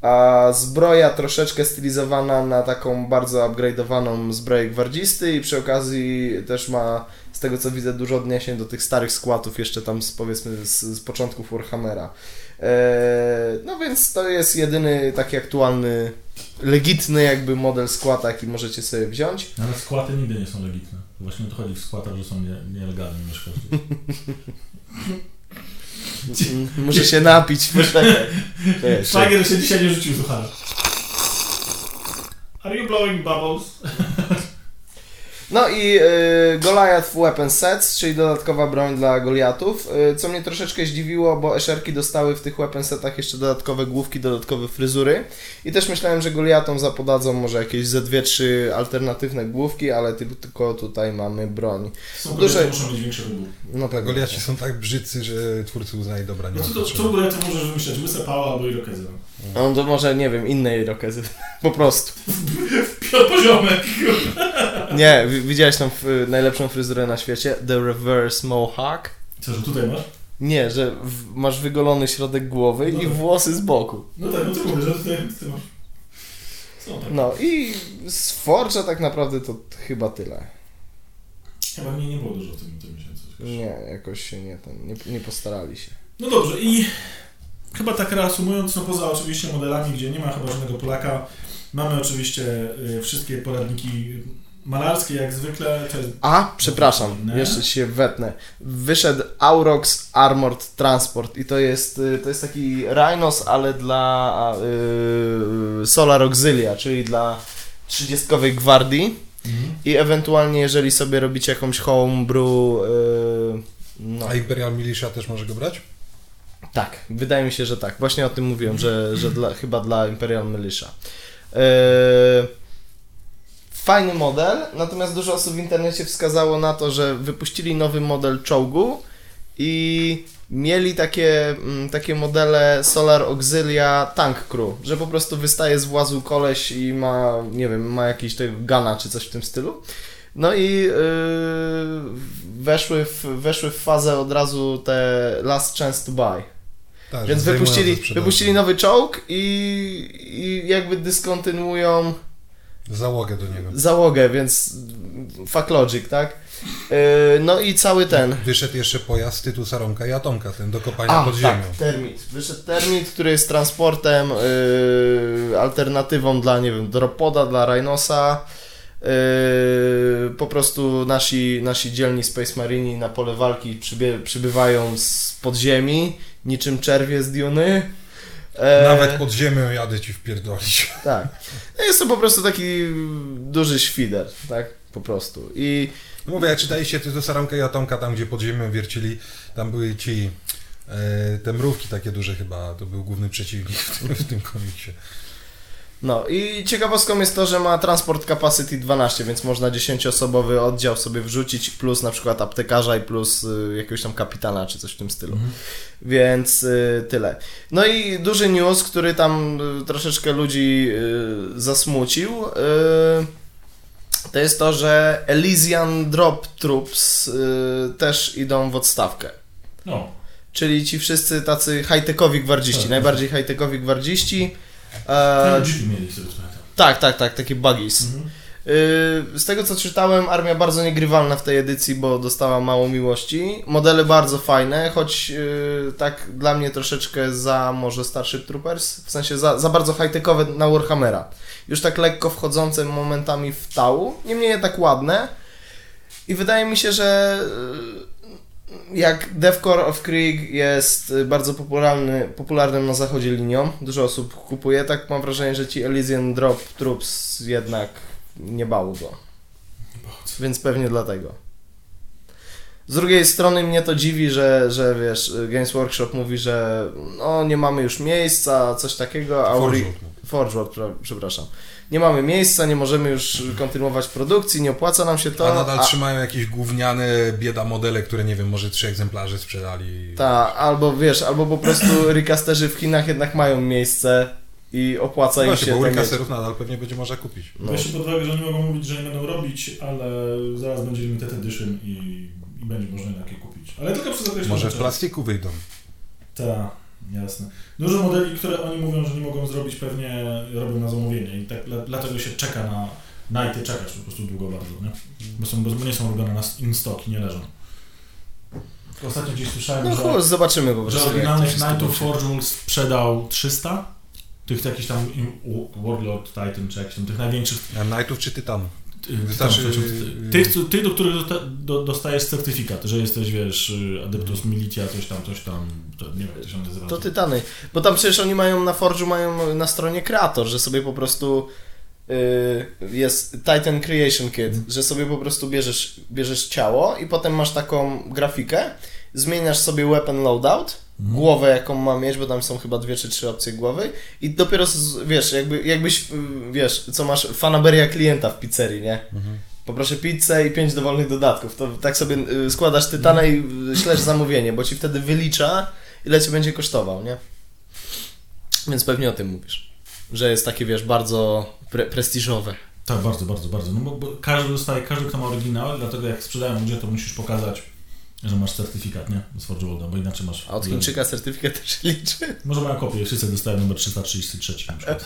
a zbroja troszeczkę stylizowana na taką bardzo upgrade'owaną zbroję gwardzisty i przy okazji też ma, z tego co widzę, dużo odniesień do tych starych składów jeszcze tam z, powiedzmy z, z początków Warhammera. E, no więc to jest jedyny taki aktualny, legitny jakby model składa, jaki możecie sobie wziąć. Ale skłaty nigdy nie są legitne. Właśnie o to chodzi w składach, że są nie, nielegalne mieszkańcy. Mm, Muszę się napić, poczekaj. Czekaj, Szwagier się dzisiaj nie rzucił suchara. Are you blowing bubbles? No i y, Goliath Weapon Sets, czyli dodatkowa broń dla Goliatów, y, co mnie troszeczkę zdziwiło, bo eszerki dostały w tych weapon setach jeszcze dodatkowe główki, dodatkowe fryzury i też myślałem, że Goliatom zapodadzą może jakieś ze dwie, trzy alternatywne główki, ale ty- tylko tutaj mamy broń. Są Duże- muszą mieć większe wybór. No Tak, Goliaci są tak brzydcy, że twórcy uznali, dobra, nie No to, w ogóle to możesz wymyśleć? Łyse pała albo No to może, nie wiem, innej rokezy, po prostu. Poziomek. Nie, wi- widziałeś tam najlepszą fryzurę na świecie? The Reverse Mohawk? Co, że tutaj masz? Nie, że w, masz wygolony środek głowy i No. włosy z boku. No tak, no to mówię, że tutaj, tutaj masz. Co tak? No i z Forge'a tak naprawdę to chyba tyle. Chyba mnie nie było dużo w tym, tym miesiącu. Nie, jakoś się nie, ten, nie, nie postarali się. No dobrze i chyba tak reasumując, no poza oczywiście modelami, gdzie nie ma chyba żadnego Polaka, mamy oczywiście y, wszystkie poradniki malarskie jak zwykle. Jest, A, przepraszam, Nie? jeszcze się wetnę. Wyszedł Aurox Armored Transport i to jest, y, to jest taki Rhinos, ale dla y, Solar Auxilia, czyli dla 30 gwardii mhm. i ewentualnie jeżeli sobie robicie jakąś homebrew, y, no A Imperial Militia też może go brać? Tak, wydaje mi się, że tak. Właśnie o tym mówiłem, że, że dla, chyba dla Imperial Militia. Eee, fajny model, natomiast dużo osób w internecie wskazało na to, że wypuścili nowy model czołgu i mieli takie, mm, takie modele Solar Auxilia Tank Crew, że po prostu wystaje z włazu koleś i ma, nie wiem, ma jakiś tego gana czy coś w tym stylu. No i yy, weszły, w, weszły w fazę od razu te last chance to buy. Tak, Więc wypuścili, wypuścili nowy czołg i, i jakby dyskontynuują Załogę do niego. załogę, więc fuck logic, tak? Yy, no i cały ten. Wyszedł jeszcze pojazd Tytusa Romka i Atomka, ten do kopania A, pod ziemią. tak, termit. Wyszedł termit, który jest transportem, yy, alternatywą dla, nie wiem, Dropoda, dla Rhinosa. Yy, po prostu nasi, nasi dzielni Space Marini na pole walki przybie, przybywają z podziemi, niczym czerwie z Duny. E, Nawet pod ziemią jadę ci wpierdolić. Tak. No jest to po prostu taki duży świder, tak? Po prostu. I No mówię, jak czytaliście Tytusa Romka i Atomka, tam gdzie pod ziemią wiercili, tam były ci e, te mrówki takie duże chyba, to był główny przeciwnik w tym, w tym komiksie. No i ciekawostką jest to, że ma transport capacity 12, więc można 10-osobowy oddział sobie wrzucić, plus na przykład aptekarza i plus y, jakiegoś tam kapitana czy coś w tym stylu. Więc y, tyle. No i duży news, który tam y, troszeczkę ludzi y, zasmucił, y, to jest to, że Elysian Drop Troops y, też idą w odstawkę. No. Czyli ci wszyscy tacy high-techowi gwardziści, Tak. najbardziej high-techowi gwardziści. E, mieli sobie tak, tak, tak, takie buggies. Mhm. Yy, Z tego co czytałem, armia bardzo niegrywalna w tej edycji, bo dostała mało miłości. Modele bardzo fajne, choć yy, tak dla mnie troszeczkę za może Starship Troopers, w sensie za, za bardzo high-techowe na Warhammera. Już tak lekko wchodzące momentami w tału, niemniej jednak ładne. I wydaje mi się, że yy, jak Deathcore of Krieg jest y, bardzo popularny, popularnym na zachodzie linią, dużo osób kupuje, tak mam wrażenie, że ci Elysian Drop Troops jednak nie bało go. Więc pewnie dlatego. Z drugiej strony mnie to dziwi, że, że wiesz, Games Workshop mówi, że no nie mamy już miejsca, coś takiego, a. Forge World, pra- przepraszam. Nie mamy miejsca, nie możemy już kontynuować produkcji, nie opłaca nam się to. A nadal trzymają jakieś gówniane bieda modele, które nie wiem, może trzy egzemplarze sprzedali. Ta, albo wiesz, albo po prostu recasterzy w Chinach jednak mają miejsce i opłaca im Właśnie, się bo. Urkaserów nadal pewnie będzie można kupić. No. Weźcie pod uwagę, że oni mogą mówić, że nie będą robić, ale zaraz będzie limited edition i, i będzie można takie kupić. Ale tylko przez określony Może w plastiku wyjdą. Tak, jasne. Dużo modeli, które oni mówią, że nie mogą zrobić, pewnie robią na zamówienie i tak dla- dlatego się czeka na Nighty, czekać po prostu długo bardzo, nie? Bo, są, bo nie są robione na in stock i nie leżą. Ostatnio gdzieś słyszałem, No że, chuj, zobaczymy po że prostu. to oryginalnych. Forge sprzedał 300, tych jakichś tam Warlord Titan czy jakichś tam, tych największych A Knightów czy Tytanów? Y, Wystarczy- Tytanów, tych, tych, do których dosta- do, dostajesz certyfikat, że jesteś, wiesz, y, Adeptus Militia, coś tam, coś tam, to nie wiem to się nazywa. To Tytany. Bo tam przecież oni mają na Forge'u mają na stronie Creator, że sobie po prostu yy, jest Titan Creation Kit, że sobie po prostu bierzesz, bierzesz ciało i potem masz taką grafikę, zmieniasz sobie weapon loadout, głowę jaką ma mieć, bo tam są chyba dwie czy trzy opcje głowy i dopiero wiesz, jakby, jakbyś, yy, wiesz, co masz fanaberia klienta w pizzerii, nie? Poproszę pizzę i pięć dowolnych dodatków. To tak sobie y, składasz tytana i y, ślesz zamówienie, bo ci wtedy wylicza, ile ci będzie kosztował, nie? Więc pewnie o tym mówisz. Że jest takie, wiesz, bardzo pre prestiżowe. Tak, bardzo, bardzo, bardzo. No bo, bo każdy dostaje, każdy kto ma oryginał, dlatego jak sprzedają ludzie, to musisz pokazać, że masz certyfikat, nie? Z Forge Worlda, bo inaczej masz... A od Chińczyka certyfikat też liczy. Może mają kopię, wszyscy dostają numer 333 na przykład.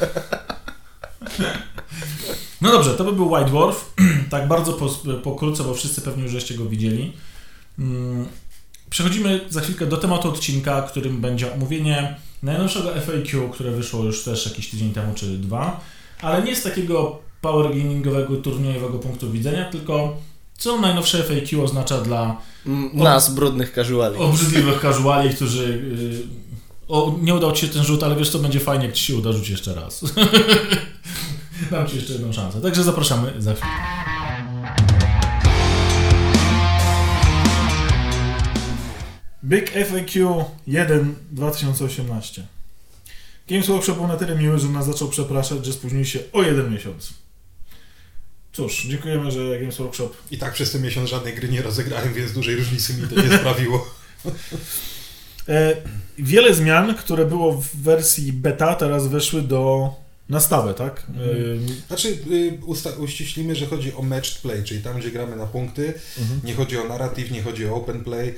No dobrze, to by był White Dwarf. tak bardzo po, pokrótce, bo wszyscy pewnie już żeście go widzieli. Mm, Przechodzimy za chwilkę do tematu odcinka, którym będzie omówienie najnowszego FAQ, które wyszło już też jakiś tydzień temu czy dwa, ale nie z takiego power gamingowego, turniejowego punktu widzenia, tylko co najnowsze FAQ oznacza dla M- Nas, brudnych casuali. obrzydliwych casuali, którzy... Yy, o, nie udał Ci się ten rzut, ale wiesz co, będzie fajnie, jak Ci się uda rzucić jeszcze raz. Dam Ci jeszcze jedną szansę. Także zapraszamy za chwilę. Big FAQ 1 2018. Games Workshop był na tyle miły, że nas zaczął przepraszać, że spóźnili się o jeden miesiąc. Cóż, dziękujemy, że Games Workshop I tak przez ten miesiąc żadnej gry nie rozegrałem, więc dużej różnicy mi to nie sprawiło. E, wiele zmian, które było w wersji beta, teraz weszły do Na stałe, tak? Y, Znaczy, y, usta- uściślimy, że chodzi o matched play, czyli tam, gdzie gramy na punkty. Nie chodzi o narrative, nie chodzi o open play.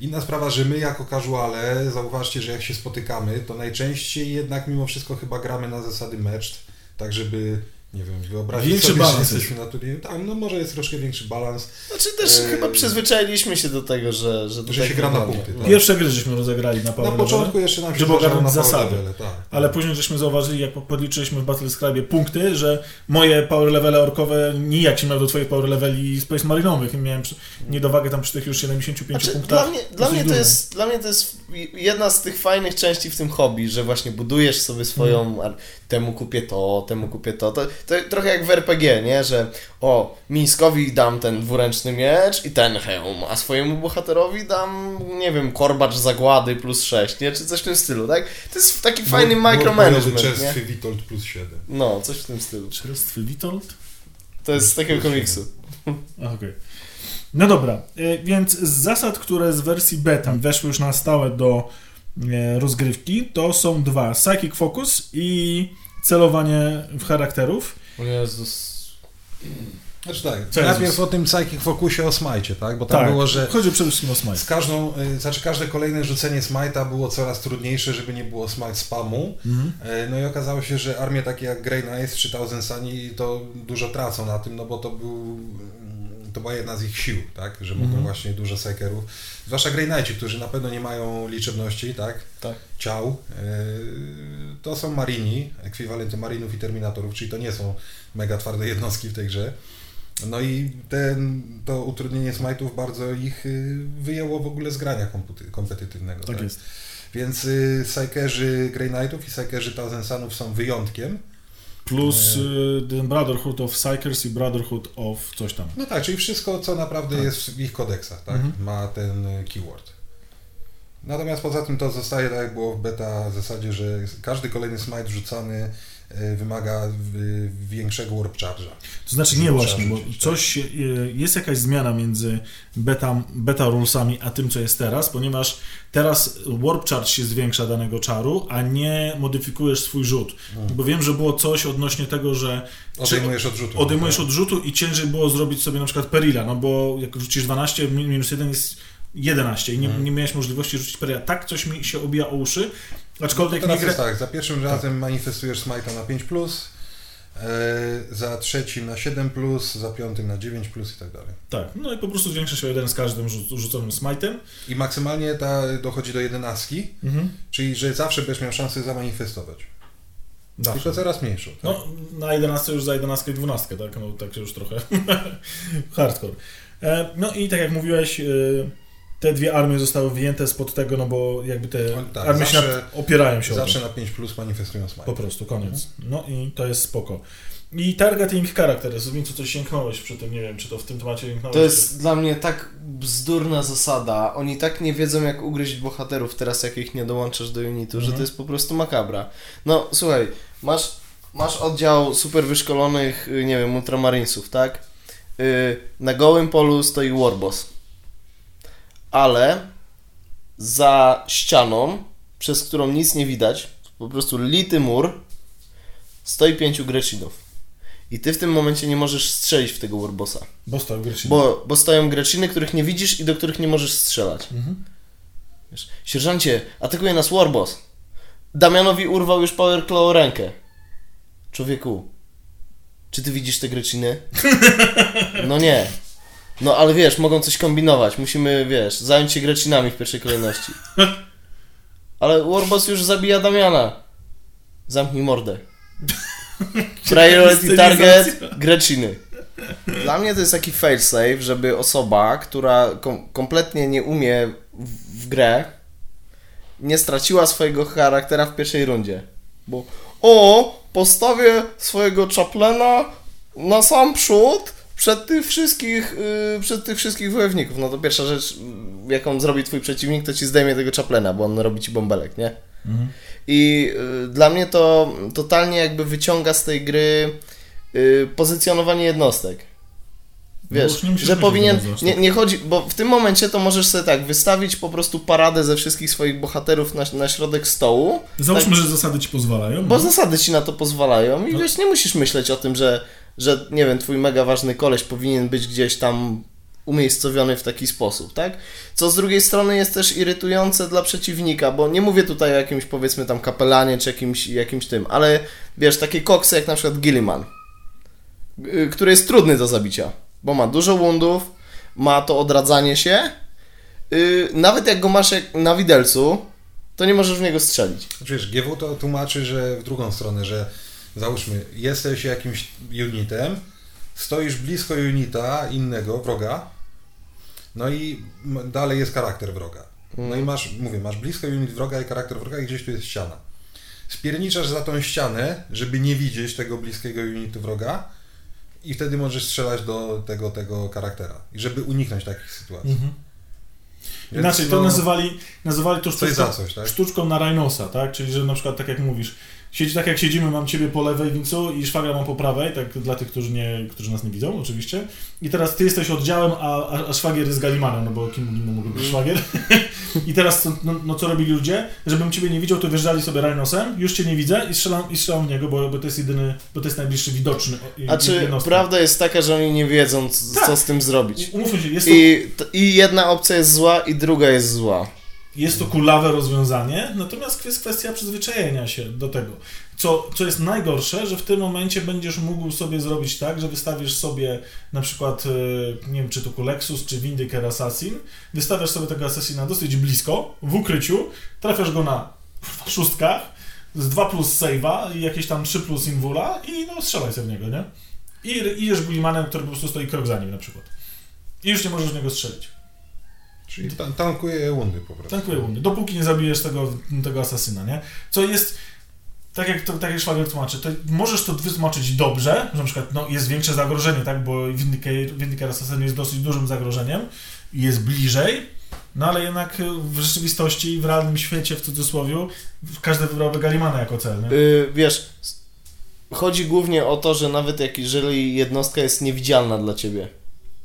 Inna sprawa, że my jako casuale, zauważcie, że jak się spotykamy, to najczęściej jednak mimo wszystko chyba gramy na zasady matched, tak żeby, nie wiem, wyobrazić Większy sobie, balans że jesteśmy na turnieju. Tak, no może jest troszkę większy balans, Znaczy też Eee, chyba przyzwyczailiśmy się do tego, że... Że, do że się gra na punkty. Tak. Pierwsze gry żeśmy rozegrali na Power Na początku jeszcze nam się żeby ogarnąć zasady. levele, tak. ale później żeśmy zauważyli, jak podliczyliśmy w Battlescribe punkty, że moje power levele orkowe nijak się miały do twoich power leveli Space Marinowych i miałem niedowagę tam przy tych już 75 Znaczy, punktach. dla, mnie, dla, mnie to jest, dla mnie to jest jedna z tych fajnych części w tym hobby, że właśnie budujesz sobie swoją, Mm. Temu kupię to, temu kupię to. to. To trochę jak w RPG, nie? Że o, Mińskowi dam ten dwuręczny miecz i ten hełm, a swojemu bohaterowi dam, nie wiem, korbacz zagłady plus 6, nie? Czy coś w tym stylu, tak? To jest taki fajny Było- było micromanagement, nie? Witold plus 7. No, coś w tym stylu. Czerstwy Witold? To jest z takiego komiksu. Okej. No dobra, e, więc z zasad, które z wersji beta weszły już na stałe do rozgrywki, to są dwa. Psychic Focus i celowanie w charakterów. O Jezus. Znaczy tak, Co najpierw o tym Psychic Focusie o smajcie, tak? Bo tam tak, było, że chodzi przede wszystkim o smite. z każdą, y, znaczy każde kolejne rzucenie smajta było coraz trudniejsze, żeby nie było smite spamu. Mhm. E, No i okazało się, że armie takie jak Grey Knights czy Thousand Sunny to dużo tracą na tym, no bo to był to była jedna z ich sił, tak? Że mogą Mhm. właśnie dużo sekerów. Zwłaszcza Grey którzy na pewno nie mają liczebności, tak? Tak. Ciał. E, To są marini, ekwiwalenty marinów i terminatorów, czyli to nie są mega twarde jednostki w tej grze. No i ten, to utrudnienie smite'ów bardzo ich y, wyjęło w ogóle z grania kompetytywnego. Tak jest. Więc y, Psykerzy Grey Knightów i Psykerzy Thousand Sunów są wyjątkiem. Plus y, ten Brotherhood of Psychers i Brotherhood of coś tam. No tak, czyli wszystko, co naprawdę jest w ich kodeksach, tak? Mhm. ma ten y, keyword. Natomiast poza tym to zostaje tak jak było w beta w zasadzie, że każdy kolejny smite rzucany wymaga y, większego warp charge'a. To znaczy nie właśnie, bo tak. coś, się- y, jest jakaś zmiana między beta, beta rulesami a tym, co jest teraz, ponieważ teraz warp charge się zwiększa danego czaru, a nie modyfikujesz swój rzut. Mhm. Bo wiem, że było coś odnośnie tego, że Odejmujesz od rzutu. odejmujesz tak? od rzutu i ciężej było zrobić sobie na przykład perila, no bo jak rzucisz 12, mi- minus 1 jest 11 i nie, Mhm. nie miałeś możliwości rzucić perila. Tak coś mi się obija o uszy, aczkolwiek nie gra... tak, za pierwszym razem manifestujesz smite'a na 5+, plus, e, za trzecim na 7+, plus, za piątym na 9+, plus i tak dalej. Tak, no i po prostu zwiększa się o jeden z każdym rzu- rzuconym smite'em. I maksymalnie ta dochodzi do jedenastki, Mhm. czyli że zawsze będziesz miał szansę zamanifestować. Zawsze. Tylko coraz mniejszą. Tak? No, na 11 już za 11 i 12, tak? No, tak już trochę hardcore. E, No i tak jak mówiłeś, e, te dwie armie zostały wyjęte spod tego, no bo jakby te tak, armie się zawsze- nad, opierają się Zawsze o na 5 plus manifestują smite. to. Po prostu, koniec. No i to jest spoko. I targeting character, Zowincu, coś sięgnąłeś przy tym, nie wiem, czy to w tym temacie sięgnąłeś. To jest dla mnie tak bzdurna zasada. Oni tak nie wiedzą, jak ugryźć bohaterów teraz, jak ich nie dołączasz do unitu, że Mhm. to jest po prostu makabra. No, słuchaj, masz, masz oddział super wyszkolonych, y, nie wiem, ultramarinesów, tak? Y, Na gołym polu stoi Warboss. Ale za ścianą, przez którą nic nie widać, po prostu lity mur, stoi pięciu Grecinów. I ty w tym momencie nie możesz strzelić w tego Warbossa. Bo stał gry Bo, bo stoją Greciny, których nie widzisz i do których nie możesz strzelać. Mhm. Wiesz, sierżancie, atakuje nas Warboss. Damianowi urwał już Power Claw rękę. Człowieku, czy ty widzisz te Greciny? No nie. No ale wiesz, mogą coś kombinować. Musimy, wiesz, zająć się Grecinami w pierwszej kolejności. Ale Warboss już zabija Damiana. Zamknij mordę. Priority target Greciny. Dla mnie to jest taki failsafe, żeby osoba, która kom kompletnie nie umie w, w grę, nie straciła swojego charaktera w pierwszej rundzie. Bo o, postawię swojego chaplena na sam przód przed tych wszystkich, yy, przed tych wszystkich wojowników. No to pierwsza rzecz, yy, jaką zrobi twój przeciwnik, to ci zdejmie tego chaplena, bo on robi ci bąbelek, nie? Mhm. I y, dla mnie to totalnie jakby wyciąga z tej gry y, pozycjonowanie jednostek. No Wiesz, musisz że powinien, nie, nie chodzi, bo w tym momencie to możesz sobie tak, wystawić po prostu paradę ze wszystkich swoich bohaterów na, na środek stołu, Załóżmy, tak, że zasady ci pozwalają. bo no. zasady ci na to pozwalają i No. wiesz, nie musisz myśleć o tym, że, że nie wiem, twój mega ważny koleś powinien być gdzieś tam umiejscowiony w taki sposób, tak? Co z drugiej strony jest też irytujące dla przeciwnika, bo nie mówię tutaj o jakimś powiedzmy tam kapelanie czy jakimś, jakimś tym, ale wiesz, takie koksy jak na przykład Gilliman, y, który jest trudny do zabicia, bo ma dużo wundów, ma to odradzanie się, y, nawet jak go masz na widelcu, to nie możesz w niego strzelić. Znaczy, Wiesz, GW to tłumaczy, że w drugą stronę, że załóżmy, jesteś jakimś unitem, stoisz blisko unita innego, wroga, no i dalej jest charakter wroga. No i masz, mówię, masz blisko unit wroga i charakter wroga i gdzieś tu jest ściana. Spierniczasz za tą ścianę, żeby nie widzieć tego bliskiego unitu wroga i wtedy możesz strzelać do tego, tego charaktera. I żeby uniknąć takich sytuacji. Mhm. Więc, Inaczej, to no, nazywali, nazywali to Coś sztuczką, za coś, tak? sztuczką na Rhinosa, tak? Czyli, że na przykład, tak jak mówisz, siedzi tak jak siedzimy, mam ciebie po lewej wincu i szwagra mam po prawej, tak dla tych, którzy, nie, którzy nas nie widzą, oczywiście. I teraz ty jesteś oddziałem, a, a, a szwagier jest Galimanem, no bo kim innym mógł być szwagier. I teraz, co- no, no co robili ludzie? Żebym ciebie nie widział, to wjeżdżali sobie Rhinosem, już cię nie widzę i strzelam, i strzelam w niego, bo, bo to jest jedyny, bo to jest najbliższy widoczny A czy prawda jest taka, że oni nie wiedzą, c- Tak. co z tym zrobić? Umówmy się, jest to I, I jedna opcja jest zła, i druga jest zła. Jest to kulawe rozwiązanie, natomiast jest kwestia przyzwyczajenia się do tego. Co, co jest najgorsze, że w tym momencie będziesz mógł sobie zrobić tak, że wystawisz sobie na przykład, e, nie wiem czy to Kulexus, czy Vindicator Assassin, wystawiasz sobie tego Assassina dosyć blisko, w ukryciu, trafiasz go na szóstkach, z 2 plus save'a i jakieś tam 3 plus invula i no strzelaj sobie w niego, nie? I i idziesz Gullimanem, który po prostu stoi krok za nim na przykład. I już nie możesz w niego strzelić. Czyli ta- tankuje wundy po prostu. Tankuje wundy, dopóki nie zabijesz tego, tego asasyna, nie? Co jest, tak jak, to, tak jak Szwagier tłumaczy, to możesz to wytłumaczyć dobrze, że na przykład no, jest większe zagrożenie, tak, bo Vindicator, Assassin jest dosyć dużym zagrożeniem i jest bliżej, no ale jednak w rzeczywistości, w realnym świecie, w cudzysłowie, każdy wybrałby Galimana jako cel, nie? Y, wiesz, chodzi głównie o to, że nawet jak jeżeli jednostka jest niewidzialna dla ciebie.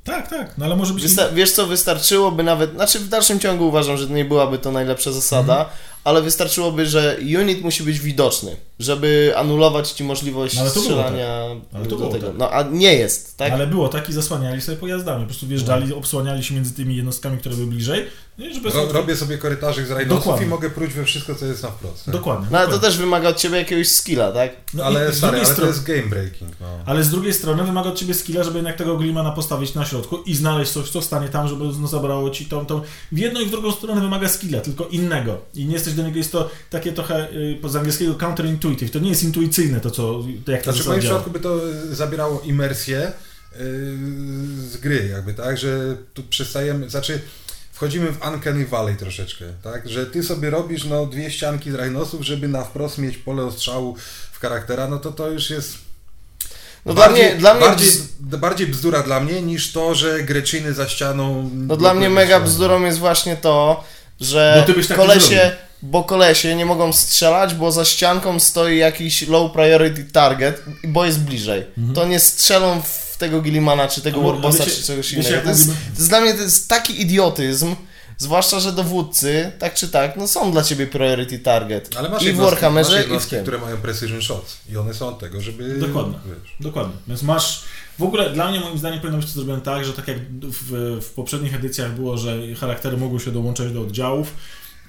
Tak, tak, no ale może być... Wysta- wiesz co, wystarczyłoby nawet, znaczy w dalszym ciągu uważam, że nie byłaby to najlepsza zasada, Mhm. ale wystarczyłoby, że unit musi być widoczny, żeby anulować ci możliwość No, ale to było strzelania Ale to do było tego. tak. No a nie jest, tak? Ale było tak i zasłaniali sobie pojazdami, po prostu wjeżdżali, obsłaniali się między tymi jednostkami, które były bliżej, no i żeby... Ro, robię sobie korytarzyk z Dokładnie. i mogę próć we wszystko, co jest na wprost. Tak? Dokładnie. No ale to też wymaga od ciebie jakiegoś skilla, tak? No i ale z stary, drugiej ale to strony- jest game breaking. No. Ale z drugiej strony wymaga od ciebie skilla, żeby jednak tego Glimana postawić na środku i znaleźć coś, co stanie tam, żeby no, zabrało ci tą, tą... W jedną i w drugą stronę wymaga skilla, tylko innego. I nie jesteś do niego, jest to takie trochę y, z angielskiego counterintuitive. To nie jest intuicyjne to, co, to jak to Znaczy w moim przypadku by to y, zabierało imersję y, z gry, jakby, tak, że tu przestajemy, znaczy wchodzimy w Uncanny Valley troszeczkę, tak, że ty sobie robisz no dwie ścianki z Rhinosów, żeby na wprost mieć pole ostrzału w charaktera, no to to już jest No dla bardziej, mnie, dla mnie, bardziej, bardziej bzdura dla mnie niż to, że Greczyny za ścianą... no dla mnie mega bzdurą jest właśnie to, że Bo ty byś tak kolesie, zrobił. Bo kolesie nie mogą strzelać, bo za ścianką stoi jakiś low priority target, bo jest bliżej. To nie strzelą w tego Gillimana, czy tego Mhm. Warbossa, czy czegoś innego. To jest, to jest dla mnie to jest taki idiotyzm, zwłaszcza, że dowódcy, tak czy tak, no są dla ciebie priority target. Ale masz I w Warhammerze, masz i w tym. które mają precision shots i one są od tego, żeby... Dokładnie. Wiesz, Dokładnie. Więc masz. W ogóle dla mnie moim zdaniem powinno być to zrobione tak, że tak jak w, w poprzednich edycjach było, że charaktery mogły się dołączać do oddziałów.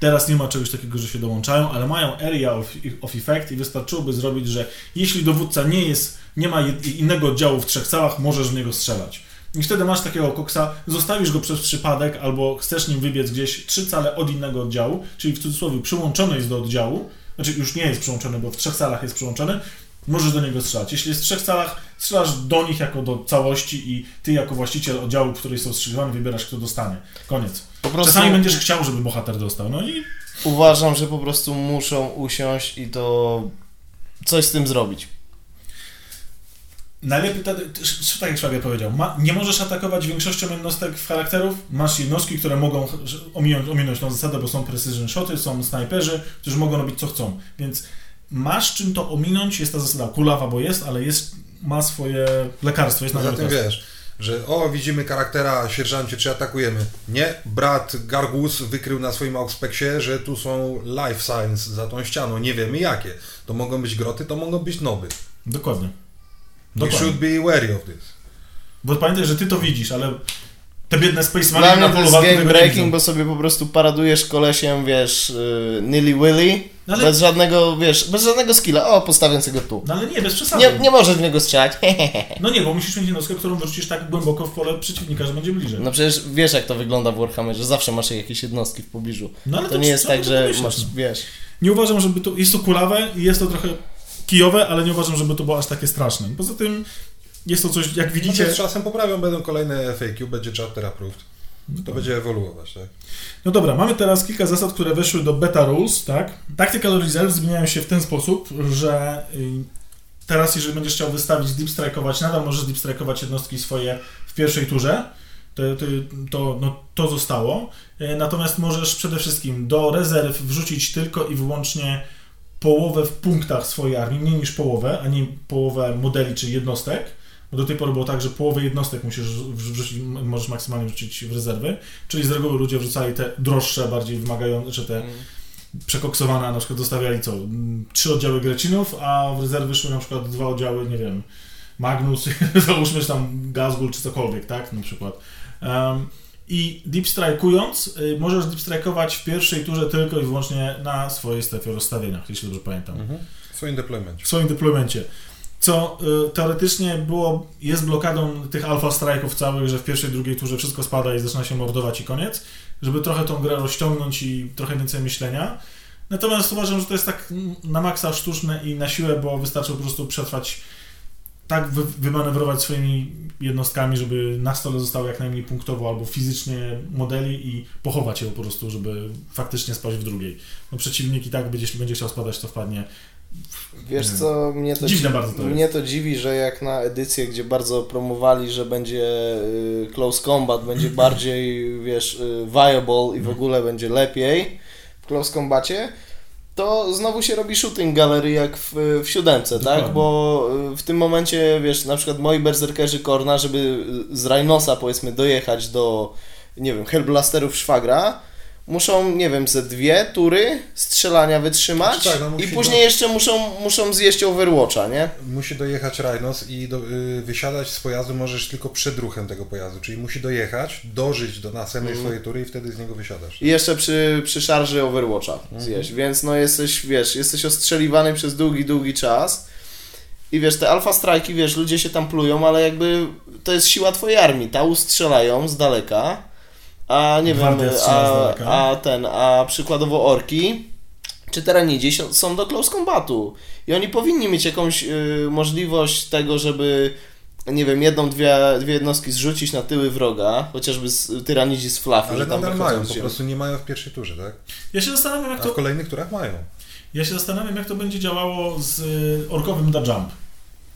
Teraz nie ma czegoś takiego, że się dołączają, ale mają area of, of effect i wystarczyłoby zrobić, że jeśli dowódca nie jest, nie ma innego oddziału w trzech całach, możesz w niego strzelać. I wtedy masz takiego koksa, zostawisz go przez przypadek, albo chcesz nim wybiec gdzieś trzy cale od innego oddziału, czyli w cudzysłowie przyłączony jest do oddziału, znaczy już nie jest przyłączony, bo w trzech salach jest przyłączony, możesz do niego strzelać. Jeśli jest w trzech salach, strzelasz do nich jako do całości i ty jako właściciel oddziału, w której są ostrzeliwani, wybierasz, kto dostanie. Koniec. Po prostu Czasami będziesz chciał, żeby bohater dostał, no i uważam, że po prostu muszą usiąść i to coś z tym zrobić. najlepiej, tak jak Szwagier powiedział, ma, nie możesz atakować większością jednostek w charakterów, masz jednostki, które mogą ominąć, ominąć tą zasadę, bo są precision shoty, są snajperzy, którzy mogą robić co chcą, więc masz czym to ominąć, jest ta zasada kulawa, bo jest, ale jest, ma swoje lekarstwo, jest na wiesz, że o, widzimy charaktera, sierżancie, czy atakujemy. Nie, brat Gargus wykrył na swoim Auxpexie, że tu są life signs za tą ścianą, nie wiemy jakie. To mogą być groty, to mogą być noby. Dokładnie. Dokładnie. should be wary of this. Bo pamiętaj, że ty to widzisz, ale te biedne Space Marine na polu walki game breaking, bo sobie po prostu paradujesz kolesiem, wiesz, yy, nilly willy, No ale- bez żadnego, wiesz, bez żadnego skilla. O, postawię sobie go tu. No ale nie, bez przesady. Nie, nie możesz w niego strzelać. No nie, bo musisz mieć jednostkę, którą wyrzucisz tak głęboko w pole przeciwnika, że będzie bliżej. No przecież wiesz, jak to wygląda w Warhammerze, zawsze masz jakieś jednostki w pobliżu. No ale to to nie jest tak, że masz, no. wiesz... Nie uważam, żeby to... Jest to kulawe i jest to trochę kijowe, ale nie uważam, żeby to było aż takie straszne. Poza tym jest to coś, jak Widzicie? widzicie... z czasem poprawią, będą kolejne FAQ, będzie chapter approved. To będzie ewoluować, tak? No dobra, mamy teraz kilka zasad, które weszły do beta rules, tak? Tactical zmieniają się w ten sposób, że y, teraz jeżeli będziesz chciał wystawić deep strike'ować, nadal możesz deep strike'ować jednostki swoje w pierwszej turze, to, to, to, no, to zostało. Y, Natomiast możesz przede wszystkim do rezerw wrzucić tylko i wyłącznie połowę w punktach swojej armii, mniej niż połowę, a nie połowę modeli czy jednostek. Bo do tej pory było tak, że połowę jednostek musisz wrzucić, możesz maksymalnie wrzucić w rezerwy, czyli z reguły ludzie wrzucali te droższe, bardziej wymagające, czy te przekoksowane, a na przykład zostawiali co? Trzy oddziały Grecinów, a w rezerwy szły na przykład dwa oddziały, nie wiem, Magnus, załóżmy, że tam Gazgul czy cokolwiek, tak? Na przykład. Um, I deep strike'ując, y, możesz deep strike'ować w pierwszej turze tylko i wyłącznie na swojej strefie rozstawienia, jeśli dobrze pamiętam W swoim deploymencie. w swoim deploymencie. Co y, teoretycznie było, jest blokadą tych alfa strike'ów całych, że w pierwszej, drugiej turze wszystko spada i zaczyna się mordować i koniec, żeby trochę tą grę rozciągnąć i trochę więcej myślenia. Natomiast uważam, że to jest tak na maksa sztuczne i na siłę, bo wystarczy po prostu przetrwać, tak wy, wymanewrować swoimi jednostkami, żeby na stole zostało jak najmniej punktowo albo fizycznie modeli i pochować je po prostu, żeby faktycznie spać w drugiej. No przeciwnik i tak będzie, jeśli będzie chciał spadać, to wpadnie Wiesz co, mnie to, Dziwne dzi- bardzo to jest. mnie to dziwi, że jak na edycję, gdzie bardzo promowali, że będzie y, close combat, będzie bardziej, wiesz, y, viable i w ogóle będzie lepiej w close combacie, to znowu się robi shooting gallery jak w, w siódemce, tak? Bo y, w tym momencie, wiesz, na przykład moi berserkerzy Korna, żeby z Rhinosa powiedzmy dojechać do, nie wiem, Hellblasterów Szwagra, muszą, nie wiem, ze dwie tury strzelania wytrzymać Znaczy tak, no i później do- jeszcze muszą, muszą zjeść Overwatcha, nie? Musi dojechać Rhinos i do, y, wysiadać z pojazdu możesz tylko przed ruchem tego pojazdu, czyli musi dojechać, dożyć do następnej Mhm. swojej tury i wtedy z niego wysiadasz. I jeszcze przy, przy szarży Overwatcha zjeść, więc no jesteś, wiesz, jesteś ostrzeliwany przez długi, długi czas i wiesz, te alfa strajki, wiesz, ludzie się tam plują, ale jakby to jest siła twojej armii, ta ustrzelają z daleka, a nie wiem, a, a ten, a przykładowo orki czy teranidzi są- są do close combatu i oni powinni mieć jakąś y, możliwość tego, żeby nie wiem, jedną, dwie, dwie jednostki zrzucić na tyły wroga, chociażby z tyranidzi z flafu, Ale że tam nadal mają, po prostu nie mają w pierwszej turze, tak? Ja się zastanawiam, jak A to, w kolejnych turach mają. ja się zastanawiam, jak to będzie działało z y, orkowym da jump.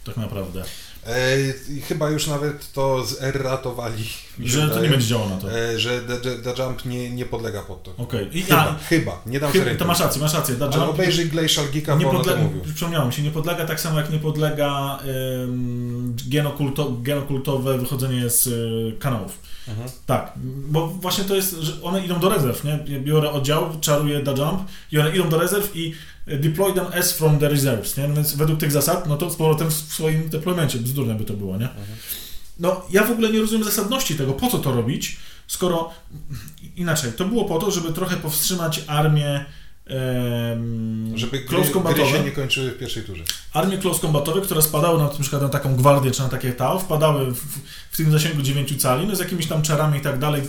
Tak naprawdę. E, chyba już nawet to zerratowali. Że to nie będzie działało na to. E, że The, The, The Jump nie, nie podlega pod to. Okej. I Chyba, a, chyba, nie dam chyba, to masz rację, masz rację. Da Ale jump obejrzyj Glacial Geeka, nie bo podlega, mówił. przypomniałem się, nie podlega tak samo jak nie podlega ym, genokulto, genokultowe wychodzenie z y, kanałów. Mhm. Tak, bo właśnie to jest, że one idą do rezerw, nie? Ja biorę oddział, czaruję da jump i one idą do rezerw i deploy them as from the reserves, nie? No Więc według tych zasad, no to z powrotem w swoim deploymencie, bzdurne by to było, nie? No, ja w ogóle nie rozumiem zasadności tego, po co to robić, skoro inaczej, to było po to, żeby trochę powstrzymać armię em, Żeby się nie kończyły w pierwszej turze. armie close combatowe, które spadały na, na przykład na taką gwardię czy na takie tał, wpadały w, w tym zasięgu 9 cali, no z jakimiś tam czarami i tak dalej,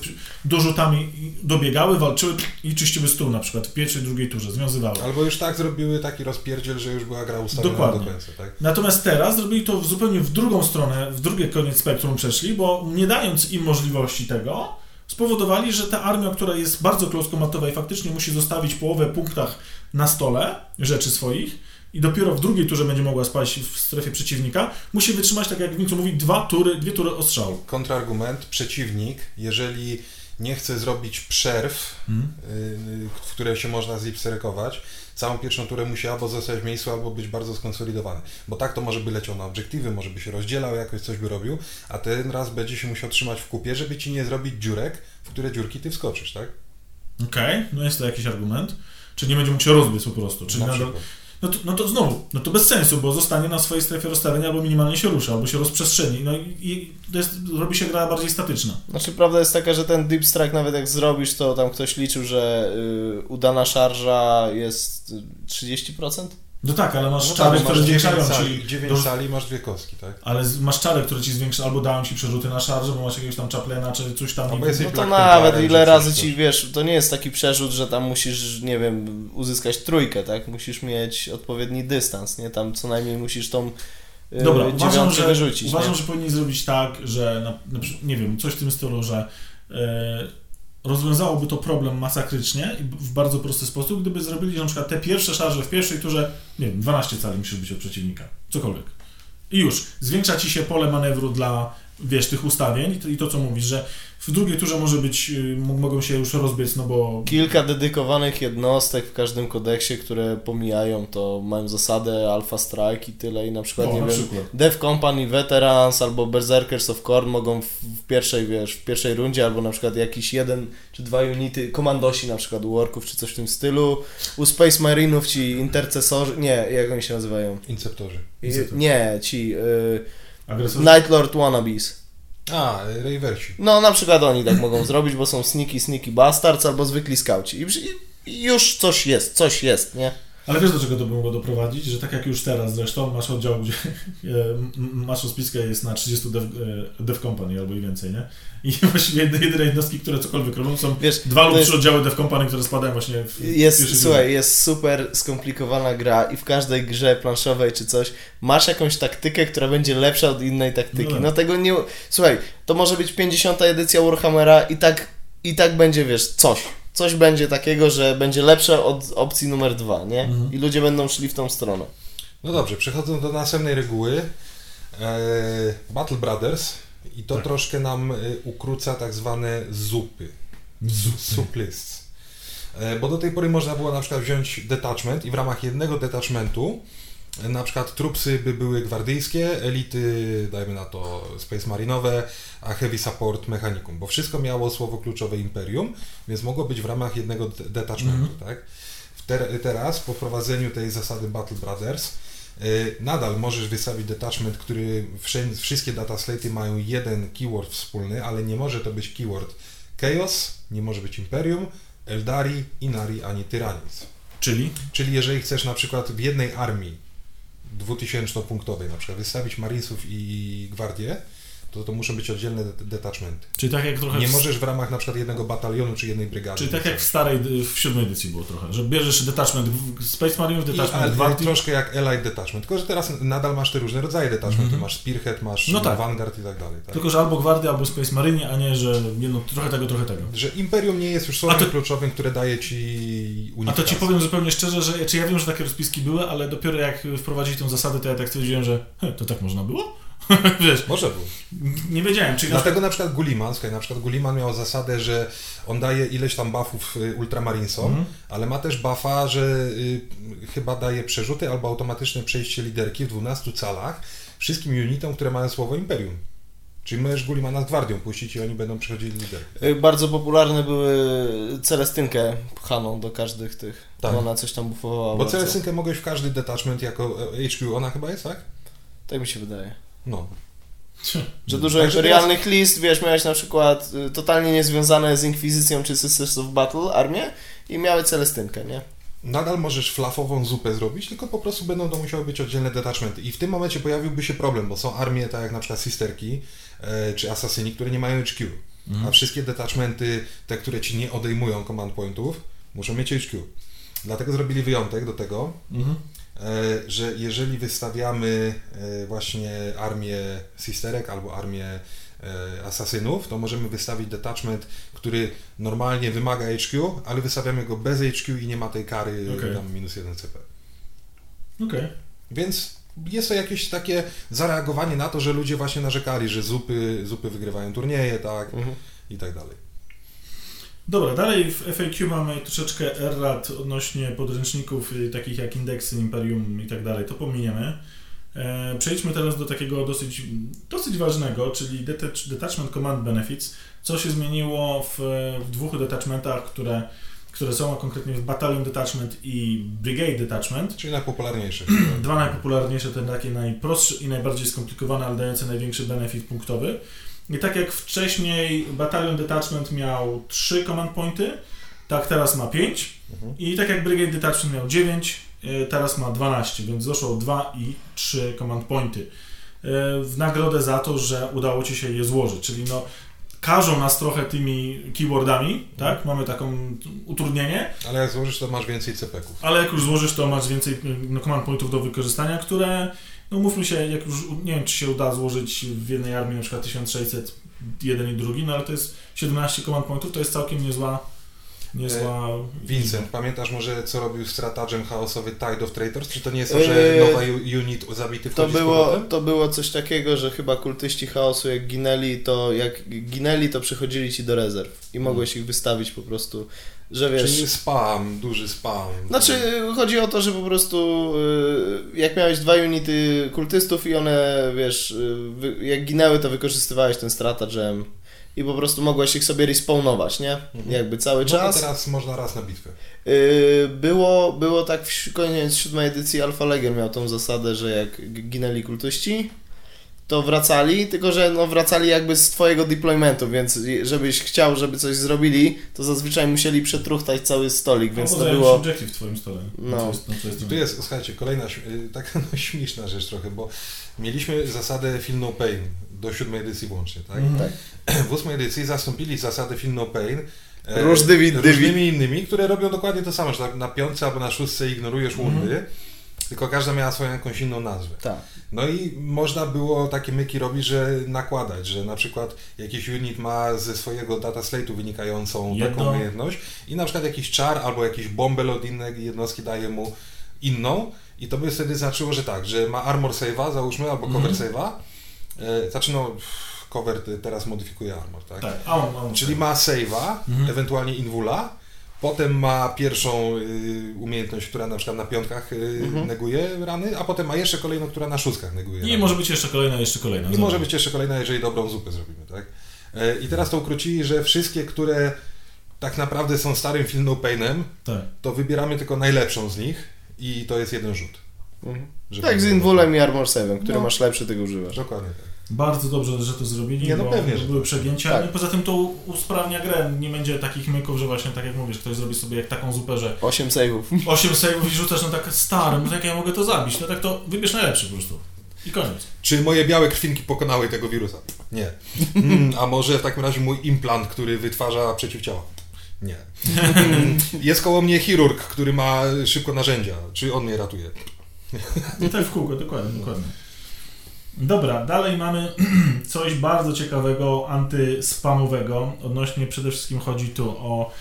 dorzutami dobiegały, walczyły i czyściły stół na przykład w pierwszej, drugiej turze, związywały. Albo już tak zrobiły taki rozpierdziel, że już była gra ustawiona Dokładnie. do końca, tak? Natomiast teraz zrobili to w zupełnie w drugą stronę, w drugie koniec spektrum przeszli, bo nie dając im możliwości tego, spowodowali, że ta armia, która jest bardzo close combatowa i faktycznie musi zostawić połowę punktach na stole rzeczy swoich i dopiero w drugiej turze będzie mogła spaść w strefie przeciwnika, musi wytrzymać, tak jak Wincu mówi, dwa tury, dwie tury ostrzału. Kontrargument, przeciwnik, jeżeli nie chce zrobić przerw, Hmm? y, w które się można zipserekować, całą pierwszą turę musi albo zostać w miejscu, albo być bardzo skonsolidowany. Bo tak to może by leciał na obiektywy, może by się rozdzielał, jakoś coś by robił, a ten raz będzie się musiał trzymać w kupie, żeby ci nie zrobić dziurek, w które dziurki ty wskoczysz, tak? Okej, no jest to jakiś argument. Czy nie będzie mógł się rozbiec po prostu? Czyli Na nadal. No, to, no to znowu, no to bez sensu, bo zostanie na swojej strefie rozstawienia albo minimalnie się rusza, albo się rozprzestrzeni. No i, i to jest, robi się gra bardziej statyczna. Znaczy prawda jest taka, że ten deep strike nawet jak zrobisz, to tam ktoś liczył, że y, udana szarża jest y, 30%? No tak, ale masz No czary, tak, które masz 9 zwiększają sali, ci... 9 do- sali masz dwie kostki, tak? Ale masz czary, które ci zwiększają, albo dają ci przerzuty na szarże, bo masz jakiegoś tam chaplena, czy coś tam. Albo i- jesteś No to nawet ile razy ci, wiesz, to nie jest taki przerzut, że tam musisz, nie wiem, uzyskać trójkę, tak? Musisz mieć odpowiedni dystans, nie? Tam co najmniej musisz tą y, Dobra, uważam, dziewiątkę że, wyrzucić, uważam nie? że powinni zrobić tak, że na, na, nie wiem, coś w tym stylu, że e, rozwiązałoby to problem masakrycznie i w bardzo prosty sposób, gdyby zrobili na przykład te pierwsze szarże w pierwszej turze, nie wiem, 12 cali musisz być od przeciwnika, cokolwiek. I już, zwiększa ci się pole manewru dla, wiesz, tych ustawień i to, i to co mówisz, że w drugiej turze może być, y, mo- mogą się już rozbiec, no bo... Kilka dedykowanych jednostek w każdym kodeksie, które pomijają, to mają zasadę Alpha Strike i tyle i na przykład, No, nie na wiem, przykład. Dev Company Veterans albo Berserkers of Korn mogą w, w pierwszej, wiesz, w pierwszej rundzie albo na przykład jakiś jeden czy dwa unity, komandosi na przykład Worków czy coś w tym stylu, u Space Marinów ci intercesorzy, nie, jak oni się nazywają? Inceptorzy. I, Inceptorzy. nie, ci y, Agresor... Night Lord Wannabes. A, Rayversi. No, na przykład oni tak mogą zrobić, bo są sneaky, sneaky bastards albo zwykli skauci. I już coś jest, coś jest, nie? Ale wiesz do czego to by mogło doprowadzić? Że tak jak już teraz zresztą masz oddział, gdzie e, masz rozpiskę jest na 30 dev, e, dev company albo i więcej, nie? I właściwie jedyne, jedyne jednostki, które cokolwiek robią są Wiesz, dwa lub trzy oddziały dev company, które spadają właśnie w Jest, słuchaj, jest super skomplikowana gra i w każdej grze planszowej czy coś masz jakąś taktykę, która będzie lepsza od innej taktyki. No No, tak. tego nie... Słuchaj, to może być 50. edycja Warhammera i tak, i tak będzie, wiesz, coś. Coś będzie takiego, że będzie lepsze od opcji numer dwa, nie? Mhm. I ludzie będą szli w tą stronę. No dobrze, przechodząc do następnej reguły. E, Battle Brothers i to Tak. troszkę nam e, ukróca tak zwane zupy. Soup lists. E, Bo do tej pory można było na przykład wziąć detachment i w ramach jednego detachmentu na przykład trupsy by były gwardyjskie, elity, dajmy na to Space Marinowe, a Heavy Support Mechanicum, bo wszystko miało słowo kluczowe Imperium, więc mogło być w ramach jednego de- detachmentu, tak? W ter- teraz po wprowadzeniu tej zasady Battle Brothers y, nadal możesz wystawić detachment, który wszędzie, wszystkie data slaty mają jeden keyword wspólny, ale nie może to być keyword Chaos, nie może być Imperium, Eldari, Inari ani Tyrannis. Czyli? Czyli jeżeli chcesz na przykład w jednej armii 2000-punktowej na przykład. Wystawić Marinesów i Gwardię, to to muszą być oddzielne det- detachmenty. Czyli tak jak trochę Nie w, możesz w ramach na przykład jednego batalionu czy jednej brygady. Czyli tak jak w starej, w siódmej edycji było trochę, że bierzesz detachment w- Space Marinów, I, detachment ale Gwardii. troszkę jak Allied Detachment, tylko że teraz nadal masz te różne rodzaje detachmentu, masz Spearhead, masz. No tak. Vanguard i tak dalej. Tak? Tylko, że albo Gwardia, albo Space Marine, a nie, że jedno, trochę tego, trochę tego. Że Imperium nie jest już słowem to- kluczowym, które daje ci A to unikację. ci powiem zupełnie szczerze, że czy ja wiem, że takie rozpiski były, ale dopiero jak wprowadzili tą zasadę, to ja tak stwierdziłem, że he, to tak można było? Wiesz, Może był. nie wiedziałem, czyli Dlatego na przykład Gulliman, słuchaj, na przykład Gulliman miał zasadę, że on daje ileś tam buffów y, Ultramarinesom, Mhm. ale ma też buffa, że y, chyba daje przerzuty albo automatyczne przejście liderki w 12 calach wszystkim unitom, które mają słowo Imperium. Czyli możesz Gullimana z gwardią puścić i oni będą przechodzili liderkę. Y, Bardzo popularne były Celestynkę pchaną do każdych tych. Tak. Ona coś tam bufowała. Bo bardzo. Celestynkę mogłeś w każdy detachment jako e, HQ, ona chyba jest, tak? Tak mi się wydaje. No. Że dużo imperialnych list, wiesz, miałeś na przykład y, totalnie niezwiązane z Inkwizycją czy Sisters of Battle armię i miały Celestynkę, nie? Nadal możesz flafową zupę zrobić, tylko po prostu będą to musiały być oddzielne detachmenty. I w tym momencie pojawiłby się problem, bo są armie, tak jak na przykład Sisterki e, czy Asasyni, które nie mają HQ. A wszystkie detachmenty, te, które ci nie odejmują command pointów, muszą mieć HQ. Dlatego zrobili wyjątek do tego, Mhm. E, że jeżeli wystawiamy e, właśnie armię Sisterek albo armię e, asasynów, to możemy wystawić detachment, który normalnie wymaga HQ, ale wystawiamy go bez HQ i nie ma tej kary Okej. tam minus 1 CP. Okej. Więc jest to jakieś takie zareagowanie na to, że ludzie właśnie narzekali, że zupy, zupy wygrywają turnieje, tak, Mhm. i tak dalej. Dobra, dalej w FAQ mamy troszeczkę errat odnośnie podręczników y, takich jak indeksy, imperium i tak dalej, to pominiemy. E, przejdźmy teraz do takiego dosyć, dosyć ważnego, czyli detach, Detachment Command Benefits. Co się zmieniło w, w dwóch detachmentach, które, które są, a konkretnie w Battalion Detachment i Brigade Detachment. Czyli najpopularniejsze. Dwa najpopularniejsze, te takie najprostsze i najbardziej skomplikowane, ale dające największy benefit punktowy. I tak jak wcześniej Battalion Detachment miał 3 command pointy, tak teraz ma 5. Mhm. I tak jak Brigade Detachment miał 9, y, teraz ma 12, więc doszło 2 i 3 command pointy. Y, W nagrodę za to, że udało Ci się je złożyć, czyli no każą nas trochę tymi keywordami, tak? Mamy taką utrudnienie, Ale jak złożysz, to masz więcej cepeków. ale jak już złożysz, to masz więcej no, command pointów do wykorzystania, które, no mówmy się, jak już, nie wiem, czy się uda złożyć w jednej armii na przykład 1600, jeden i drugi, no ale to jest 17 command pointów, to jest całkiem niezła, niezła Vincent, pamiętasz może, co robił stratagem chaosowy Tide of Traitors? Czy to nie jest to, Eee, że nowa unit zabity To było, to było coś takiego, że chyba kultyści chaosu jak ginęli, to jak ginęli, to przychodzili ci do rezerw i mogłeś ich wystawić po prostu, że wiesz... Czyli spam, duży spam. Znaczy, chodzi o to, że po prostu y, jak miałeś dwa unity kultystów i one, wiesz, y, jak ginęły, to wykorzystywałeś ten stratagem i po prostu mogłeś ich sobie respawnować, nie? Jakby cały no czas. teraz można raz na bitwę. Y, Było, było tak w koniec siódmej edycji Alpha Legion miał tą zasadę, że jak ginęli kultyści, to wracali, tylko że no wracali jakby z twojego deploymentu, więc żebyś chciał, żeby coś zrobili, to zazwyczaj musieli przetruchtać cały stolik, więc to było... objective w twoim stole. No. Co jest, no, co jest tu jest, słuchajcie, kolejna y, taka no, śmieszna rzecz trochę, bo mieliśmy zasadę Feel No Pain do siódmej edycji włącznie, tak? Mhm. Tak. W ósmej edycji zastąpili zasadę Feel No Pain e, Różnymi różnymi innymi, które robią dokładnie to samo, że na, piątce albo na szóstce ignorujesz łundy, tylko każda miała swoją jakąś inną nazwę. Tak. No i można było takie myki robić, że nakładać, że na przykład jakiś unit ma ze swojego data slate'u wynikającą Jedno. taką umiejętność i na przykład jakiś czar albo jakiś bombel od innej jednostki daje mu inną i to by wtedy znaczyło, że tak, że ma armor save'a załóżmy albo cover save'a, e, znaczy no cover te- teraz modyfikuje armor, tak? Tak, Czyli ma save'a, Mhm. ewentualnie invula, potem ma pierwszą y, umiejętność, która na przykład na piątkach y, neguje rany, a potem ma jeszcze kolejną, która na szóstkach neguje I rany. może być jeszcze kolejna, jeszcze kolejna. I Zobacz. może być jeszcze kolejna, jeżeli dobrą zupę zrobimy, tak? E, I teraz to ukrócili, że wszystkie, które tak naprawdę są starym Feel No Painem, Tak. to wybieramy tylko najlepszą z nich i to jest jeden rzut. Mhm. Tak, z Invulem i Armor 7, który No. masz lepszy, tego używasz. Dokładnie tak. Bardzo dobrze, że to zrobili, Nie, no bo pewnie, że były przegięcia. Tak. No i poza tym to usprawnia grę. Nie będzie takich myków, że właśnie tak jak mówisz, ktoś zrobi sobie jak taką zupę, że 8 save'ów. 8 save'ów i rzucasz na tak stary, no tak ja mogę to zabić. No tak to wybierz najlepszy po prostu. I koniec. Czy moje białe krwinki pokonały tego wirusa? Nie. Mm, a może w takim razie mój implant, który wytwarza przeciwciała? Nie. Mm, Jest koło mnie chirurg, który ma szybko narzędzia. Czy on mnie ratuje? I tak w kółko, dokładnie, dokładnie. Dobra, dalej mamy coś bardzo ciekawego, antyspamowego. Odnośnie przede wszystkim chodzi tu o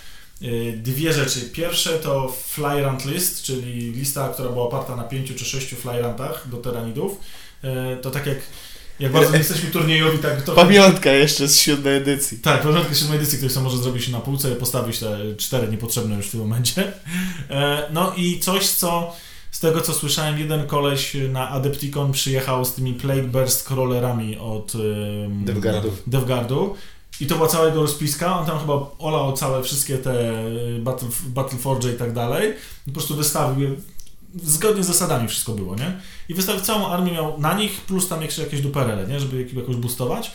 y, dwie rzeczy. Pierwsze to Flyrant List, czyli lista, która była oparta na pięciu czy sześciu flyrantach do teranidów. Y, to tak jak, jak bardzo nie jesteśmy turniejowi, tak to... Pamiątka jeszcze z siódmej edycji. Tak, porządku siódmej edycji, ktoś sobie może zrobić na półce i postawić te cztery niepotrzebne już w tym momencie. E, No i coś, co z tego co słyszałem, jeden koleś na Adepticon przyjechał z tymi Plague Burst crawlerami od Devgardu. Devgardu. I to była cała jego rozpiska, on tam chyba olał całe wszystkie te y, Battle, Battleforge i tak dalej. Po prostu wystawił je, zgodnie z zasadami wszystko było, nie? I wystawił całą armię, miał na nich, plus tam jeszcze jakieś duperele, nie? Żeby jak- jakoś boostować.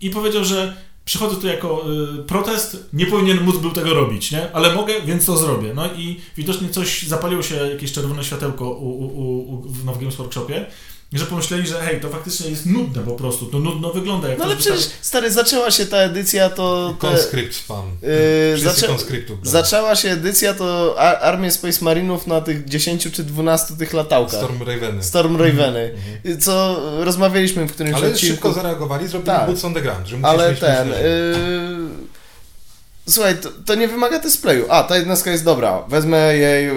I powiedział, że przychodzę tu jako y, protest, nie powinien móc był tego robić, nie? Ale mogę, więc to zrobię. No i widocznie coś, zapaliło się jakieś czerwone światełko u, u, u, u, w- Games Workshopie, że pomyśleli, że hej, to faktycznie jest nudne po prostu, to nudno wygląda. Jak No ale przecież, wystawi- stary, zaczęła się ta edycja, to... Te, Konskrypt spam. yy, zaczę, zaczęła się edycja, to armię Space Marinów na tych 10 czy 12 tych latałkach. Storm Raveny. Storm Raveny. Co rozmawialiśmy w którymś Ale odcinku. szybko zareagowali, zrobili Tak. boots on the ground, że Ale ten. Yy... Słuchaj, to, to nie wymaga displayu. A, ta jednostka jest dobra. Wezmę jej yy,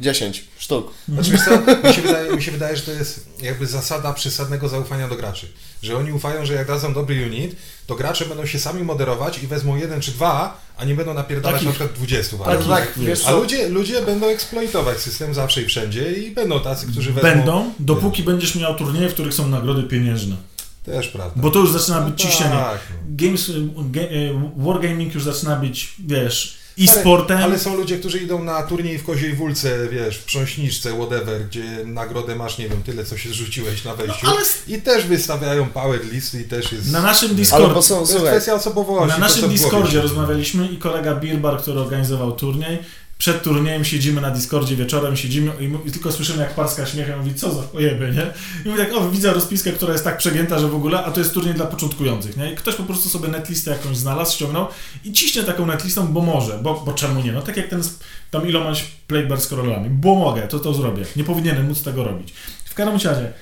10. sztuk. Znaczy, wiesz co, mi, się wydaje, mi się wydaje, że to jest jakby zasada przesadnego zaufania do graczy. Że oni ufają, że jak dadzą dobry unit, to gracze będą się sami moderować i wezmą jeden czy dwa, a nie będą napierdalać Takich. na przykład 20 Ale walk. tak, wiesz A ludzie, ludzie będą eksploitować system zawsze i wszędzie i będą tacy, którzy wezmą... Będą, dopóki będziesz miał turnieje, w których są nagrody pieniężne. Też prawda. Bo to już zaczyna być No ciśnienie. tak, no. Games, ga, y, Wargaming już zaczyna być, wiesz, Ale, e-sportem. ale są ludzie, którzy idą na turniej w Koziej Wólce, wiesz, w Prząśniczce, whatever, gdzie nagrodę masz, nie wiem, tyle, co się zrzuciłeś na wejściu. No, ale- I też wystawiają power listy i też jest... Na naszym ale Discordzie, bo są, To jest kwestia osobowości. na naszym Discordzie rozmawialiśmy i kolega Birbar, który organizował turniej, przed turniejem siedzimy na Discordzie wieczorem, siedzimy i, i tylko słyszymy jak Parska śmiecha i mówi, co za pojeby, nie? I mówi tak, o, widzę rozpiskę, która jest tak przegięta, że w ogóle, a to jest turniej dla początkujących, nie? I ktoś po prostu sobie netlistę jakąś znalazł, ściągnął i ciśnie taką netlistą, bo może, bo, bo czemu nie? No tak jak ten, tam ilomaś playbar z korolami, bo mogę, to to zrobię. Nie powinienem móc tego robić. W każdym razie,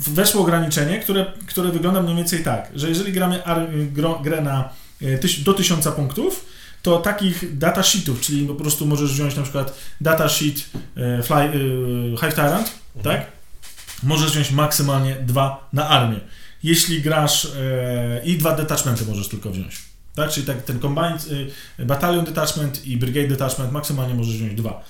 weszło ograniczenie, które, które wygląda mniej więcej tak, że jeżeli gramy ar, grę na e, do 1000 punktów, to takich datasheetów, czyli po prostu możesz wziąć na przykład datasheet e, fly, e, Hive Tyrant, tak? Możesz wziąć maksymalnie dwa na armię. Jeśli grasz e, i dwa detachmenty możesz tylko wziąć. Tak, czyli tak ten Combined y, Battalion Detachment i Brigade Detachment maksymalnie możesz wziąć dwa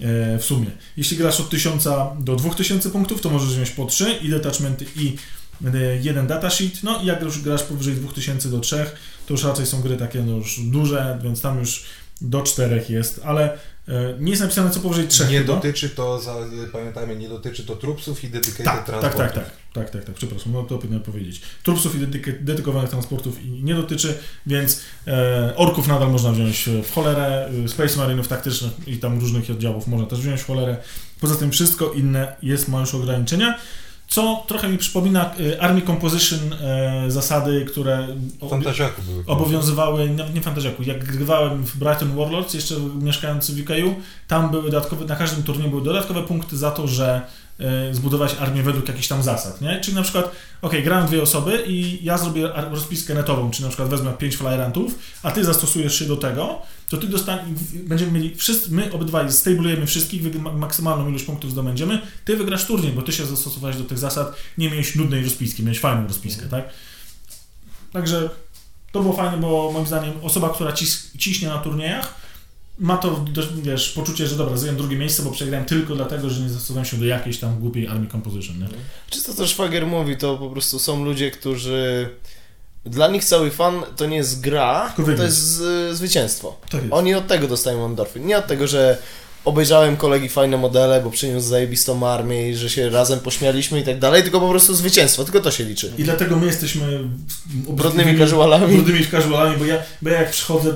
e, w sumie. Jeśli grasz od 1000 do 2000 punktów, to możesz wziąć po 3 i detachmenty i e, jeden datasheet. No i jak już grasz powyżej 2000 do 3, to już raczej są gry takie no już duże, więc tam już do 4 jest, ale e, nie jest napisane co powyżej 3 Nie chyba. dotyczy to, za, pamiętajmy, nie dotyczy to trupsów i dedicated Tak, tak, transportów. tak, tak, tak, tak, tak, przepraszam, no to powinienem powiedzieć. Trupsów i dedyk- dedykowanych transportów i nie dotyczy, więc e, orków nadal można wziąć w cholerę, e, Space Marinów taktycznych i tam różnych oddziałów można też wziąć w cholerę. Poza tym wszystko inne jest, ma już ograniczenia, co trochę mi przypomina e, Army Composition e, zasady, które Fantaziaku były. obowiązywały, nie, nie fantaziaku, jak grywałem w Brighton Warlords, jeszcze mieszkając w UKU, tam były dodatkowe, na każdym turnieju były dodatkowe punkty za to, że e, zbudować armię według jakichś tam zasad, nie? Czyli na przykład, ok, grałem dwie osoby i ja zrobię rozpiskę netową, czy na przykład wezmę pięć flyerantów, a ty zastosujesz się do tego, to ty dostaniesz, będziemy mieli, wszyscy, my obydwaj stablujemy wszystkich, maksymalną ilość punktów zdobędziemy, ty wygrasz turniej, bo ty się zastosowałeś do tych zasad, nie miałeś nudnej rozpiski, miałeś fajną rozpiskę, tak? Także to było fajne, bo moim zdaniem osoba, która ciśnie na turniejach, ma to, wiesz, poczucie, że dobra, zająłem drugie miejsce, bo przegrałem tylko dlatego, że nie zastosowałem się do jakiejś tam głupiej Army Composition, nie? Czy to, co Szwagier mówi, to po prostu są ludzie, którzy... Dla nich cały fan to nie jest gra, to jest z, zwycięstwo. Tak jest. Oni od tego dostają endorfin. Nie od tego, że obejrzałem kolegi fajne modele, bo przyniósł zajebistą armię i że się razem pośmialiśmy i tak dalej, tylko po prostu zwycięstwo, tylko to się liczy. I dlatego my jesteśmy Brudnymi casualami. Brudnymi casualami, bo ja, bo ja jak przychodzę,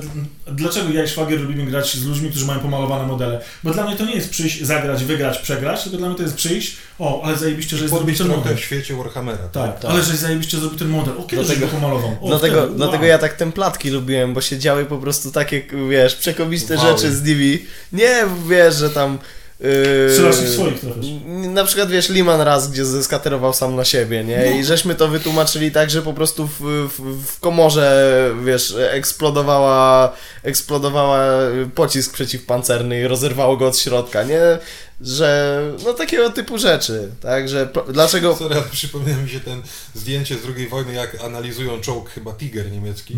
dlaczego ja i szwagier lubimy grać z ludźmi, którzy mają pomalowane modele? Bo dla mnie to nie jest przyjść, zagrać, wygrać, przegrać, tylko dla mnie to jest przyjść, o, ale zajebiście, że jest zrobiony ten model. w świecie Warhammera. Tak, tak. ale żeś zajebiście zrobił ten model. O, kiedy Dlatego- go pomalował? O, Dlatego, wtedy, dlatego wow. ja tak templatki lubiłem, bo się działy po prostu takie, wiesz, przekobiste Wały. rzeczy z nimi. Nie, wiesz, że tam... Yy, Strzelasz swoich n- Na przykład, wiesz, Liman raz, gdzie zeskaterował sam na siebie, nie? I żeśmy to wytłumaczyli tak, że po prostu w, w, w komorze, wiesz, eksplodowała, eksplodowała pocisk przeciwpancerny i rozerwało go od środka, nie? Że, no takiego typu rzeczy, tak? Że dlaczego... Sorry, ale przypomina mi się ten zdjęcie z II wojny, jak analizują czołg, chyba Tiger niemiecki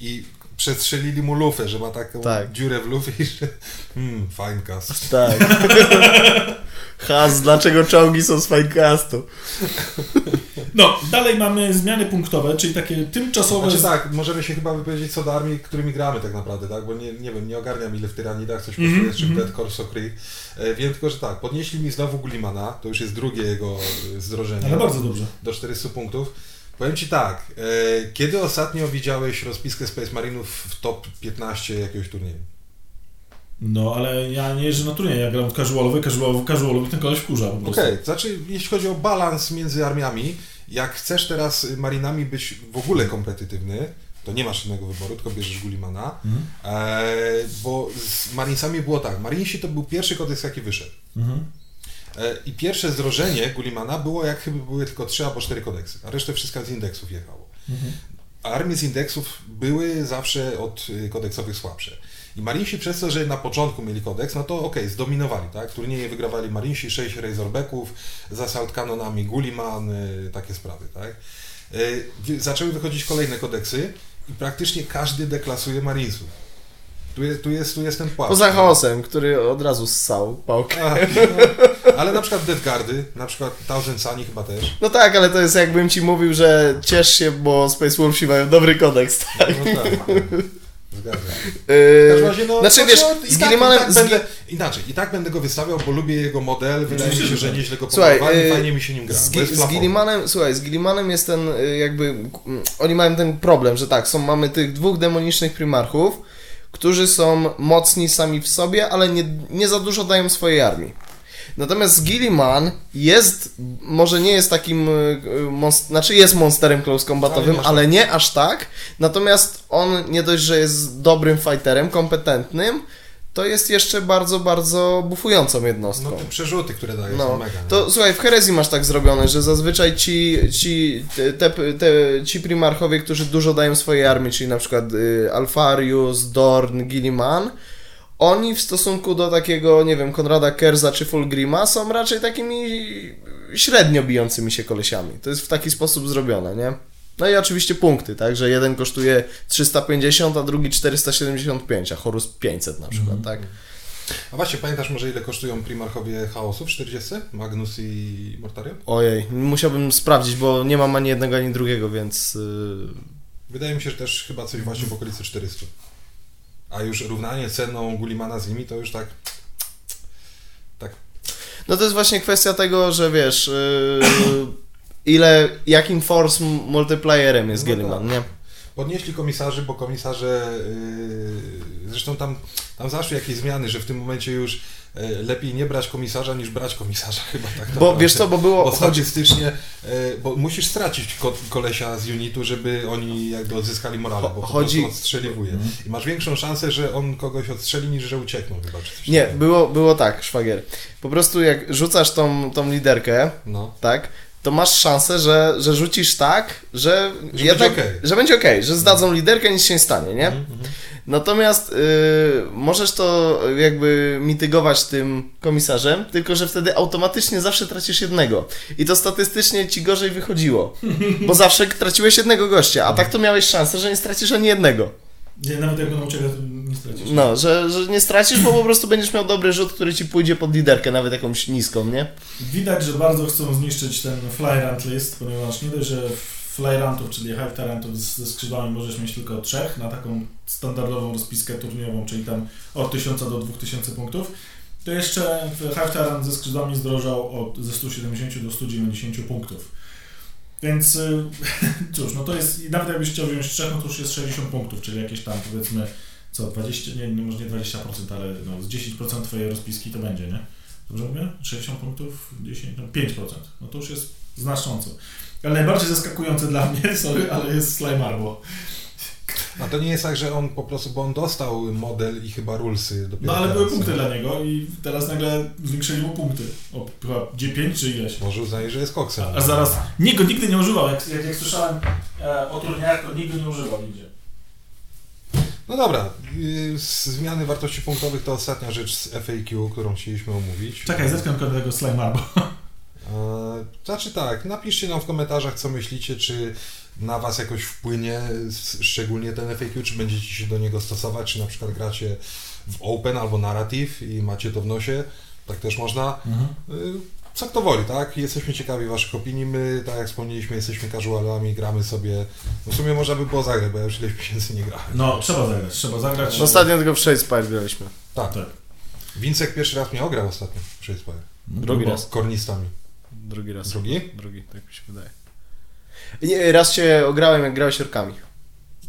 i przestrzelili mu lufę, że ma taką Tak. dziurę w lufie i że hmm, fine cast. Tak. Has, dlaczego czołgi są z Finecastu? No, dalej mamy zmiany punktowe, czyli takie tymczasowe... Znaczy tak, możemy się chyba wypowiedzieć co do armii, którymi gramy tak naprawdę, tak? Bo nie, nie wiem, nie ogarniam ile w Tyranidach coś Mhm, kosztuje, czy w. Dead Corso Creek. E, wiem tylko, że tak, podnieśli mi znowu Gullimana, to już jest drugie jego e, zdrożenie. Ale bardzo dobrze. do 400 punktów. Powiem Ci tak, e, kiedy ostatnio widziałeś rozpiskę Space Marinów w top 15 jakiegoś turnieju? No, ale ja nie jeżdżę na turniej, ja gram casualowy, casualowy, casualowy, ten koleś wkurza po prostu. Okej, znaczy jeśli chodzi o balans między armiami, jak chcesz teraz marinami być w ogóle kompetytywny, to nie masz innego wyboru, tylko bierzesz Gullimana, Mhm. e, bo z Marinesami było tak, Marinesi to był pierwszy kodeks jaki wyszedł. Mhm. E, I pierwsze zdrożenie Gullimana było jak chyba były tylko 3 albo 4 kodeksy, a resztę wszystko z indeksów jechało. Mhm. A armie z indeksów były zawsze od y, kodeksowych słabsze. I Marinsi przez to, że na początku mieli kodeks, no to okej, zdominowali, tak? Turnieje wygrywali Marinsi, 6 Razorbacków, z Assault Canonami Gulliman, y, takie sprawy, tak? Y, Zaczęły wychodzić kolejne kodeksy i praktycznie każdy deklasuje Marinesów. Tu jest, tu jest, tu jest ten płaszcz. Poza chaosem, który od razu ssał pałkę. A, no, ale na przykład Deathguardy, na przykład Thousand Sunny chyba też. No tak, ale to jest jakbym ci mówił, że ciesz się, bo Space Wolfsi mają dobry kodeks, tak? No tak. Zgadzam. W Yy, każdym razie, no, znaczy no, wiesz, no, z tak, Gillimanem... i tak z będę, Inaczej, i tak będę go wystawiał, bo lubię jego model, wydaje mi się, że tak. nieźle go Słuchaj, yy, fajnie mi się nim gra. Z, z. Gillimanem, słuchaj, z Gillimanem jest ten y, jakby, mm, oni mają ten problem, że tak, są, mamy tych dwóch demonicznych primarchów, którzy są mocni sami w sobie, ale nie, nie za dużo dają swojej armii. Natomiast Gilliman jest, może nie jest takim, y, monst- znaczy jest monsterem close combatowym, Ale nie aż ale nie aż tak. Natomiast on nie dość, że jest dobrym fighterem, kompetentnym, to jest jeszcze bardzo, bardzo bufującą jednostką. No te przerzuty, które daje No, mega. nie? to słuchaj, w herezji masz tak zrobione, że zazwyczaj ci, ci, te, te, te, ci primarchowie, którzy dużo dają swojej armii, czyli na przykład y, Alfarius, Dorn, Gilliman, oni w stosunku do takiego, nie wiem, Konrada Kerza czy Fulgrima są raczej takimi średnio bijącymi się kolesiami. To jest w taki sposób zrobione, nie? No i oczywiście punkty, tak, że jeden kosztuje 350, a drugi 475, a Horus 500 na przykład, tak? A właśnie, pamiętasz może ile kosztują primarchowie chaosu w 40? Magnus i Mortarion? Ojej, musiałbym sprawdzić, bo nie mam ani jednego, ani drugiego, więc. Yy... Wydaje mi się, że też chyba coś właśnie w okolicy 400. A już równanie ceną Gullimana z nimi to już tak... Tak, No to jest właśnie kwestia tego, że wiesz. Yy... Ile, jakim force multiplayerem jest No Gilliman, tak. nie? Podnieśli komisarzy, bo komisarze, yy, zresztą tam, tam zaszły jakieś zmiany, że w tym momencie już yy, lepiej nie brać komisarza niż brać komisarza chyba tak Bo naprawdę. wiesz co, bo było. Bo Chodzi, statystycznie, yy, bo musisz stracić ko- kolesia z unitu, żeby oni jakby odzyskali morale, bo Chodzi- odstrzeliwuje. I masz większą szansę, że on kogoś odstrzeli, niż że uciekną chyba, czy coś nie, było, było tak, szwagier. Po prostu jak rzucasz tą, tą liderkę, No. tak, to masz szansę, że, że rzucisz tak, że, Że jednak, będzie okej. że będzie okej, że zdadzą liderkę, nic się nie stanie, nie? Mhm, Natomiast y, możesz to jakby mitygować tym komisarzem, tylko że wtedy automatycznie zawsze tracisz jednego. I to statystycznie ci gorzej wychodziło, bo zawsze traciłeś jednego gościa, a tak to miałeś szansę, że nie stracisz ani jednego. Nie, nawet jak będą uciekać, to nie stracisz. No, że, że nie stracisz, bo po prostu będziesz miał dobry rzut, który ci pójdzie pod liderkę, nawet jakąś niską, nie? Widać, że bardzo chcą zniszczyć ten flyrant list, ponieważ nie dość, że flyrantów, czyli hive tarantów ze skrzydłami możesz mieć tylko trzech na taką standardową rozpiskę turniejową, czyli tam od 1000 do 2000 punktów, to jeszcze hive tarant ze skrzydłami zdrożał od, ze 170 do 190 punktów. Więc y, cóż, no to jest, nawet jakbyś chciał wziąć trzech, no to już jest 60 punktów, czyli jakieś tam powiedzmy, co, 20, nie, nie może nie 20%, ale no, z 10% twojej rozpiski to będzie, nie? Dobrze mówię? 60 punktów, 10, no 5%. No to już jest znacząco. Ale najbardziej zaskakujące dla mnie, sorry, ale jest Slime Marbo. A to nie jest tak, że on po prostu, bo on dostał model i chyba rulsy dopiero No ale teraz. były punkty dla niego i teraz nagle zwiększyli mu punkty. O chyba G5 czy ileś. Może uznaje, że jest koksem. A, a zaraz, nikt go nigdy nie używał. Jak, jak, jak słyszałem e, o turniejach, to go nie używał nigdzie. No dobra, z zmiany wartości punktowych to ostatnia rzecz z FAQ, którą chcieliśmy omówić. Czekaj, zerknę do tego Slime Marbo. Eee, Znaczy tak, napiszcie nam w komentarzach, co myślicie, czy na Was jakoś wpłynie, szczególnie ten FAQ, czy będziecie się do niego stosować, czy na przykład gracie w Open albo Narrative i macie to w nosie, tak też można. Yy, Co kto woli, tak? Jesteśmy ciekawi Waszych opinii. My, tak jak wspomnieliśmy, jesteśmy casualami, gramy sobie. No w sumie można by było zagrać, bo ja już ileś miesięcy nie grałem. No, trzeba zagrać, trzeba zagrać. No ostatnio tylko w Shadespire graliśmy. Tak. Tak. Wincek pierwszy raz mnie ograł ostatnio w Shadespire. Drugi raz. Kornistami. Drugi raz. Drugi? Drugi, tak mi się wydaje. Nie, raz się ograłem, jak grałeś orkami.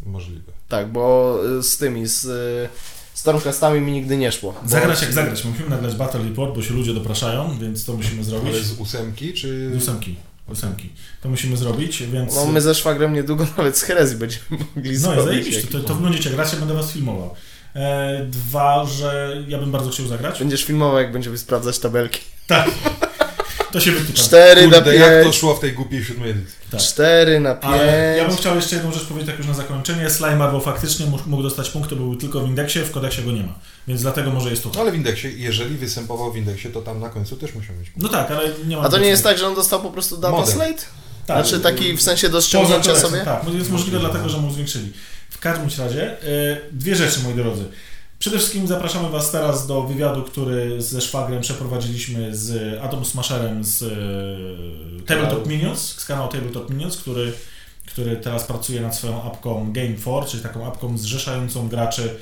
Możliwe. Tak, bo y, z tymi, z y, Stormcastami mi nigdy nie szło. Bo- Zagrać jak zagrać. Musimy nagrać Battle Report, bo się ludzie dopraszają, więc to musimy zrobić. Ale z ósemki, czy... Z ósemki. ósemki. To musimy zrobić, więc... No my ze szwagrem niedługo nawet z herezji będziemy mogli No i zrobić. zajebiście, jak- to, to w będziecie grać, ja będę was filmował. E, dwa, że ja bym bardzo chciał zagrać. Będziesz filmował, jak będziemy sprawdzać tabelki. Tak. To się wytyka. 4 na Kurde, jak to 5. szło w tej głupiej siódmej edycji. Tak. 4 na Ale ja bym 5. chciał jeszcze jedną rzecz powiedzieć, tak już na zakończenie. Slimer, bo faktycznie mógł, dostać punkt, to był tylko w indeksie, w kodeksie go nie ma. Więc dlatego może jest No tutaj. ale w indeksie, jeżeli występował w indeksie, to tam na końcu też musiał mieć punkt. No tak, ale nie ma... A to nie jest tak, że on dostał po prostu data Model. slate? Tak. Znaczy taki w sensie do ściągnięcia sobie? Tak, jest możliwe dlatego, że mu zwiększyli. W każdym razie, e, dwie rzeczy, moi drodzy. Przede wszystkim zapraszamy Was teraz do wywiadu, który ze szwagrem przeprowadziliśmy z Atom Smasherem z e, Tabletop Minions, z kanału Tabletop Minions, który, który teraz pracuje nad swoją apką Game4, czyli taką apką zrzeszającą graczy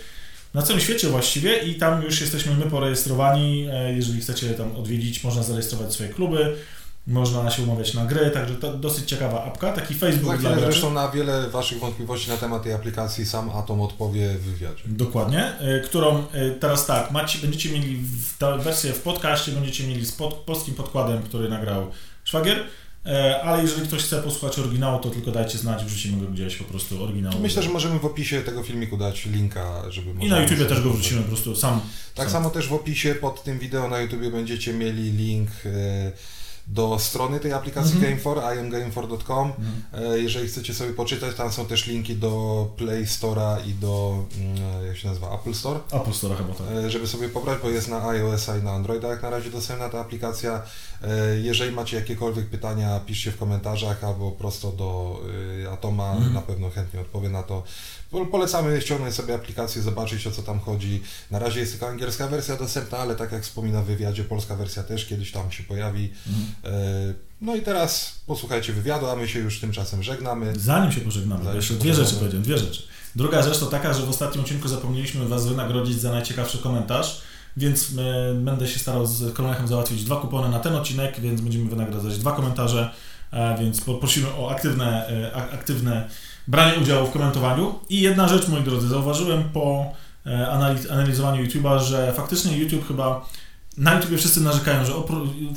na całym świecie właściwie i tam już jesteśmy my porejestrowani. E, Jeżeli chcecie tam odwiedzić, można zarejestrować swoje kluby, można się umawiać na gry, także to dosyć ciekawa apka, taki Facebook Za dla graczy. zresztą na wiele Waszych wątpliwości na temat tej aplikacji sam Atom odpowie w wywiadzie. Dokładnie, y, którą y, teraz tak, macie, będziecie mieli w, wersję w podcaście, będziecie mieli z pod, polskim podkładem, który nagrał Szwagier, e, ale jeżeli ktoś chce posłuchać oryginału, to tylko dajcie znać, wrzucimy go gdzieś po prostu oryginał. Myślę, że możemy w opisie tego filmiku dać linka, żeby I na YouTubie sobie też go wrzucimy po prostu sam. Tak sam. samo też w opisie pod tym wideo na YouTubie będziecie mieli link e, do strony tej aplikacji Mhm. Game4, imgame4.com. E, Jeżeli chcecie sobie poczytać, tam są też linki do Play Store'a i do, mm, jak się nazywa, Apple Store, Apple Store chyba tak. e, żeby sobie pobrać, bo jest na iOS-a i na Androida jak na razie dostępna ta aplikacja. E, Jeżeli macie jakiekolwiek pytania, piszcie w komentarzach albo prosto do e, Atoma, Mhm. na pewno chętnie odpowie na to. Po- Polecamy ściągnąć sobie aplikację, zobaczyć o co tam chodzi. Na razie jest tylko angielska wersja dostępna, ale tak jak wspomina w wywiadzie, polska wersja też kiedyś tam się pojawi. Mhm. E, No i teraz posłuchajcie wywiadu, a my się już tymczasem żegnamy. Zanim się pożegnamy, Zanim jeszcze dwie rzeczy powiedziałem, dwie rzeczy. Druga rzecz to taka, że w ostatnim odcinku zapomnieliśmy Was wynagrodzić za najciekawszy komentarz, więc e, będę się starał z Kolonechem załatwić dwa kupony na ten odcinek, więc będziemy wynagradzać dwa komentarze, e, więc poprosimy o aktywne, aktywne branie udziału w komentowaniu. I jedna rzecz, moi drodzy, zauważyłem po e, analiz- analizowaniu YouTube'a, że faktycznie YouTube chyba na YouTube wszyscy narzekają, że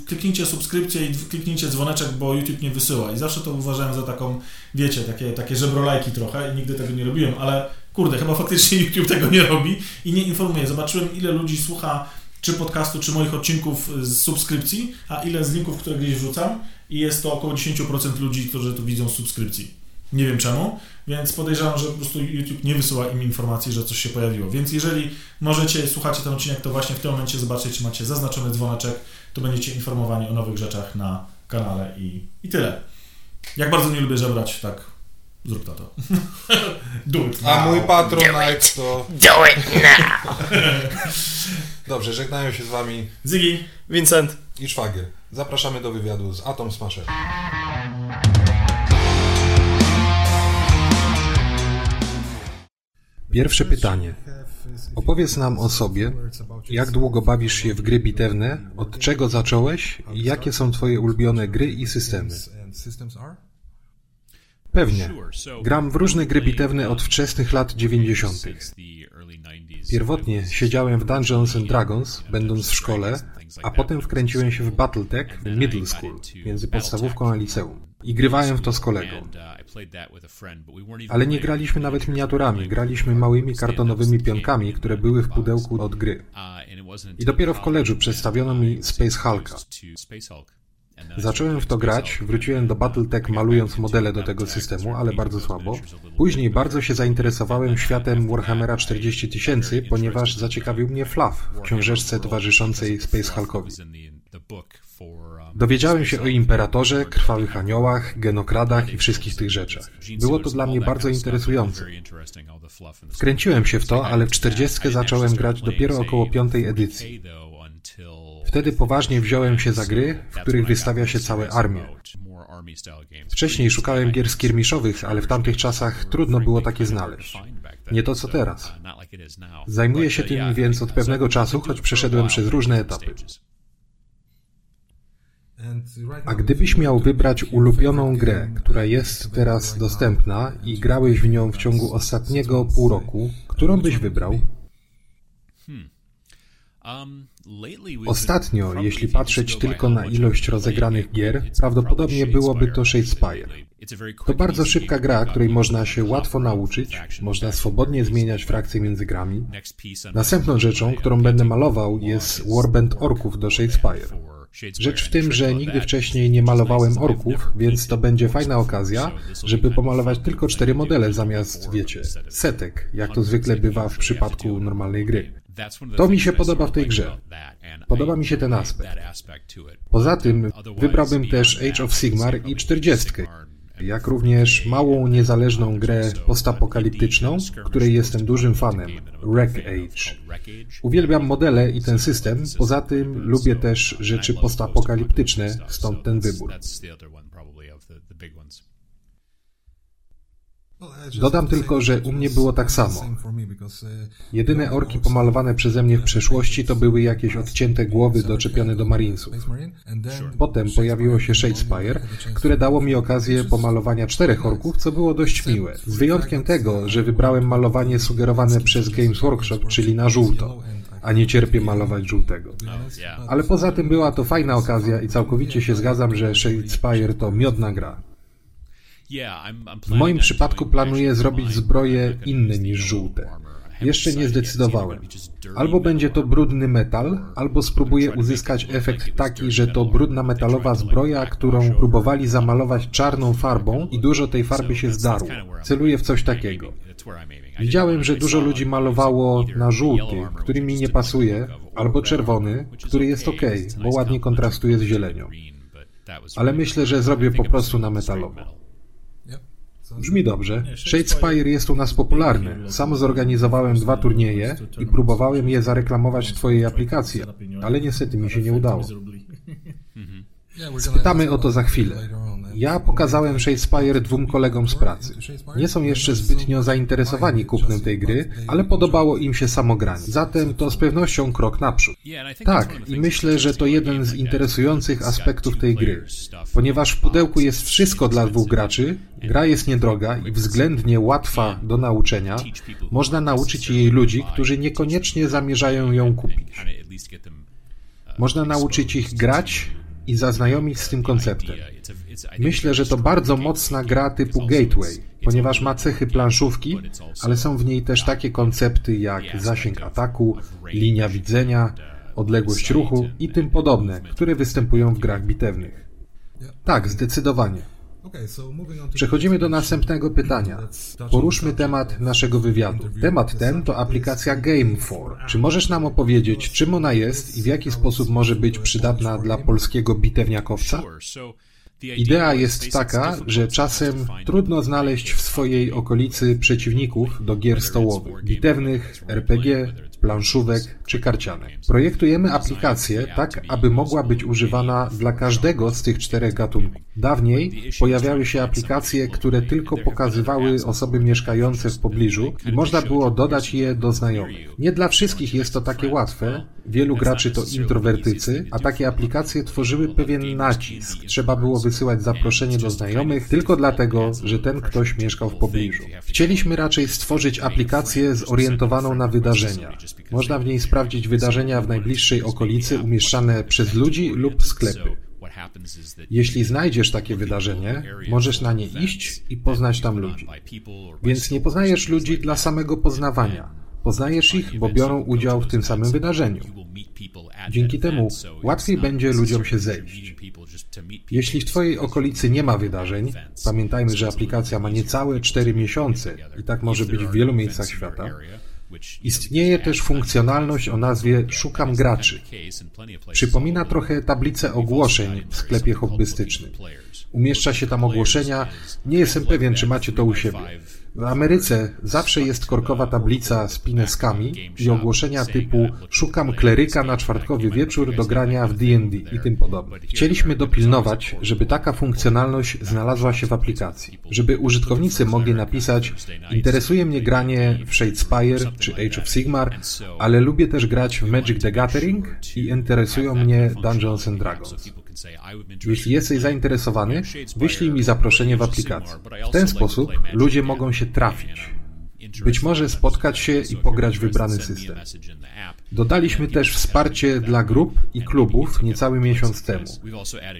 kliknijcie subskrypcję i kliknijcie dzwoneczek, bo YouTube nie wysyła. I zawsze to uważałem za taką, wiecie, takie, takie żebrolajki trochę i nigdy tego nie robiłem, ale kurde, chyba faktycznie YouTube tego nie robi i nie informuje. Zobaczyłem, ile ludzi słucha czy podcastu, czy moich odcinków z subskrypcji, a ile z linków, które gdzieś wrzucam i jest to około 10% ludzi, którzy to widzą z subskrypcji. Nie wiem czemu, więc podejrzewam, że po prostu YouTube nie wysyła im informacji, że coś się pojawiło. Więc jeżeli możecie, słuchacie ten odcinek, to właśnie w tym momencie zobaczycie, czy macie zaznaczony dzwoneczek, to będziecie informowani o nowych rzeczach na kanale i, i tyle. Jak bardzo nie lubię żebrać, tak zrób to. to. Do it. A mój Patronite to... Do it now! Dobrze, żegnają się z Wami Zygi, Vincent. i Szwagier. Zapraszamy do wywiadu z Atom Smasher. Pierwsze pytanie. Opowiedz nam o sobie, jak długo bawisz się w gry bitewne, od czego zacząłeś i jakie są Twoje ulubione gry i systemy. Pewnie. Gram w różne gry bitewne od wczesnych lat 90. Pierwotnie siedziałem w Dungeons and Dragons, będąc w szkole, a potem wkręciłem się w Battletech w middle school, między podstawówką a liceum. I grywałem w to z kolegą. Ale nie graliśmy nawet miniaturami, graliśmy małymi kartonowymi pionkami, które były w pudełku od gry. I dopiero w koledżu przedstawiono mi Space Hulka. Zacząłem w to grać, wróciłem do Battletech malując modele do tego systemu, ale bardzo słabo. Później bardzo się zainteresowałem światem Warhammera 40 tysięcy, ponieważ zaciekawił mnie Fluff w książeczce towarzyszącej Space Hulkowi. Dowiedziałem się o Imperatorze, Krwawych Aniołach, Genokradach i wszystkich tych rzeczach. Było to dla mnie bardzo interesujące. Wkręciłem się w to, ale w 40 zacząłem grać dopiero około piątej edycji. Wtedy poważnie wziąłem się za gry, w których wystawia się całe armie. Wcześniej szukałem gier skirmiszowych, ale w tamtych czasach trudno było takie znaleźć. Nie to co teraz. Zajmuję się tym więc od pewnego czasu, choć przeszedłem przez różne etapy. A gdybyś miał wybrać ulubioną grę, która jest teraz dostępna i grałeś w nią w ciągu ostatniego pół roku, którą byś wybrał? Ostatnio, jeśli patrzeć tylko na ilość rozegranych gier, prawdopodobnie byłoby to Shadespire. To bardzo szybka gra, której można się łatwo nauczyć, można swobodnie zmieniać frakcje między grami. Następną rzeczą, którą będę malował jest Warband Orków do Shadespire. Rzecz w tym, że nigdy wcześniej nie malowałem orków, więc to będzie fajna okazja, żeby pomalować tylko cztery modele zamiast, wiecie, setek, jak to zwykle bywa w przypadku normalnej gry. To mi się podoba w tej grze. Podoba mi się ten aspekt. Poza tym wybrałbym też Age of Sigmar i 40, jak również małą niezależną grę postapokaliptyczną, której jestem dużym fanem, Wreck Age. Uwielbiam modele i ten system, poza tym lubię też rzeczy postapokaliptyczne, stąd ten wybór. Dodam tylko, że u mnie było tak samo. Jedyne orki pomalowane przeze mnie w przeszłości to były jakieś odcięte głowy doczepione do Marinesów. Potem pojawiło się Shadespire, które dało mi okazję pomalowania czterech orków, co było dość miłe. Z wyjątkiem tego, że wybrałem malowanie sugerowane przez Games Workshop, czyli na żółto a nie cierpię malować żółtego. Ale poza tym była to fajna okazja i całkowicie się zgadzam, że Shadespire to miodna gra. W moim przypadku planuję zrobić zbroje inne niż żółte. Jeszcze nie zdecydowałem. Albo będzie to brudny metal, albo spróbuję uzyskać efekt taki, że to brudna metalowa zbroja, którą próbowali zamalować czarną farbą i dużo tej farby się zdarło. Celuję w coś takiego. Widziałem, że dużo ludzi malowało na żółty, który mi nie pasuje, albo czerwony, który jest ok, bo ładnie kontrastuje z zielenią. Ale myślę, że zrobię po prostu na metalowo. Brzmi dobrze. Shadespire jest u nas popularny. Sam zorganizowałem dwa turnieje i próbowałem je zareklamować w Twojej aplikacji, ale niestety mi się nie udało. Spytamy o to za chwilę. Ja pokazałem Shadespire dwóm kolegom z pracy. Nie są jeszcze zbytnio zainteresowani kupnem tej gry, ale podobało im się samo granie. Zatem to z pewnością krok naprzód. Tak, i myślę, że to jeden z interesujących aspektów tej gry. Ponieważ w pudełku jest wszystko dla dwóch graczy, gra jest niedroga i względnie łatwa do nauczenia, można nauczyć jej ludzi, którzy niekoniecznie zamierzają ją kupić. Można nauczyć ich grać i zaznajomić z tym konceptem. Myślę, że to bardzo mocna gra typu Gateway, ponieważ ma cechy planszówki, ale są w niej też takie koncepty jak zasięg ataku, linia widzenia, odległość ruchu i tym podobne, które występują w grach bitewnych. Tak, zdecydowanie. Przechodzimy do następnego pytania. Poruszmy temat naszego wywiadu. Temat ten to aplikacja Game4. Czy możesz nam opowiedzieć, czym ona jest i w jaki sposób może być przydatna dla polskiego bitewniakowca? Idea jest taka, że czasem trudno znaleźć w swojej okolicy przeciwników do gier stołowych, bitewnych, RPG, planszówek czy karcianek. Projektujemy aplikację tak, aby mogła być używana dla każdego z tych czterech gatunków. Dawniej pojawiały się aplikacje, które tylko pokazywały osoby mieszkające w pobliżu i można było dodać je do znajomych. Nie dla wszystkich jest to takie łatwe, wielu graczy to introwertycy, a takie aplikacje tworzyły pewien nacisk. Trzeba było wysyłać zaproszenie do znajomych tylko dlatego, że ten ktoś mieszkał w pobliżu. Chcieliśmy raczej stworzyć aplikację zorientowaną na wydarzenia. Można w niej sprawdzić wydarzenia w najbliższej okolicy umieszczane przez ludzi lub sklepy. Jeśli znajdziesz takie wydarzenie, możesz na nie iść i poznać tam ludzi. Więc nie poznajesz ludzi dla samego poznawania. Poznajesz ich, bo biorą udział w tym samym wydarzeniu. Dzięki temu łatwiej będzie ludziom się zejść. Jeśli w Twojej okolicy nie ma wydarzeń, pamiętajmy, że aplikacja ma niecałe 4 miesiące i tak może być w wielu miejscach świata, Istnieje też funkcjonalność o nazwie Szukam graczy. Przypomina trochę tablicę ogłoszeń w sklepie hobbystycznym. Umieszcza się tam ogłoszenia. Nie jestem pewien, czy macie to u siebie. W Ameryce zawsze jest korkowa tablica z pineskami i ogłoszenia typu szukam kleryka na czwartkowy wieczór do grania w D&D i tym podobne. Chcieliśmy dopilnować, żeby taka funkcjonalność znalazła się w aplikacji, żeby użytkownicy mogli napisać interesuje mnie granie w Shadespire czy Age of Sigmar, ale lubię też grać w Magic the Gathering i interesują mnie Dungeons and Dragons. Jeśli jesteś zainteresowany, wyślij mi zaproszenie w aplikacji. W ten sposób ludzie mogą się trafić. Być może spotkać się i pograć w wybrany system. Dodaliśmy też wsparcie dla grup i klubów niecały miesiąc temu.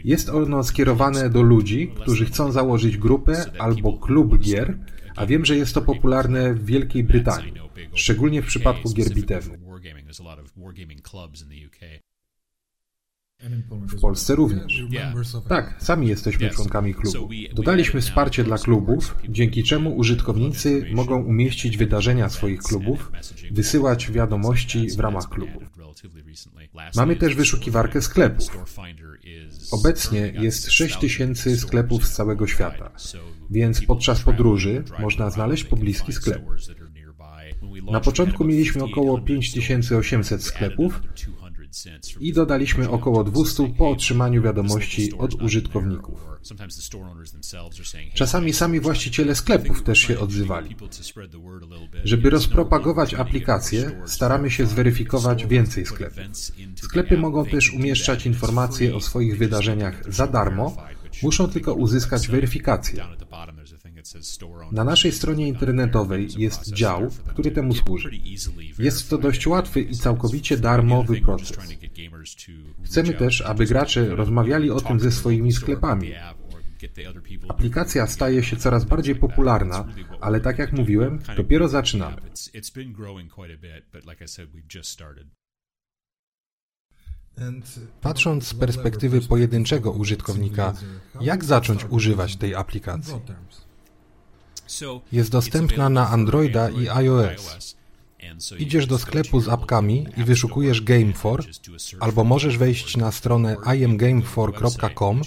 Jest ono skierowane do ludzi, którzy chcą założyć grupę albo klub gier, a wiem, że jest to popularne w Wielkiej Brytanii, szczególnie w przypadku gier bitewnych. W Polsce również. Tak, sami jesteśmy członkami klubu. Dodaliśmy wsparcie dla klubów, dzięki czemu użytkownicy mogą umieścić wydarzenia swoich klubów, wysyłać wiadomości w ramach klubu. Mamy też wyszukiwarkę sklepów. Obecnie jest 6000 sklepów z całego świata, więc podczas podróży można znaleźć pobliski sklep. Na początku mieliśmy około 5800 sklepów i dodaliśmy około 200 po otrzymaniu wiadomości od użytkowników. Czasami sami właściciele sklepów też się odzywali. Żeby rozpropagować aplikację, staramy się zweryfikować więcej sklepów. Sklepy mogą też umieszczać informacje o swoich wydarzeniach za darmo, muszą tylko uzyskać weryfikację. Na naszej stronie internetowej jest dział, który temu służy. Jest to dość łatwy i całkowicie darmowy proces. Chcemy też, aby gracze rozmawiali o tym ze swoimi sklepami. Aplikacja staje się coraz bardziej popularna, ale tak jak mówiłem, dopiero zaczynamy. Patrząc z perspektywy pojedynczego użytkownika, jak zacząć używać tej aplikacji? Jest dostępna na Androida i iOS. Idziesz do sklepu z apkami i wyszukujesz Game4, albo możesz wejść na stronę imgame4.com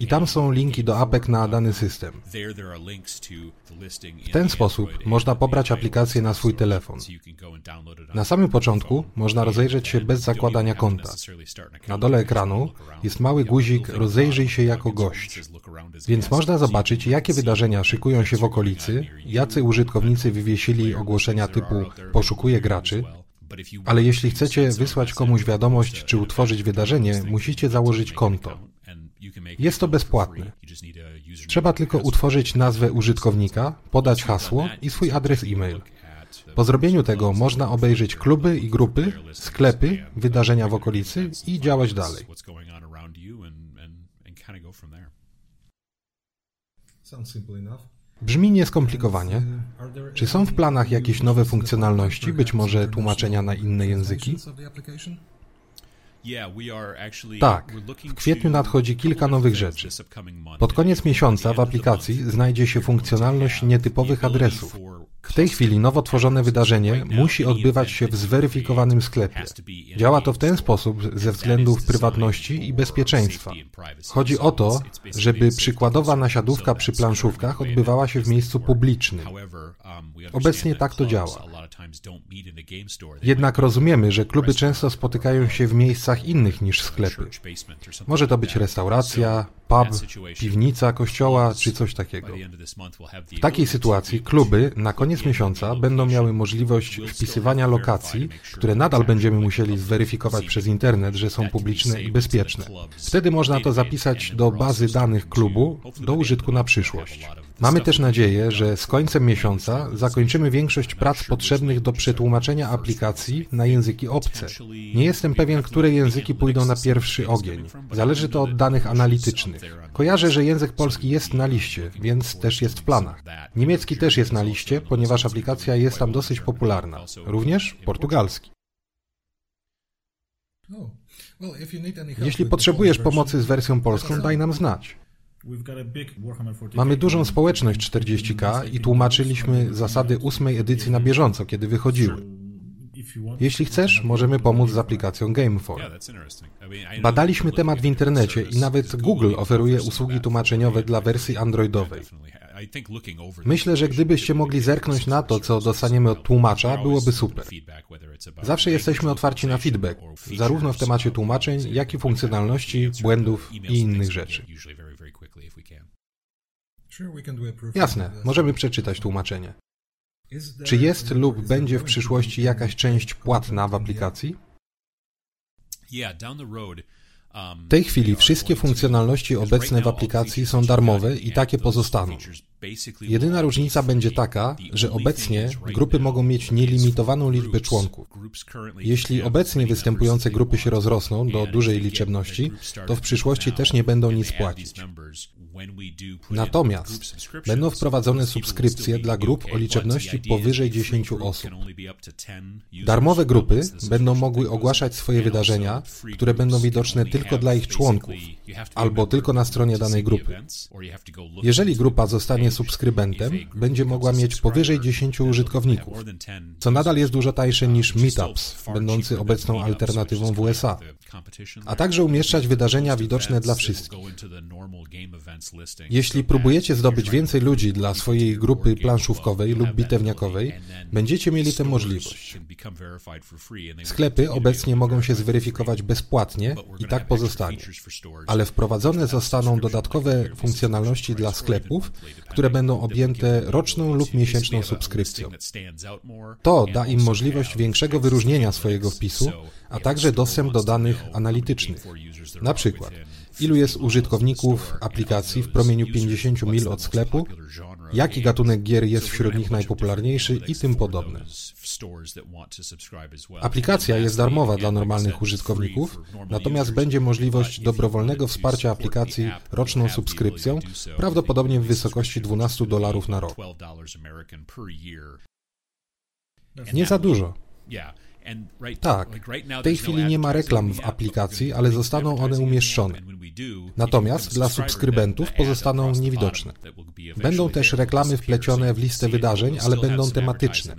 i tam są linki do apek na dany system. W ten sposób można pobrać aplikację na swój telefon. Na samym początku można rozejrzeć się bez zakładania konta. Na dole ekranu jest mały guzik Rozejrzyj się jako gość. Więc można zobaczyć, jakie wydarzenia szykują się w okolicy, jacy użytkownicy wywiesili ogłoszenia typu poszukuję graczy, ale jeśli chcecie wysłać komuś wiadomość czy utworzyć wydarzenie, musicie założyć konto. Jest to bezpłatne. Trzeba tylko utworzyć nazwę użytkownika, podać hasło i swój adres e-mail. Po zrobieniu tego można obejrzeć kluby i grupy, sklepy, wydarzenia w okolicy i działać dalej. Brzmi nieskomplikowanie. Czy są w planach jakieś nowe funkcjonalności, być może tłumaczenia na inne języki? Tak, w kwietniu nadchodzi kilka nowych rzeczy. Pod koniec miesiąca w aplikacji znajdzie się funkcjonalność nietypowych adresów. W tej chwili nowo tworzone wydarzenie musi odbywać się w zweryfikowanym sklepie. Działa to w ten sposób ze względów prywatności i bezpieczeństwa. Chodzi o to, żeby przykładowa nasiadówka przy planszówkach odbywała się w miejscu publicznym. Obecnie tak to działa. Jednak rozumiemy, że kluby często spotykają się w miejscach innych niż sklepy. Może to być restauracja, pub, piwnica kościoła czy coś takiego. W takiej sytuacji kluby na koniec miesiąca będą miały możliwość wpisywania lokacji, które nadal będziemy musieli zweryfikować przez internet, że są publiczne i bezpieczne. Wtedy można to zapisać do bazy danych klubu do użytku na przyszłość. Mamy też nadzieję, że z końcem miesiąca zakończymy większość prac potrzebnych do przetłumaczenia aplikacji na języki obce. Nie jestem pewien, które języki pójdą na pierwszy ogień. Zależy to od danych analitycznych. Kojarzę, że język polski jest na liście, więc też jest w planach. Niemiecki też jest na liście, ponieważ aplikacja jest tam dosyć popularna. Również portugalski. Jeśli potrzebujesz pomocy z wersją polską, daj nam znać. Mamy dużą społeczność 40K i tłumaczyliśmy zasady ósmej edycji na bieżąco, kiedy wychodziły. Jeśli chcesz, możemy pomóc z aplikacją Game4. Badaliśmy temat w internecie i nawet Google oferuje usługi tłumaczeniowe dla wersji androidowej. Myślę, że gdybyście mogli zerknąć na to, co dostaniemy od tłumacza, byłoby super. Zawsze jesteśmy otwarci na feedback, zarówno w temacie tłumaczeń, jak i funkcjonalności, błędów i innych rzeczy. Jasne, możemy przeczytać tłumaczenie. Czy jest lub będzie w przyszłości jakaś część płatna w aplikacji? W tej chwili wszystkie funkcjonalności obecne w aplikacji są darmowe i takie pozostaną. Jedyna różnica będzie taka, że obecnie grupy mogą mieć nielimitowaną liczbę członków. Jeśli obecnie występujące grupy się rozrosną do dużej liczebności, to w przyszłości też nie będą nic płacić. Natomiast będą wprowadzone subskrypcje dla grup o liczebności powyżej 10 osób. Darmowe grupy będą mogły ogłaszać swoje wydarzenia, które będą widoczne tylko dla ich członków albo tylko na stronie danej grupy. Jeżeli grupa zostanie subskrybentem, będzie mogła mieć powyżej 10 użytkowników, co nadal jest dużo tańsze niż Meetups, będący obecną alternatywą w USA, a także umieszczać wydarzenia widoczne dla wszystkich. Jeśli próbujecie zdobyć więcej ludzi dla swojej grupy planszówkowej lub bitewniakowej, będziecie mieli tę możliwość. Sklepy obecnie mogą się zweryfikować bezpłatnie i tak pozostanie. Ale wprowadzone zostaną dodatkowe funkcjonalności dla sklepów, które będą objęte roczną lub miesięczną subskrypcją. To da im możliwość większego wyróżnienia swojego wpisu, a także dostęp do danych analitycznych. Na przykład, ilu jest użytkowników aplikacji w promieniu 50 mil od sklepu, jaki gatunek gier jest wśród nich najpopularniejszy i tym podobne. Aplikacja jest darmowa dla normalnych użytkowników, natomiast będzie możliwość dobrowolnego wsparcia aplikacji roczną subskrypcją, prawdopodobnie w wysokości 12 dolarów na rok. Nie za dużo. Tak, w tej chwili nie ma reklam w aplikacji, ale zostaną one umieszczone. Natomiast dla subskrybentów pozostaną niewidoczne. Będą też reklamy wplecione w listę wydarzeń, ale będą tematyczne.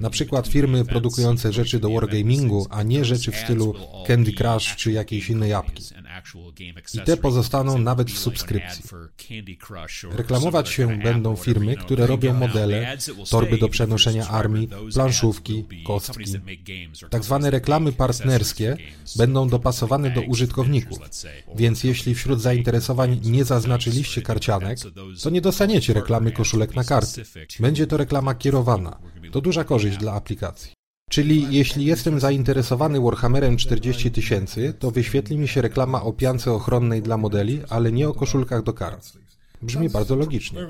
Na przykład firmy produkujące rzeczy do wargamingu, a nie rzeczy w stylu Candy Crush czy jakiejś innej apki. I te pozostaną nawet w subskrypcji. Reklamować się będą firmy, które robią modele, torby do przenoszenia armii, planszówki, kostki. Tak zwane reklamy partnerskie będą dopasowane do użytkowników, więc jeśli wśród zainteresowań nie zaznaczyliście karcianek, to nie dostaniecie reklamy koszulek na karty. Będzie to reklama kierowana. To duża korzyść dla aplikacji. Czyli jeśli jestem zainteresowany Warhammerem 40 tysięcy, to wyświetli mi się reklama o piance ochronnej dla modeli, ale nie o koszulkach do kart. Brzmi bardzo logicznie.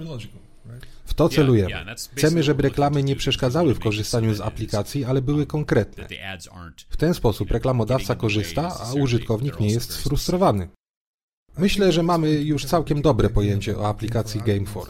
W to celujemy. Chcemy, żeby reklamy nie przeszkadzały w korzystaniu z aplikacji, ale były konkretne. W ten sposób reklamodawca korzysta, a użytkownik nie jest sfrustrowany. Myślę, że mamy już całkiem dobre pojęcie o aplikacji Game4.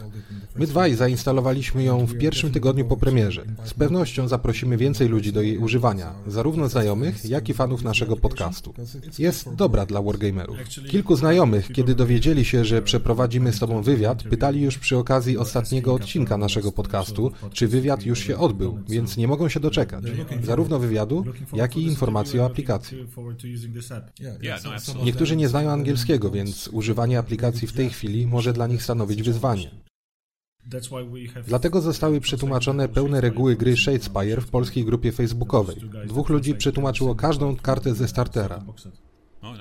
My dwaj zainstalowaliśmy ją w pierwszym tygodniu po premierze. Z pewnością zaprosimy więcej ludzi do jej używania, zarówno znajomych, jak i fanów naszego podcastu. Jest dobra dla wargamerów. Kilku znajomych, kiedy dowiedzieli się, że przeprowadzimy z tobą wywiad, pytali już przy okazji ostatniego odcinka naszego podcastu, czy wywiad już się odbył, więc nie mogą się doczekać. Zarówno wywiadu, jak i informacji o aplikacji. Niektórzy nie znają angielskiego, więc używanie aplikacji w tej chwili może dla nich stanowić wyzwanie. Dlatego zostały przetłumaczone pełne reguły gry Shadespire w polskiej grupie facebookowej. Dwóch ludzi przetłumaczyło każdą kartę ze startera.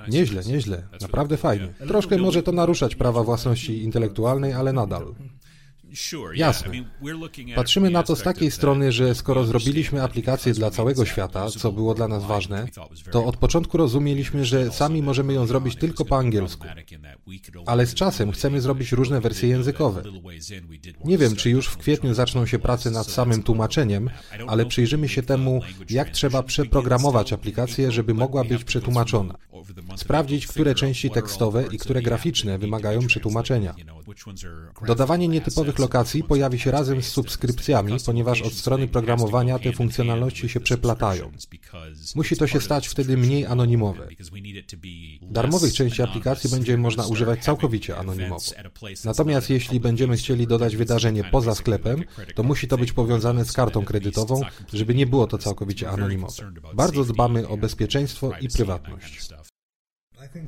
Nieźle, nieźle. Naprawdę fajnie. Troszkę może to naruszać prawa własności intelektualnej, ale nadal. Jasne. Patrzymy na to z takiej strony, że skoro zrobiliśmy aplikację dla całego świata, co było dla nas ważne, to od początku rozumieliśmy, że sami możemy ją zrobić tylko po angielsku. Ale z czasem chcemy zrobić różne wersje językowe. Nie wiem, czy już w kwietniu zaczną się prace nad samym tłumaczeniem, ale przyjrzymy się temu, jak trzeba przeprogramować aplikację, żeby mogła być przetłumaczona. Sprawdzić, które części tekstowe i które graficzne wymagają przetłumaczenia. Dodawanie nietypowych lokacji pojawi się razem z subskrypcjami, ponieważ od strony programowania te funkcjonalności się przeplatają. Musi to się stać wtedy mniej anonimowe. Darmowych części aplikacji będzie można używać całkowicie anonimowo. Natomiast jeśli będziemy chcieli dodać wydarzenie poza sklepem, to musi to być powiązane z kartą kredytową, żeby nie było to całkowicie anonimowe. Bardzo dbamy o bezpieczeństwo i prywatność.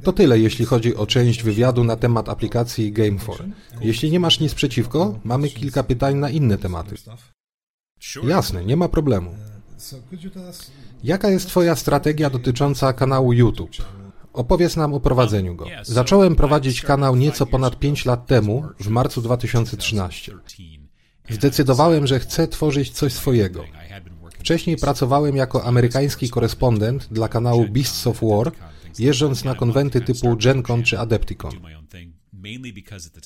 To tyle, jeśli chodzi o część wywiadu na temat aplikacji Game4. Jeśli nie masz nic przeciwko, mamy kilka pytań na inne tematy. Jasne, nie ma problemu. Jaka jest Twoja strategia dotycząca kanału YouTube? Opowiedz nam o prowadzeniu go. Zacząłem prowadzić kanał nieco ponad 5 lat temu, w marcu 2013. Zdecydowałem, że chcę tworzyć coś swojego. Wcześniej pracowałem jako amerykański korespondent dla kanału Beasts of War, jeżdżąc na konwenty typu GenCon czy Adepticon.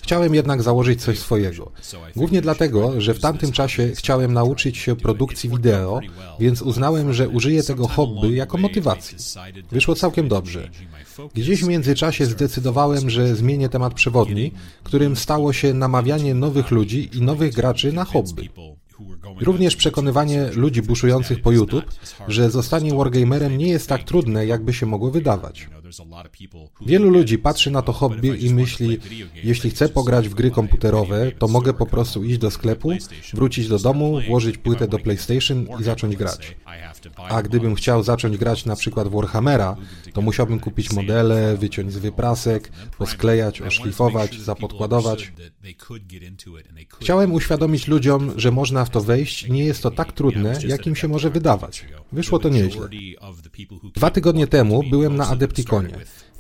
Chciałem jednak założyć coś swojego. Głównie dlatego, że w tamtym czasie chciałem nauczyć się produkcji wideo, więc uznałem, że użyję tego hobby jako motywacji. Wyszło całkiem dobrze. Gdzieś w międzyczasie zdecydowałem, że zmienię temat przewodni, którym stało się namawianie nowych ludzi i nowych graczy na hobby. Również przekonywanie ludzi buszujących po YouTube, że zostanie wargamerem nie jest tak trudne, jakby się mogło wydawać. Wielu ludzi patrzy na to hobby i myśli, jeśli chcę pograć w gry komputerowe, to mogę po prostu iść do sklepu, wrócić do domu, włożyć płytę do PlayStation i zacząć grać. A gdybym chciał zacząć grać na przykład Warhammera, to musiałbym kupić modele, wyciąć z wyprasek, posklejać, oszlifować, zapodkładować. Chciałem uświadomić ludziom, że można w to wejść nie jest to tak trudne, jak im się może wydawać. Wyszło to nieźle. Dwa tygodnie temu byłem na Adepticonie.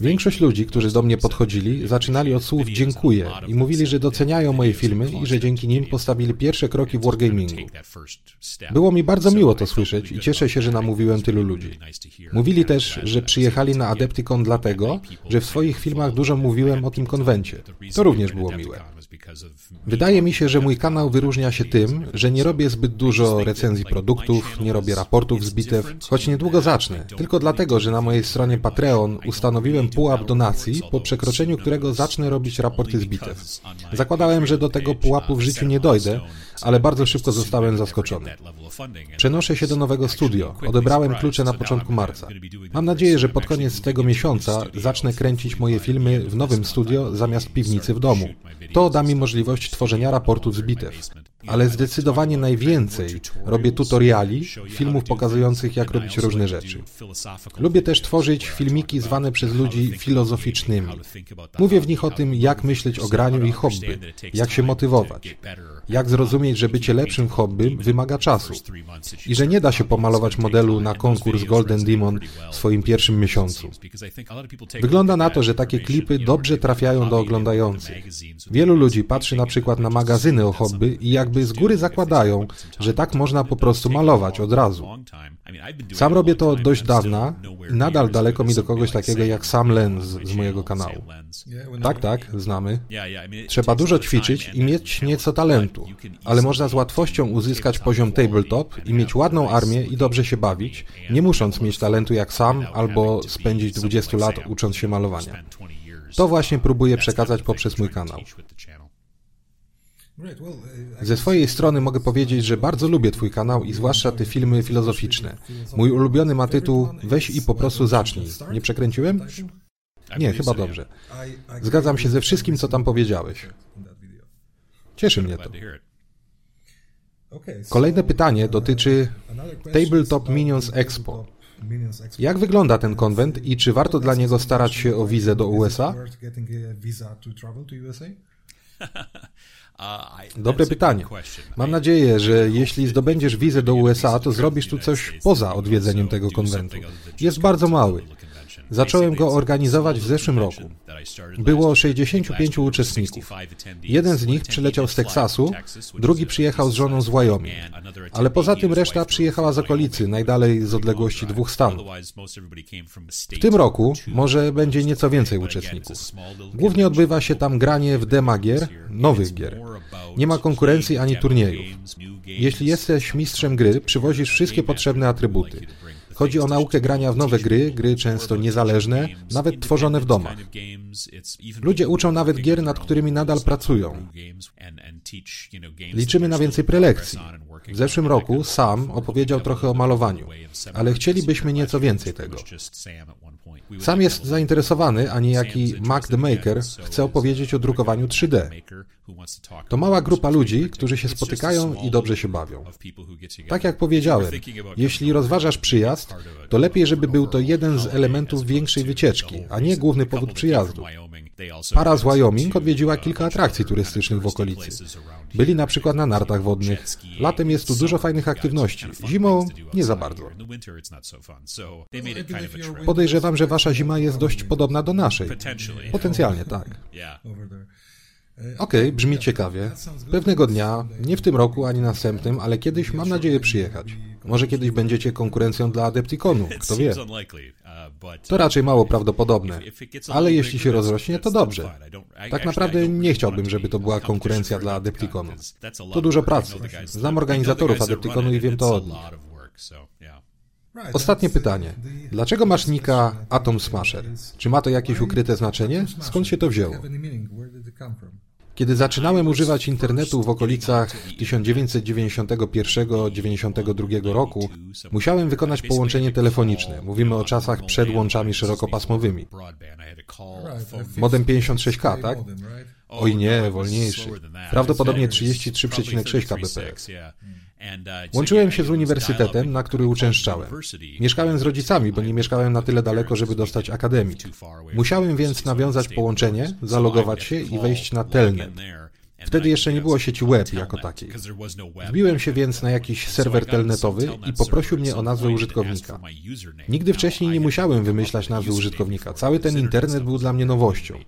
Większość ludzi, którzy do mnie podchodzili, zaczynali od słów dziękuję i mówili, że doceniają moje filmy i że dzięki nim postawili pierwsze kroki w wargamingu. Było mi bardzo miło to słyszeć i cieszę się, że namówiłem tylu ludzi. Mówili też, że przyjechali na Adepticon dlatego, że w swoich filmach dużo mówiłem o tym konwencie. To również było miłe. Wydaje mi się, że mój kanał wyróżnia się tym, że nie robię zbyt dużo recenzji produktów, nie robię raportów z bitew, choć niedługo zacznę. Tylko dlatego, że na mojej stronie Patreon ustanowiłem pułap donacji, po przekroczeniu którego zacznę robić raporty z bitew. Zakładałem, że do tego pułapu w życiu nie dojdę, ale bardzo szybko zostałem zaskoczony. Przenoszę się do nowego studio. Odebrałem klucze na początku marca. Mam nadzieję, że pod koniec tego miesiąca zacznę kręcić moje filmy w nowym studio zamiast piwnicy w domu. To da mi możliwość tworzenia raportów z bitew. Ale zdecydowanie najwięcej robię tutoriali, filmów pokazujących jak robić różne rzeczy. Lubię też tworzyć filmiki zwane przez ludzi filozoficznymi. Mówię w nich o tym, jak myśleć o graniu i hobby, jak się motywować, jak zrozumieć, że bycie lepszym w hobby wymaga czasu i że nie da się pomalować modelu na konkurs Golden Demon w swoim pierwszym miesiącu. Wygląda na to, że takie klipy dobrze trafiają do oglądających. Wielu ludzi patrzy na przykład na magazyny o hobby i jakby z góry zakładają, że tak można po prostu malować od razu. Sam robię to od dość dawna i nadal daleko mi do kogoś takiego jak Sam Lenz z mojego kanału. Tak, tak, znamy. Trzeba dużo ćwiczyć i mieć nieco talentu, ale można z łatwością uzyskać poziom tabletop i mieć ładną armię i dobrze się bawić, nie musząc mieć talentu jak sam albo spędzić 20 lat ucząc się malowania. To właśnie próbuję przekazać poprzez mój kanał. Ze swojej strony mogę powiedzieć, że bardzo lubię Twój kanał i zwłaszcza te filmy filozoficzne. Mój ulubiony ma tytuł Weź i po prostu zacznij. Nie przekręciłem? Nie, chyba dobrze. Zgadzam się ze wszystkim, co tam powiedziałeś. Cieszy mnie to. Kolejne pytanie dotyczy Tabletop Minions Expo. Jak wygląda ten konwent i czy warto dla niego starać się o wizę do USA? Dobre pytanie. Mam nadzieję, że jeśli zdobędziesz wizę do USA, to zrobisz tu coś poza odwiedzeniem tego konwentu. Jest bardzo mały. Zacząłem go organizować w zeszłym roku. Było 65 uczestników. Jeden z nich przyleciał z Teksasu, drugi przyjechał z żoną z Wyoming. Ale poza tym reszta przyjechała z okolicy, najdalej z odległości dwóch stanów. W tym roku może będzie nieco więcej uczestników. Głównie odbywa się tam granie w demagier, nowych gier. Nie ma konkurencji ani turniejów. Jeśli jesteś mistrzem gry, przywozisz wszystkie potrzebne atrybuty. Chodzi o naukę grania w nowe gry, gry często niezależne, nawet tworzone w domach. Ludzie uczą nawet gier, nad którymi nadal pracują. Liczymy na więcej prelekcji. W zeszłym roku Sam opowiedział trochę o malowaniu, ale chcielibyśmy nieco więcej tego. Sam jest zainteresowany, a niejaki Mac the Maker chce opowiedzieć o drukowaniu 3D. To mała grupa ludzi, którzy się spotykają i dobrze się bawią. Tak jak powiedziałem, jeśli rozważasz przyjazd, to lepiej, żeby był to jeden z elementów większej wycieczki, a nie główny powód przyjazdu. Para z Wyoming odwiedziła kilka atrakcji turystycznych w okolicy. Byli na przykład na nartach wodnych. Latem jest tu dużo fajnych aktywności. Zimą nie za bardzo. Podejrzewam, że wasza zima jest dość podobna do naszej. Potencjalnie tak. Okej, okay, brzmi ciekawie. Pewnego dnia, nie w tym roku ani następnym, ale kiedyś mam nadzieję przyjechać. Może kiedyś będziecie konkurencją dla Adepticonu, kto wie. To raczej mało prawdopodobne, ale jeśli się rozrośnie, to dobrze. Tak naprawdę nie chciałbym, żeby to była konkurencja dla Adepticonu. To dużo pracy. Znam organizatorów Adepticonu i wiem to od nich. Ostatnie pytanie. Dlaczego masz nika Atom Smasher? Czy ma to jakieś ukryte znaczenie? Skąd się to wzięło? Kiedy zaczynałem używać internetu w okolicach 1991-92 roku, musiałem wykonać połączenie telefoniczne. Mówimy o czasach przed łączami szerokopasmowymi. Modem 56K, tak? Oj nie, wolniejszy. Prawdopodobnie 33,6 kbps. Łączyłem się z uniwersytetem, na który uczęszczałem. Mieszkałem z rodzicami, bo nie mieszkałem na tyle daleko, żeby dostać akademik. Musiałem więc nawiązać połączenie, zalogować się i wejść na telnet. Wtedy jeszcze nie było sieci web jako takiej. Wbiłem się więc na jakiś serwer telnetowy i poprosił mnie o nazwę użytkownika. Nigdy wcześniej nie musiałem wymyślać nazwy użytkownika. Cały ten internet był dla mnie nowością.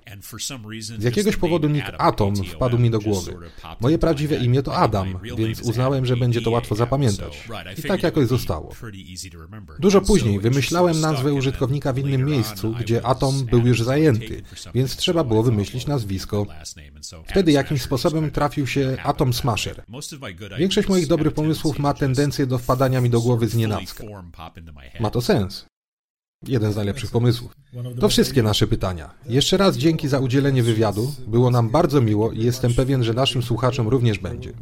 Z jakiegoś powodu nick Atom wpadł mi do głowy. Moje prawdziwe imię to Adam, więc uznałem, że będzie to łatwo zapamiętać. I tak jakoś zostało. Dużo później wymyślałem nazwę użytkownika w innym miejscu, gdzie Atom był już zajęty, więc trzeba było wymyślić nazwisko. Wtedy jakimś sposobem sposobem trafił się Atom Smasher. Większość moich dobrych pomysłów ma tendencję do wpadania mi do głowy z nienacka. Ma to sens. Jeden z najlepszych pomysłów. To wszystkie nasze pytania. Jeszcze raz dzięki za udzielenie wywiadu. Było nam bardzo miło i jestem pewien, że naszym słuchaczom również będzie.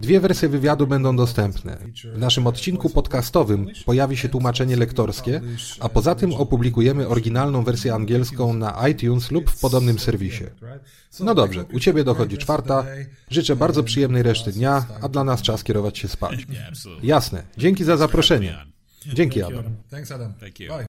Dwie wersje wywiadu będą dostępne. W naszym odcinku podcastowym pojawi się tłumaczenie lektorskie, a poza tym opublikujemy oryginalną wersję angielską na iTunes lub w podobnym serwisie. No dobrze, u Ciebie dochodzi czwarta. Życzę bardzo przyjemnej reszty dnia, a dla nas czas kierować się spać. Jasne. Dzięki za zaproszenie. Dzięki, Adam. Thanks, Adam. Thank you. Bye.